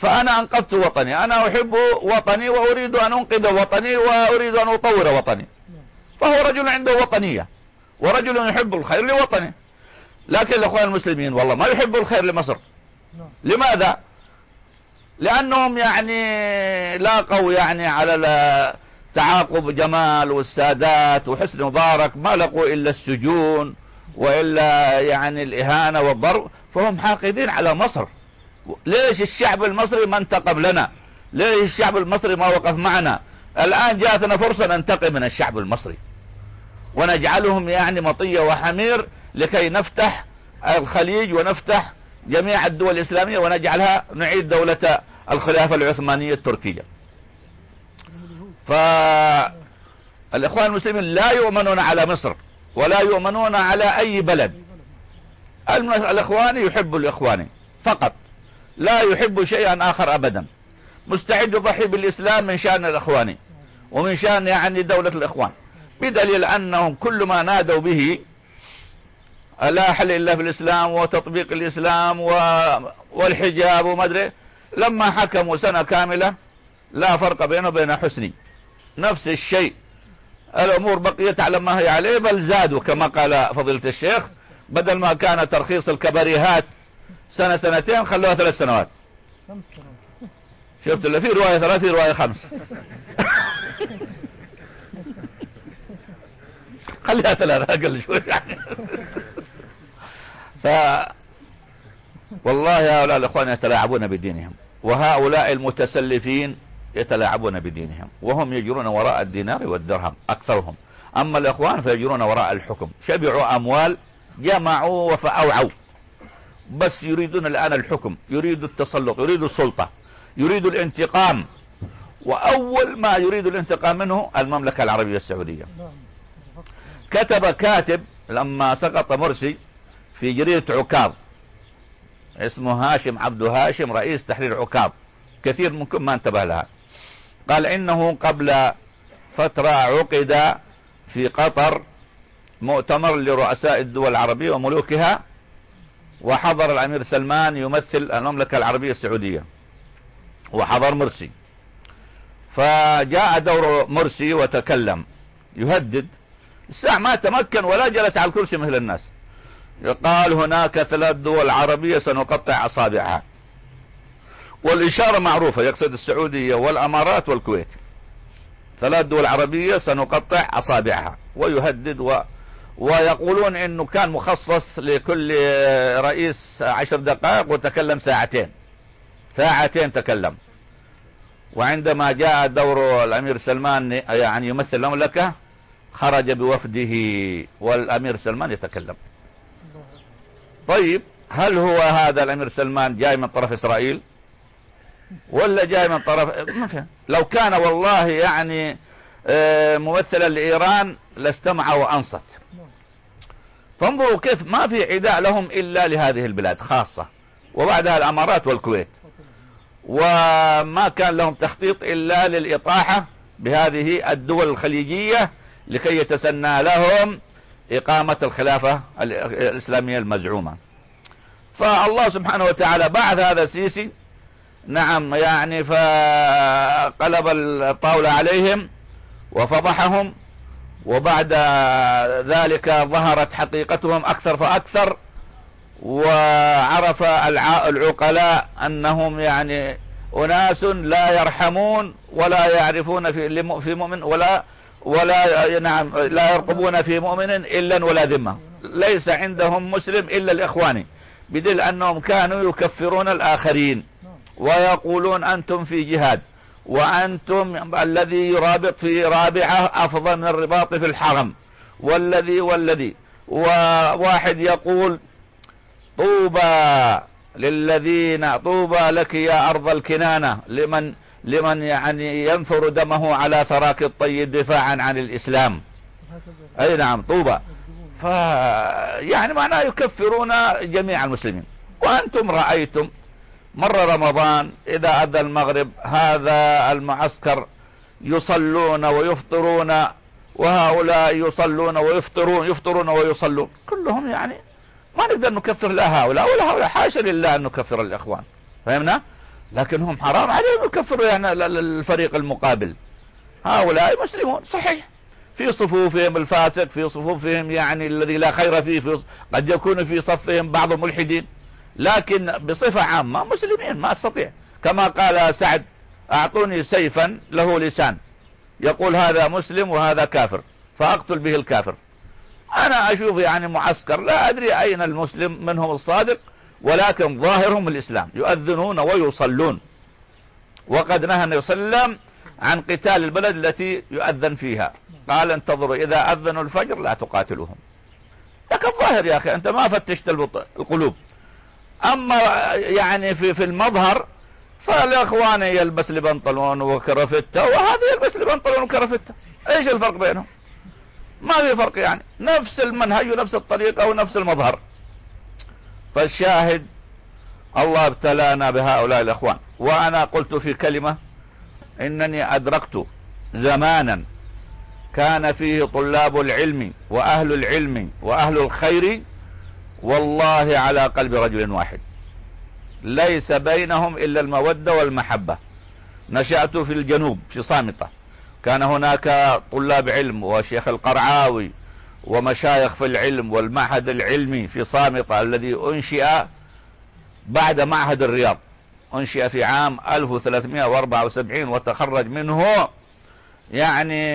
فأنا أنقذت وطني. أنا أحب وطني وأريد أن أنقذ وطني وأريد أن أطور وطني. فهو رجل عنده وطنية ورجل يحب الخير لوطنه. لكن الأخوان المسلمين والله ما يحبوا الخير لمصر. لماذا؟ لأنهم يعني لاقوا يعني على تعاقب جمال والسادات وحسن مبارك ما لقوا إلا السجون وإلا يعني الإهانة والضرب فهم حاقدين على مصر. ليش الشعب المصري ما انتقم لنا؟ ليش الشعب المصري ما وقف معنا؟ الآن جاءتنا فرصة ننتقم من الشعب المصري. ونجعلهم يعني مطية وحمير لكي نفتح الخليج ونفتح جميع الدول الإسلامية ونجعلها نعيد دولة الخلافة العثمانية التركية. فالإخوان المسلمين لا يؤمنون على مصر ولا يؤمنون على أي بلد. الإخواني يحب الإخواني فقط. لا يحب شيئا آخر أبدا. مستعد يضحي بالإسلام من شأن الإخواني ومن شأن يعني دولة الإخوان. بدليل أنهم كل ما نادوا به لا حل إلا في الإسلام وتطبيق الإسلام والحجاب وما أدري. لما حكموا سنة كاملة لا فرق بينه وبين حسني. نفس الشيء. الأمور بقيت على ما هي عليه بل زادوا كما قال فضيلة الشيخ. بدل ما كان ترخيص الكبريهات سنة سنتين خلوها ثلاث سنوات. خمس سنوات. شفت اللي في رواية ثلاث في رواية خمس. خليها ثلاثة أقل شوي. يعني ف والله هؤلاء الأخوان يتلاعبون بدينهم وهؤلاء المتسلفين يتلاعبون بدينهم وهم يجرون وراء الدينار والدرهم أكثرهم. أما الإخوان فيجرون وراء الحكم. شبعوا أموال جمعوا وفأوعوا. بس يريدون الآن الحكم يريدوا التسلط يريدوا السلطة يريدوا الانتقام. وأول ما يريد الانتقام منه المملكة العربية السعودية. كتب كاتب لما سقط مرسي في جريدة عكاظ. اسمه هاشم عبد هاشم رئيس تحرير عكاظ. كثير منكم ما انتبه لها. قال إنه قبل فترة عقد في قطر مؤتمر لرؤساء الدول العربية وملوكها وحضر الأمير سلمان يمثل المملكة العربية السعودية. وحضر مرسي. فجاء دور مرسي وتكلم. يهدد. الساعة ما تمكن ولا جلس على الكرسي مثل الناس. قال هناك ثلاث دول عربية سنقطع أصابعها. والإشارة معروفة يقصد السعودية والأمارات والكويت. ثلاث دول عربية سنقطع أصابعها. ويهدد و ويقولون إنه كان مخصص لكل رئيس عشر دقائق وتكلم ساعتين. ساعتين تكلم. وعندما جاء دور الأمير سلمان يعني يمثل المملكة خرج بوفده والأمير سلمان يتكلم. طيب هل هو هذا الأمير سلمان جاي من طرف إسرائيل؟ ولا جاي من طرف ما فهم لو كان والله يعني آه، ممثلا لإيران لاستمع وأنصت. فانظروا كيف ما في عداء لهم إلا لهذه البلاد خاصة. وبعدها الأمارات والكويت. وما كان لهم تخطيط إلا للإطاحة بهذه الدول الخليجية لكي يتسنى لهم إقامة الخلافة الإسلامية المزعومة. فالله سبحانه وتعالى بعد هذا السيسي. نعم يعني فقلب الطاولة عليهم وفضحهم. وبعد ذلك ظهرت حقيقتهم أكثر فأكثر وعرف العقلاء أنهم يعني أناس لا يرحمون ولا يعرفون في في مؤمن ولا ولا نعم لا يرقبون في مؤمن إلا ولا ذمة. ليس عندهم مسلم إلا الإخواني بدل أنهم كانوا يكفرون الآخرين ويقولون أنتم في جهاد. وأنتم الذي يرابط في رابعة أفضل من الرباط في الحرم. والذي والذي. وواحد يقول طوبى للذين طوبى لك يا أرض الكنانة. لمن لمن يعني ينثر دمه على ثراك الطيب دفاعا عن الإسلام. أي نعم طوبى. ف يعني معناه يكفرون جميع المسلمين. وأنتم رأيتم مر رمضان إذا أدى المغرب هذا المعسكر يصلون ويفطرون وهؤلاء يصلون ويفطرون يفطرون ويصلون. كلهم يعني ما نقدر نكفر لا هؤلاء ولا هؤلاء. حاشا لله أن نكفر الإخوان. فهمنا؟ لكن هم حرام عليهم يكفروا يعني الفريق المقابل. هؤلاء مسلمون. صحيح. في صفوفهم الفاسق في صفوفهم يعني الذي لا خير فيه في قد يكون في صفهم بعض الملحدين لكن بصفة عامة مسلمين ما أستطيع. كما قال سعد أعطوني سيفا له لسان. يقول هذا مسلم وهذا كافر فأقتل به الكافر. أنا أشوف يعني معسكر لا أدري أين المسلم منهم الصادق ولكن ظاهرهم الإسلام يؤذنون ويصلون. وقد نهى النبي صلى الله عليه وسلم عن قتال البلد التي يؤذن فيها. قال انتظروا إذا أذنوا الفجر لا تقاتلوهم. لكن ظاهر يا أخي أنت ما فتشت القلوب. أما يعني في في المظهر فالإخوان يلبس لي بنطلون وكرفتة وهذا يلبس لي بنطلون وكرفتة إيش الفرق بينهم؟ ما في فرق يعني. نفس المنهج ونفس الطريقة ونفس المظهر. فالشاهد الله ابتلانا بهؤلاء الإخوان. وأنا قلت في كلمة إنني أدركت زمانا كان فيه طلاب العلم وأهل العلم وأهل الخير والله على قلب رجل واحد. ليس بينهم إلا المودة والمحبة. نشأت في الجنوب في صامتة. كان هناك طلاب علم وشيخ القرعاوي ومشايخ في العلم والمعهد العلمي في صامتة الذي أنشئ بعد معهد الرياض. أنشئ في عام 1374 وتخرج منه يعني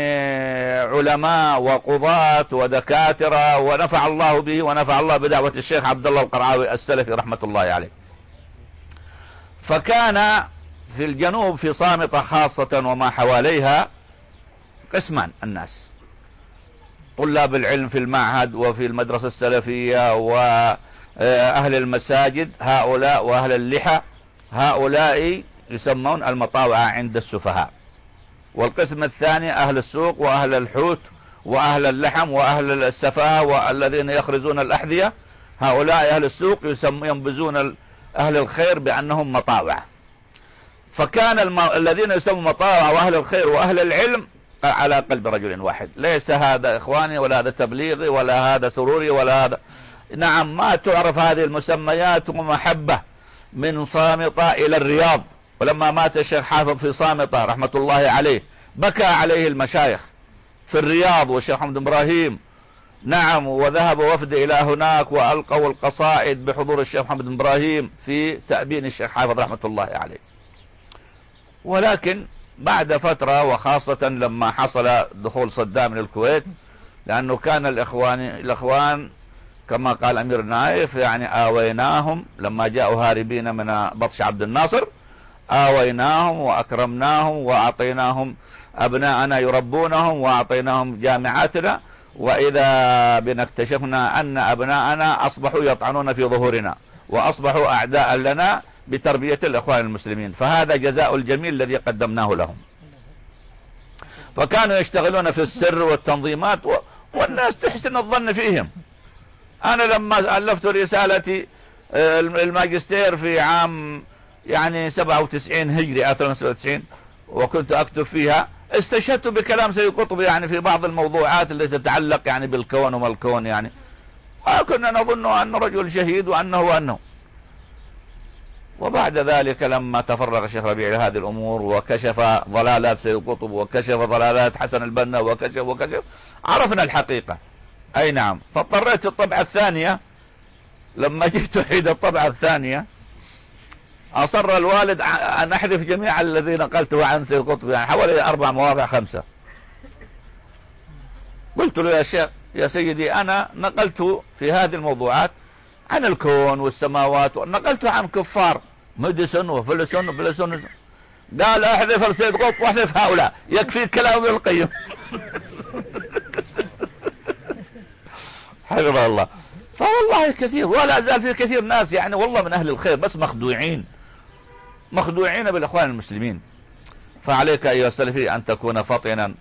علماء وقضاة ودكاترة ونفع الله به ونفع الله بدعوة الشيخ عبد الله القرعاوي السلفي رحمة الله عليه. فكان في الجنوب في صامتة خاصة وما حواليها قسمان الناس. طلاب العلم في المعهد وفي المدرسة السلفية وأهل المساجد هؤلاء وأهل اللحى هؤلاء يسمون المطاوعة عند السفهاء. والقسم الثاني أهل السوق وأهل الحوت وأهل اللحم وأهل السفاه والذين يخرزون الأحذية. هؤلاء أهل السوق ينبزون أهل الخير بأنهم مطاوع. فكان الم... الذين يسمون مطاوع وأهل الخير وأهل العلم على قلب رجل واحد. ليس هذا إخواني ولا هذا تبليغي ولا هذا سروري ولا هذا. نعم ما تعرف هذه المسميات ومحبة من صامطة إلى الرياض. ولما مات الشيخ حافظ في صامتة رحمة الله عليه بكى عليه المشايخ في الرياض والشيخ محمد إبراهيم. نعم وذهب وفد إلى هناك وألقوا القصائد بحضور الشيخ محمد إبراهيم في تأبين الشيخ حافظ رحمة الله عليه. ولكن بعد فترة وخاصة لما حصل دخول صدام من الكويت لأنه كان الاخوان الإخوان كما قال أمير نايف يعني آويناهم لما جاءوا هاربين من بطش عبد الناصر. آويناهم وأكرمناهم وأعطيناهم أبناءنا يربونهم وأعطيناهم جامعاتنا وإذا بنا اكتشفنا أن أبناءنا أصبحوا يطعنون في ظهورنا وأصبحوا أعداء لنا بتربية الإخوان المسلمين. فهذا جزاء الجميل الذي قدمناه لهم. فكانوا يشتغلون في السر والتنظيمات والناس تحسن الظن فيهم. أنا لما ألفت رسالتي آه، الماجستير في عام يعني 97 هجري 97 وكنت أكتب فيها. استشهدت بكلام سيد قطب يعني في بعض الموضوعات التي تتعلق يعني بالكون وما الكون يعني. وكنا نظن أنه رجل شهيد وأنه وأنه وبعد ذلك لما تفرغ الشيخ ربيع لهذه الأمور وكشف ضلالات سيد قطب وكشف ضلالات حسن البنا وكشف وكشف عرفنا الحقيقة. أي نعم. فاضطريت الطبعة الثانية. لما جئت أعيد الطبعة الثانية أصر الوالد أن أحذف جميع الذي نقلته عن سيد قطب يعني حوالي أربع مواضع خمسة. قلت له يا شيخ يا سيدي أنا نقلت في هذه الموضوعات عن الكون والسماوات نقلت عن كفار مدسن وفلسن وفلسن قال أحذف السيد قطب وأحذف هؤلاء. يكفي كلام ابن القيم. حفظه الله. فوالله كثير ولا زال في كثير ناس يعني والله من أهل الخير بس مخدوعين. مخدوعين بالإخوان المسلمين. فعليك أيها السلفي أن تكون فطنا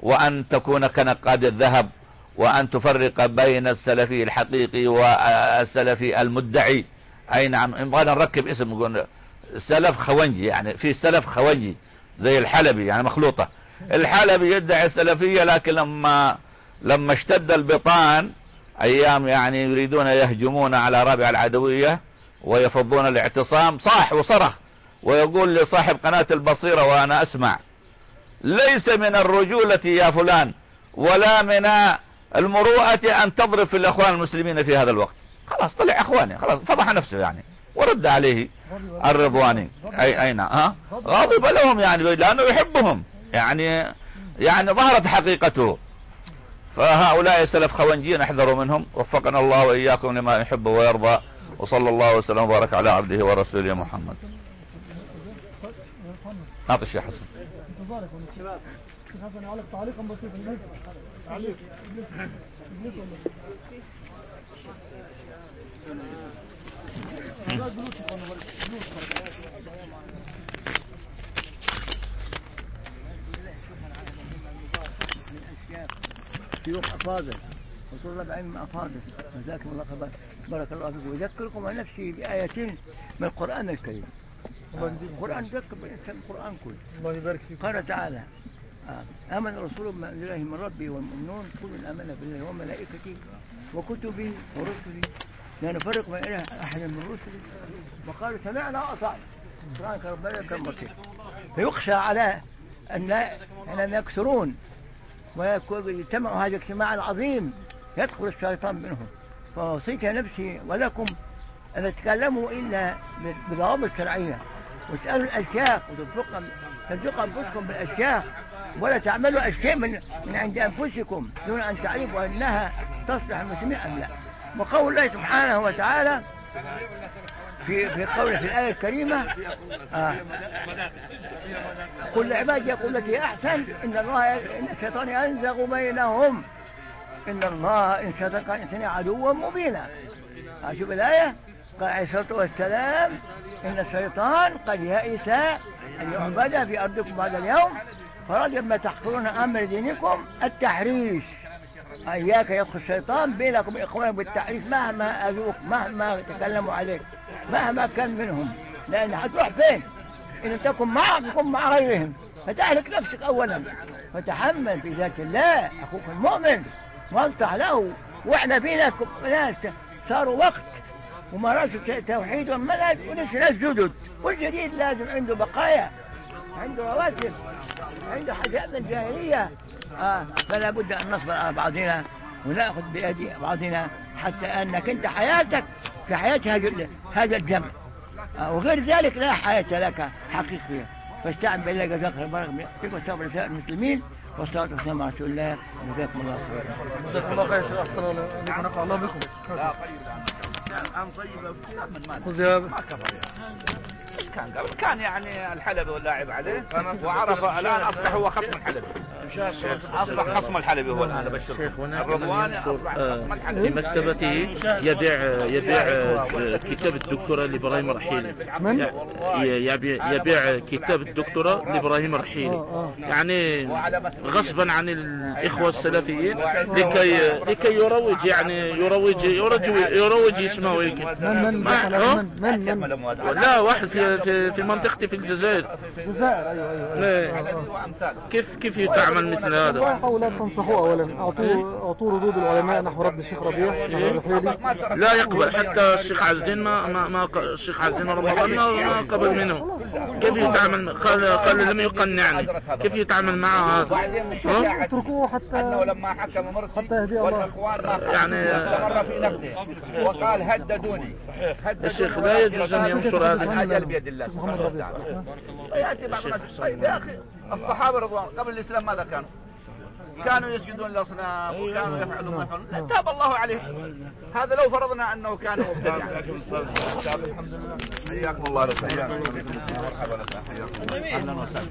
وأن تكون كنقاد الذهب وأن تفرق بين السلفي الحقيقي والسلفي المدعي. أي نعم يبغانا نركب اسم نقول سلف خونجي يعني في سلف خونجي زي الحلبي يعني مخلوطة. الحلبي يدعي السلفية لكن لما لما اشتد البطان أيام يعني يريدون يهجمون على رابع العدوية ويفضون الاعتصام صاح وصرخ. ويقول لصاحب قناة البصيرة وأنا أسمع ليس من الرجولة يا فلان ولا من المروءة أن تضرب في الإخوان المسلمين في هذا الوقت. خلاص طلع إخواني خلاص فضح نفسه يعني. ورد عليه الرضواني أي أين؟ ها؟ غاضب لهم يعني لأنه يحبهم. يعني يعني ظهرت حقيقته. فهؤلاء السلف خوانجين احذروا منهم. وفقنا الله وإياكم لما يحب ويرضى. وصلى الله وسلم وبارك على عبده ورسوله محمد. نعطي الشيخ حسن انتظارك شباب حسن. عليك تعليقا بسيطا الناس عليك الناس شيوخ أفاضل. وطلاب علم أفاضل جزاكم الله خير. بارك الله فيكم. أذكركم عن نفسي بآيتين من القرآن الكريم. القرآن ذكر بالإنسان القرآن كله. الله يبارك فيك قال تعالى آه، آمن الرسول بما أنزل إليه من ربي والمؤمنون كل آمن بالله وملائكته وكتبه ورسله. لا نفرق بين أحد من رسله. وقالوا سمعنا وأطعنا القرآن كان ربنا كان بصير. فيخشى على أن أنهم يكثرون ويجتمعوا هذا الاجتماع العظيم يدخل الشيطان منهم. فوصيت نفسي ولكم أن تتكلموا إلا بضوابط شرعية واسألوا الأشياخ وتطبقوا تنطقوا أنفسكم بالأشياخ ولا تعملوا أشياء من, من عند أنفسكم دون أن تعرفوا أنها تصلح المسلمين أم لا. وقول الله سبحانه وتعالى في في قوله في الآية الكريمة آه كل عباد يقول التي أحسن إن الله إن الشيطان ينزغ بينهم. إن الله إن كان إنسان عدوا مبينا. آه شوف الآية؟ قال عليه الصلاة والسلام إن الشيطان قد يئس أن يعبد في أرضكم هذا اليوم فرجل ما تحقرون أمر دينكم التحريش. إياك يدخل الشيطان بينكم إخوانك بالتحريش مهما أذوك مهما تكلموا عليك مهما كان منهم. لأن هتروح فين؟ إن تكن معهم تكون مع غيرهم. فتهلك نفسك أولا. فتحمل في ذات الله أخوك المؤمن. وانصح له. وإحنا فينا ناس صاروا وقت ومارسوا توحيد والمنهج ولسه ناس جدد. والجديد لازم عنده بقايا عنده رواسب عنده حاجات من الجاهلية. آه فلا بد أن نصبر على بعضنا ونأخذ بيد بعضنا حتى أنك أنت حياتك في حياة هذا الجمع. آه وغير ذلك لا حياة لك حقيقية. فاستعن بالله جزاك الله بارك فيك واستغفر لسائر المسلمين. والصلاة والسلام على رسول الله. وجزاكم الله خيرا. جزاكم الله خير شيخ. أحسن الله بكم. لا الان طيب من مال خذ يا ما كفر يعني كان قبل كان يعني الحلبي واللاعب عليه. وعرف الان أصبح هو خصم الحلبي. أصبح خصم الحلبي هو الآن أبشرك. الرضواني أصبح خصم في الحلبي. مكتبته يبيع يبيع كتاب الدكتوراه لإبراهيم رحيل من؟ يبيع يبيع كتاب الدكتوراه لإبراهيم رحيل يعني غصبا عن الإخوة السلفيين لكي لكي يروج يعني يروج يروج يروج اسمه من من ما- من ها؟ من من من من؟ لا واحد في في في في منطقتي في الجزائر. الجزائر أيوه أيوه إيه. وامثاله كيف كيف يتعامل مثل هذا؟ حاولوا أن تنصحوه اولا. اعطوه أعطوه ردود العلماء. نحو رد الشيخ ربيع. الرحيلي لا يقبل حتى الشيخ عز الدين ما ما, ما الشيخ عز الدين رمضان ما ما قبل منه. كيف يتعامل قال قال لم يقنعني. كيف يتعامل مع هذا؟ اتركوه حتى أنه لما حكم مرسي حتى يهدي الله. يعني- استمر في نقده. وقال هددوني. هددوني الشيخ لا يجوز أن ينشر هذا. بيد الله سبحانه وتعالى. ياتي بعض الناس طيب يا أخي الصحابة رضوان قبل الإسلام ماذا كانوا؟ كانوا يسجدون للاصنام وكانوا يفعلون ما يفعلون. لا، تاب الله عليهم. هذا لو فرضنا أنه كان مبتدعا الحمد لله حياكم الله حياكم مرحبا أهلا وسهلا.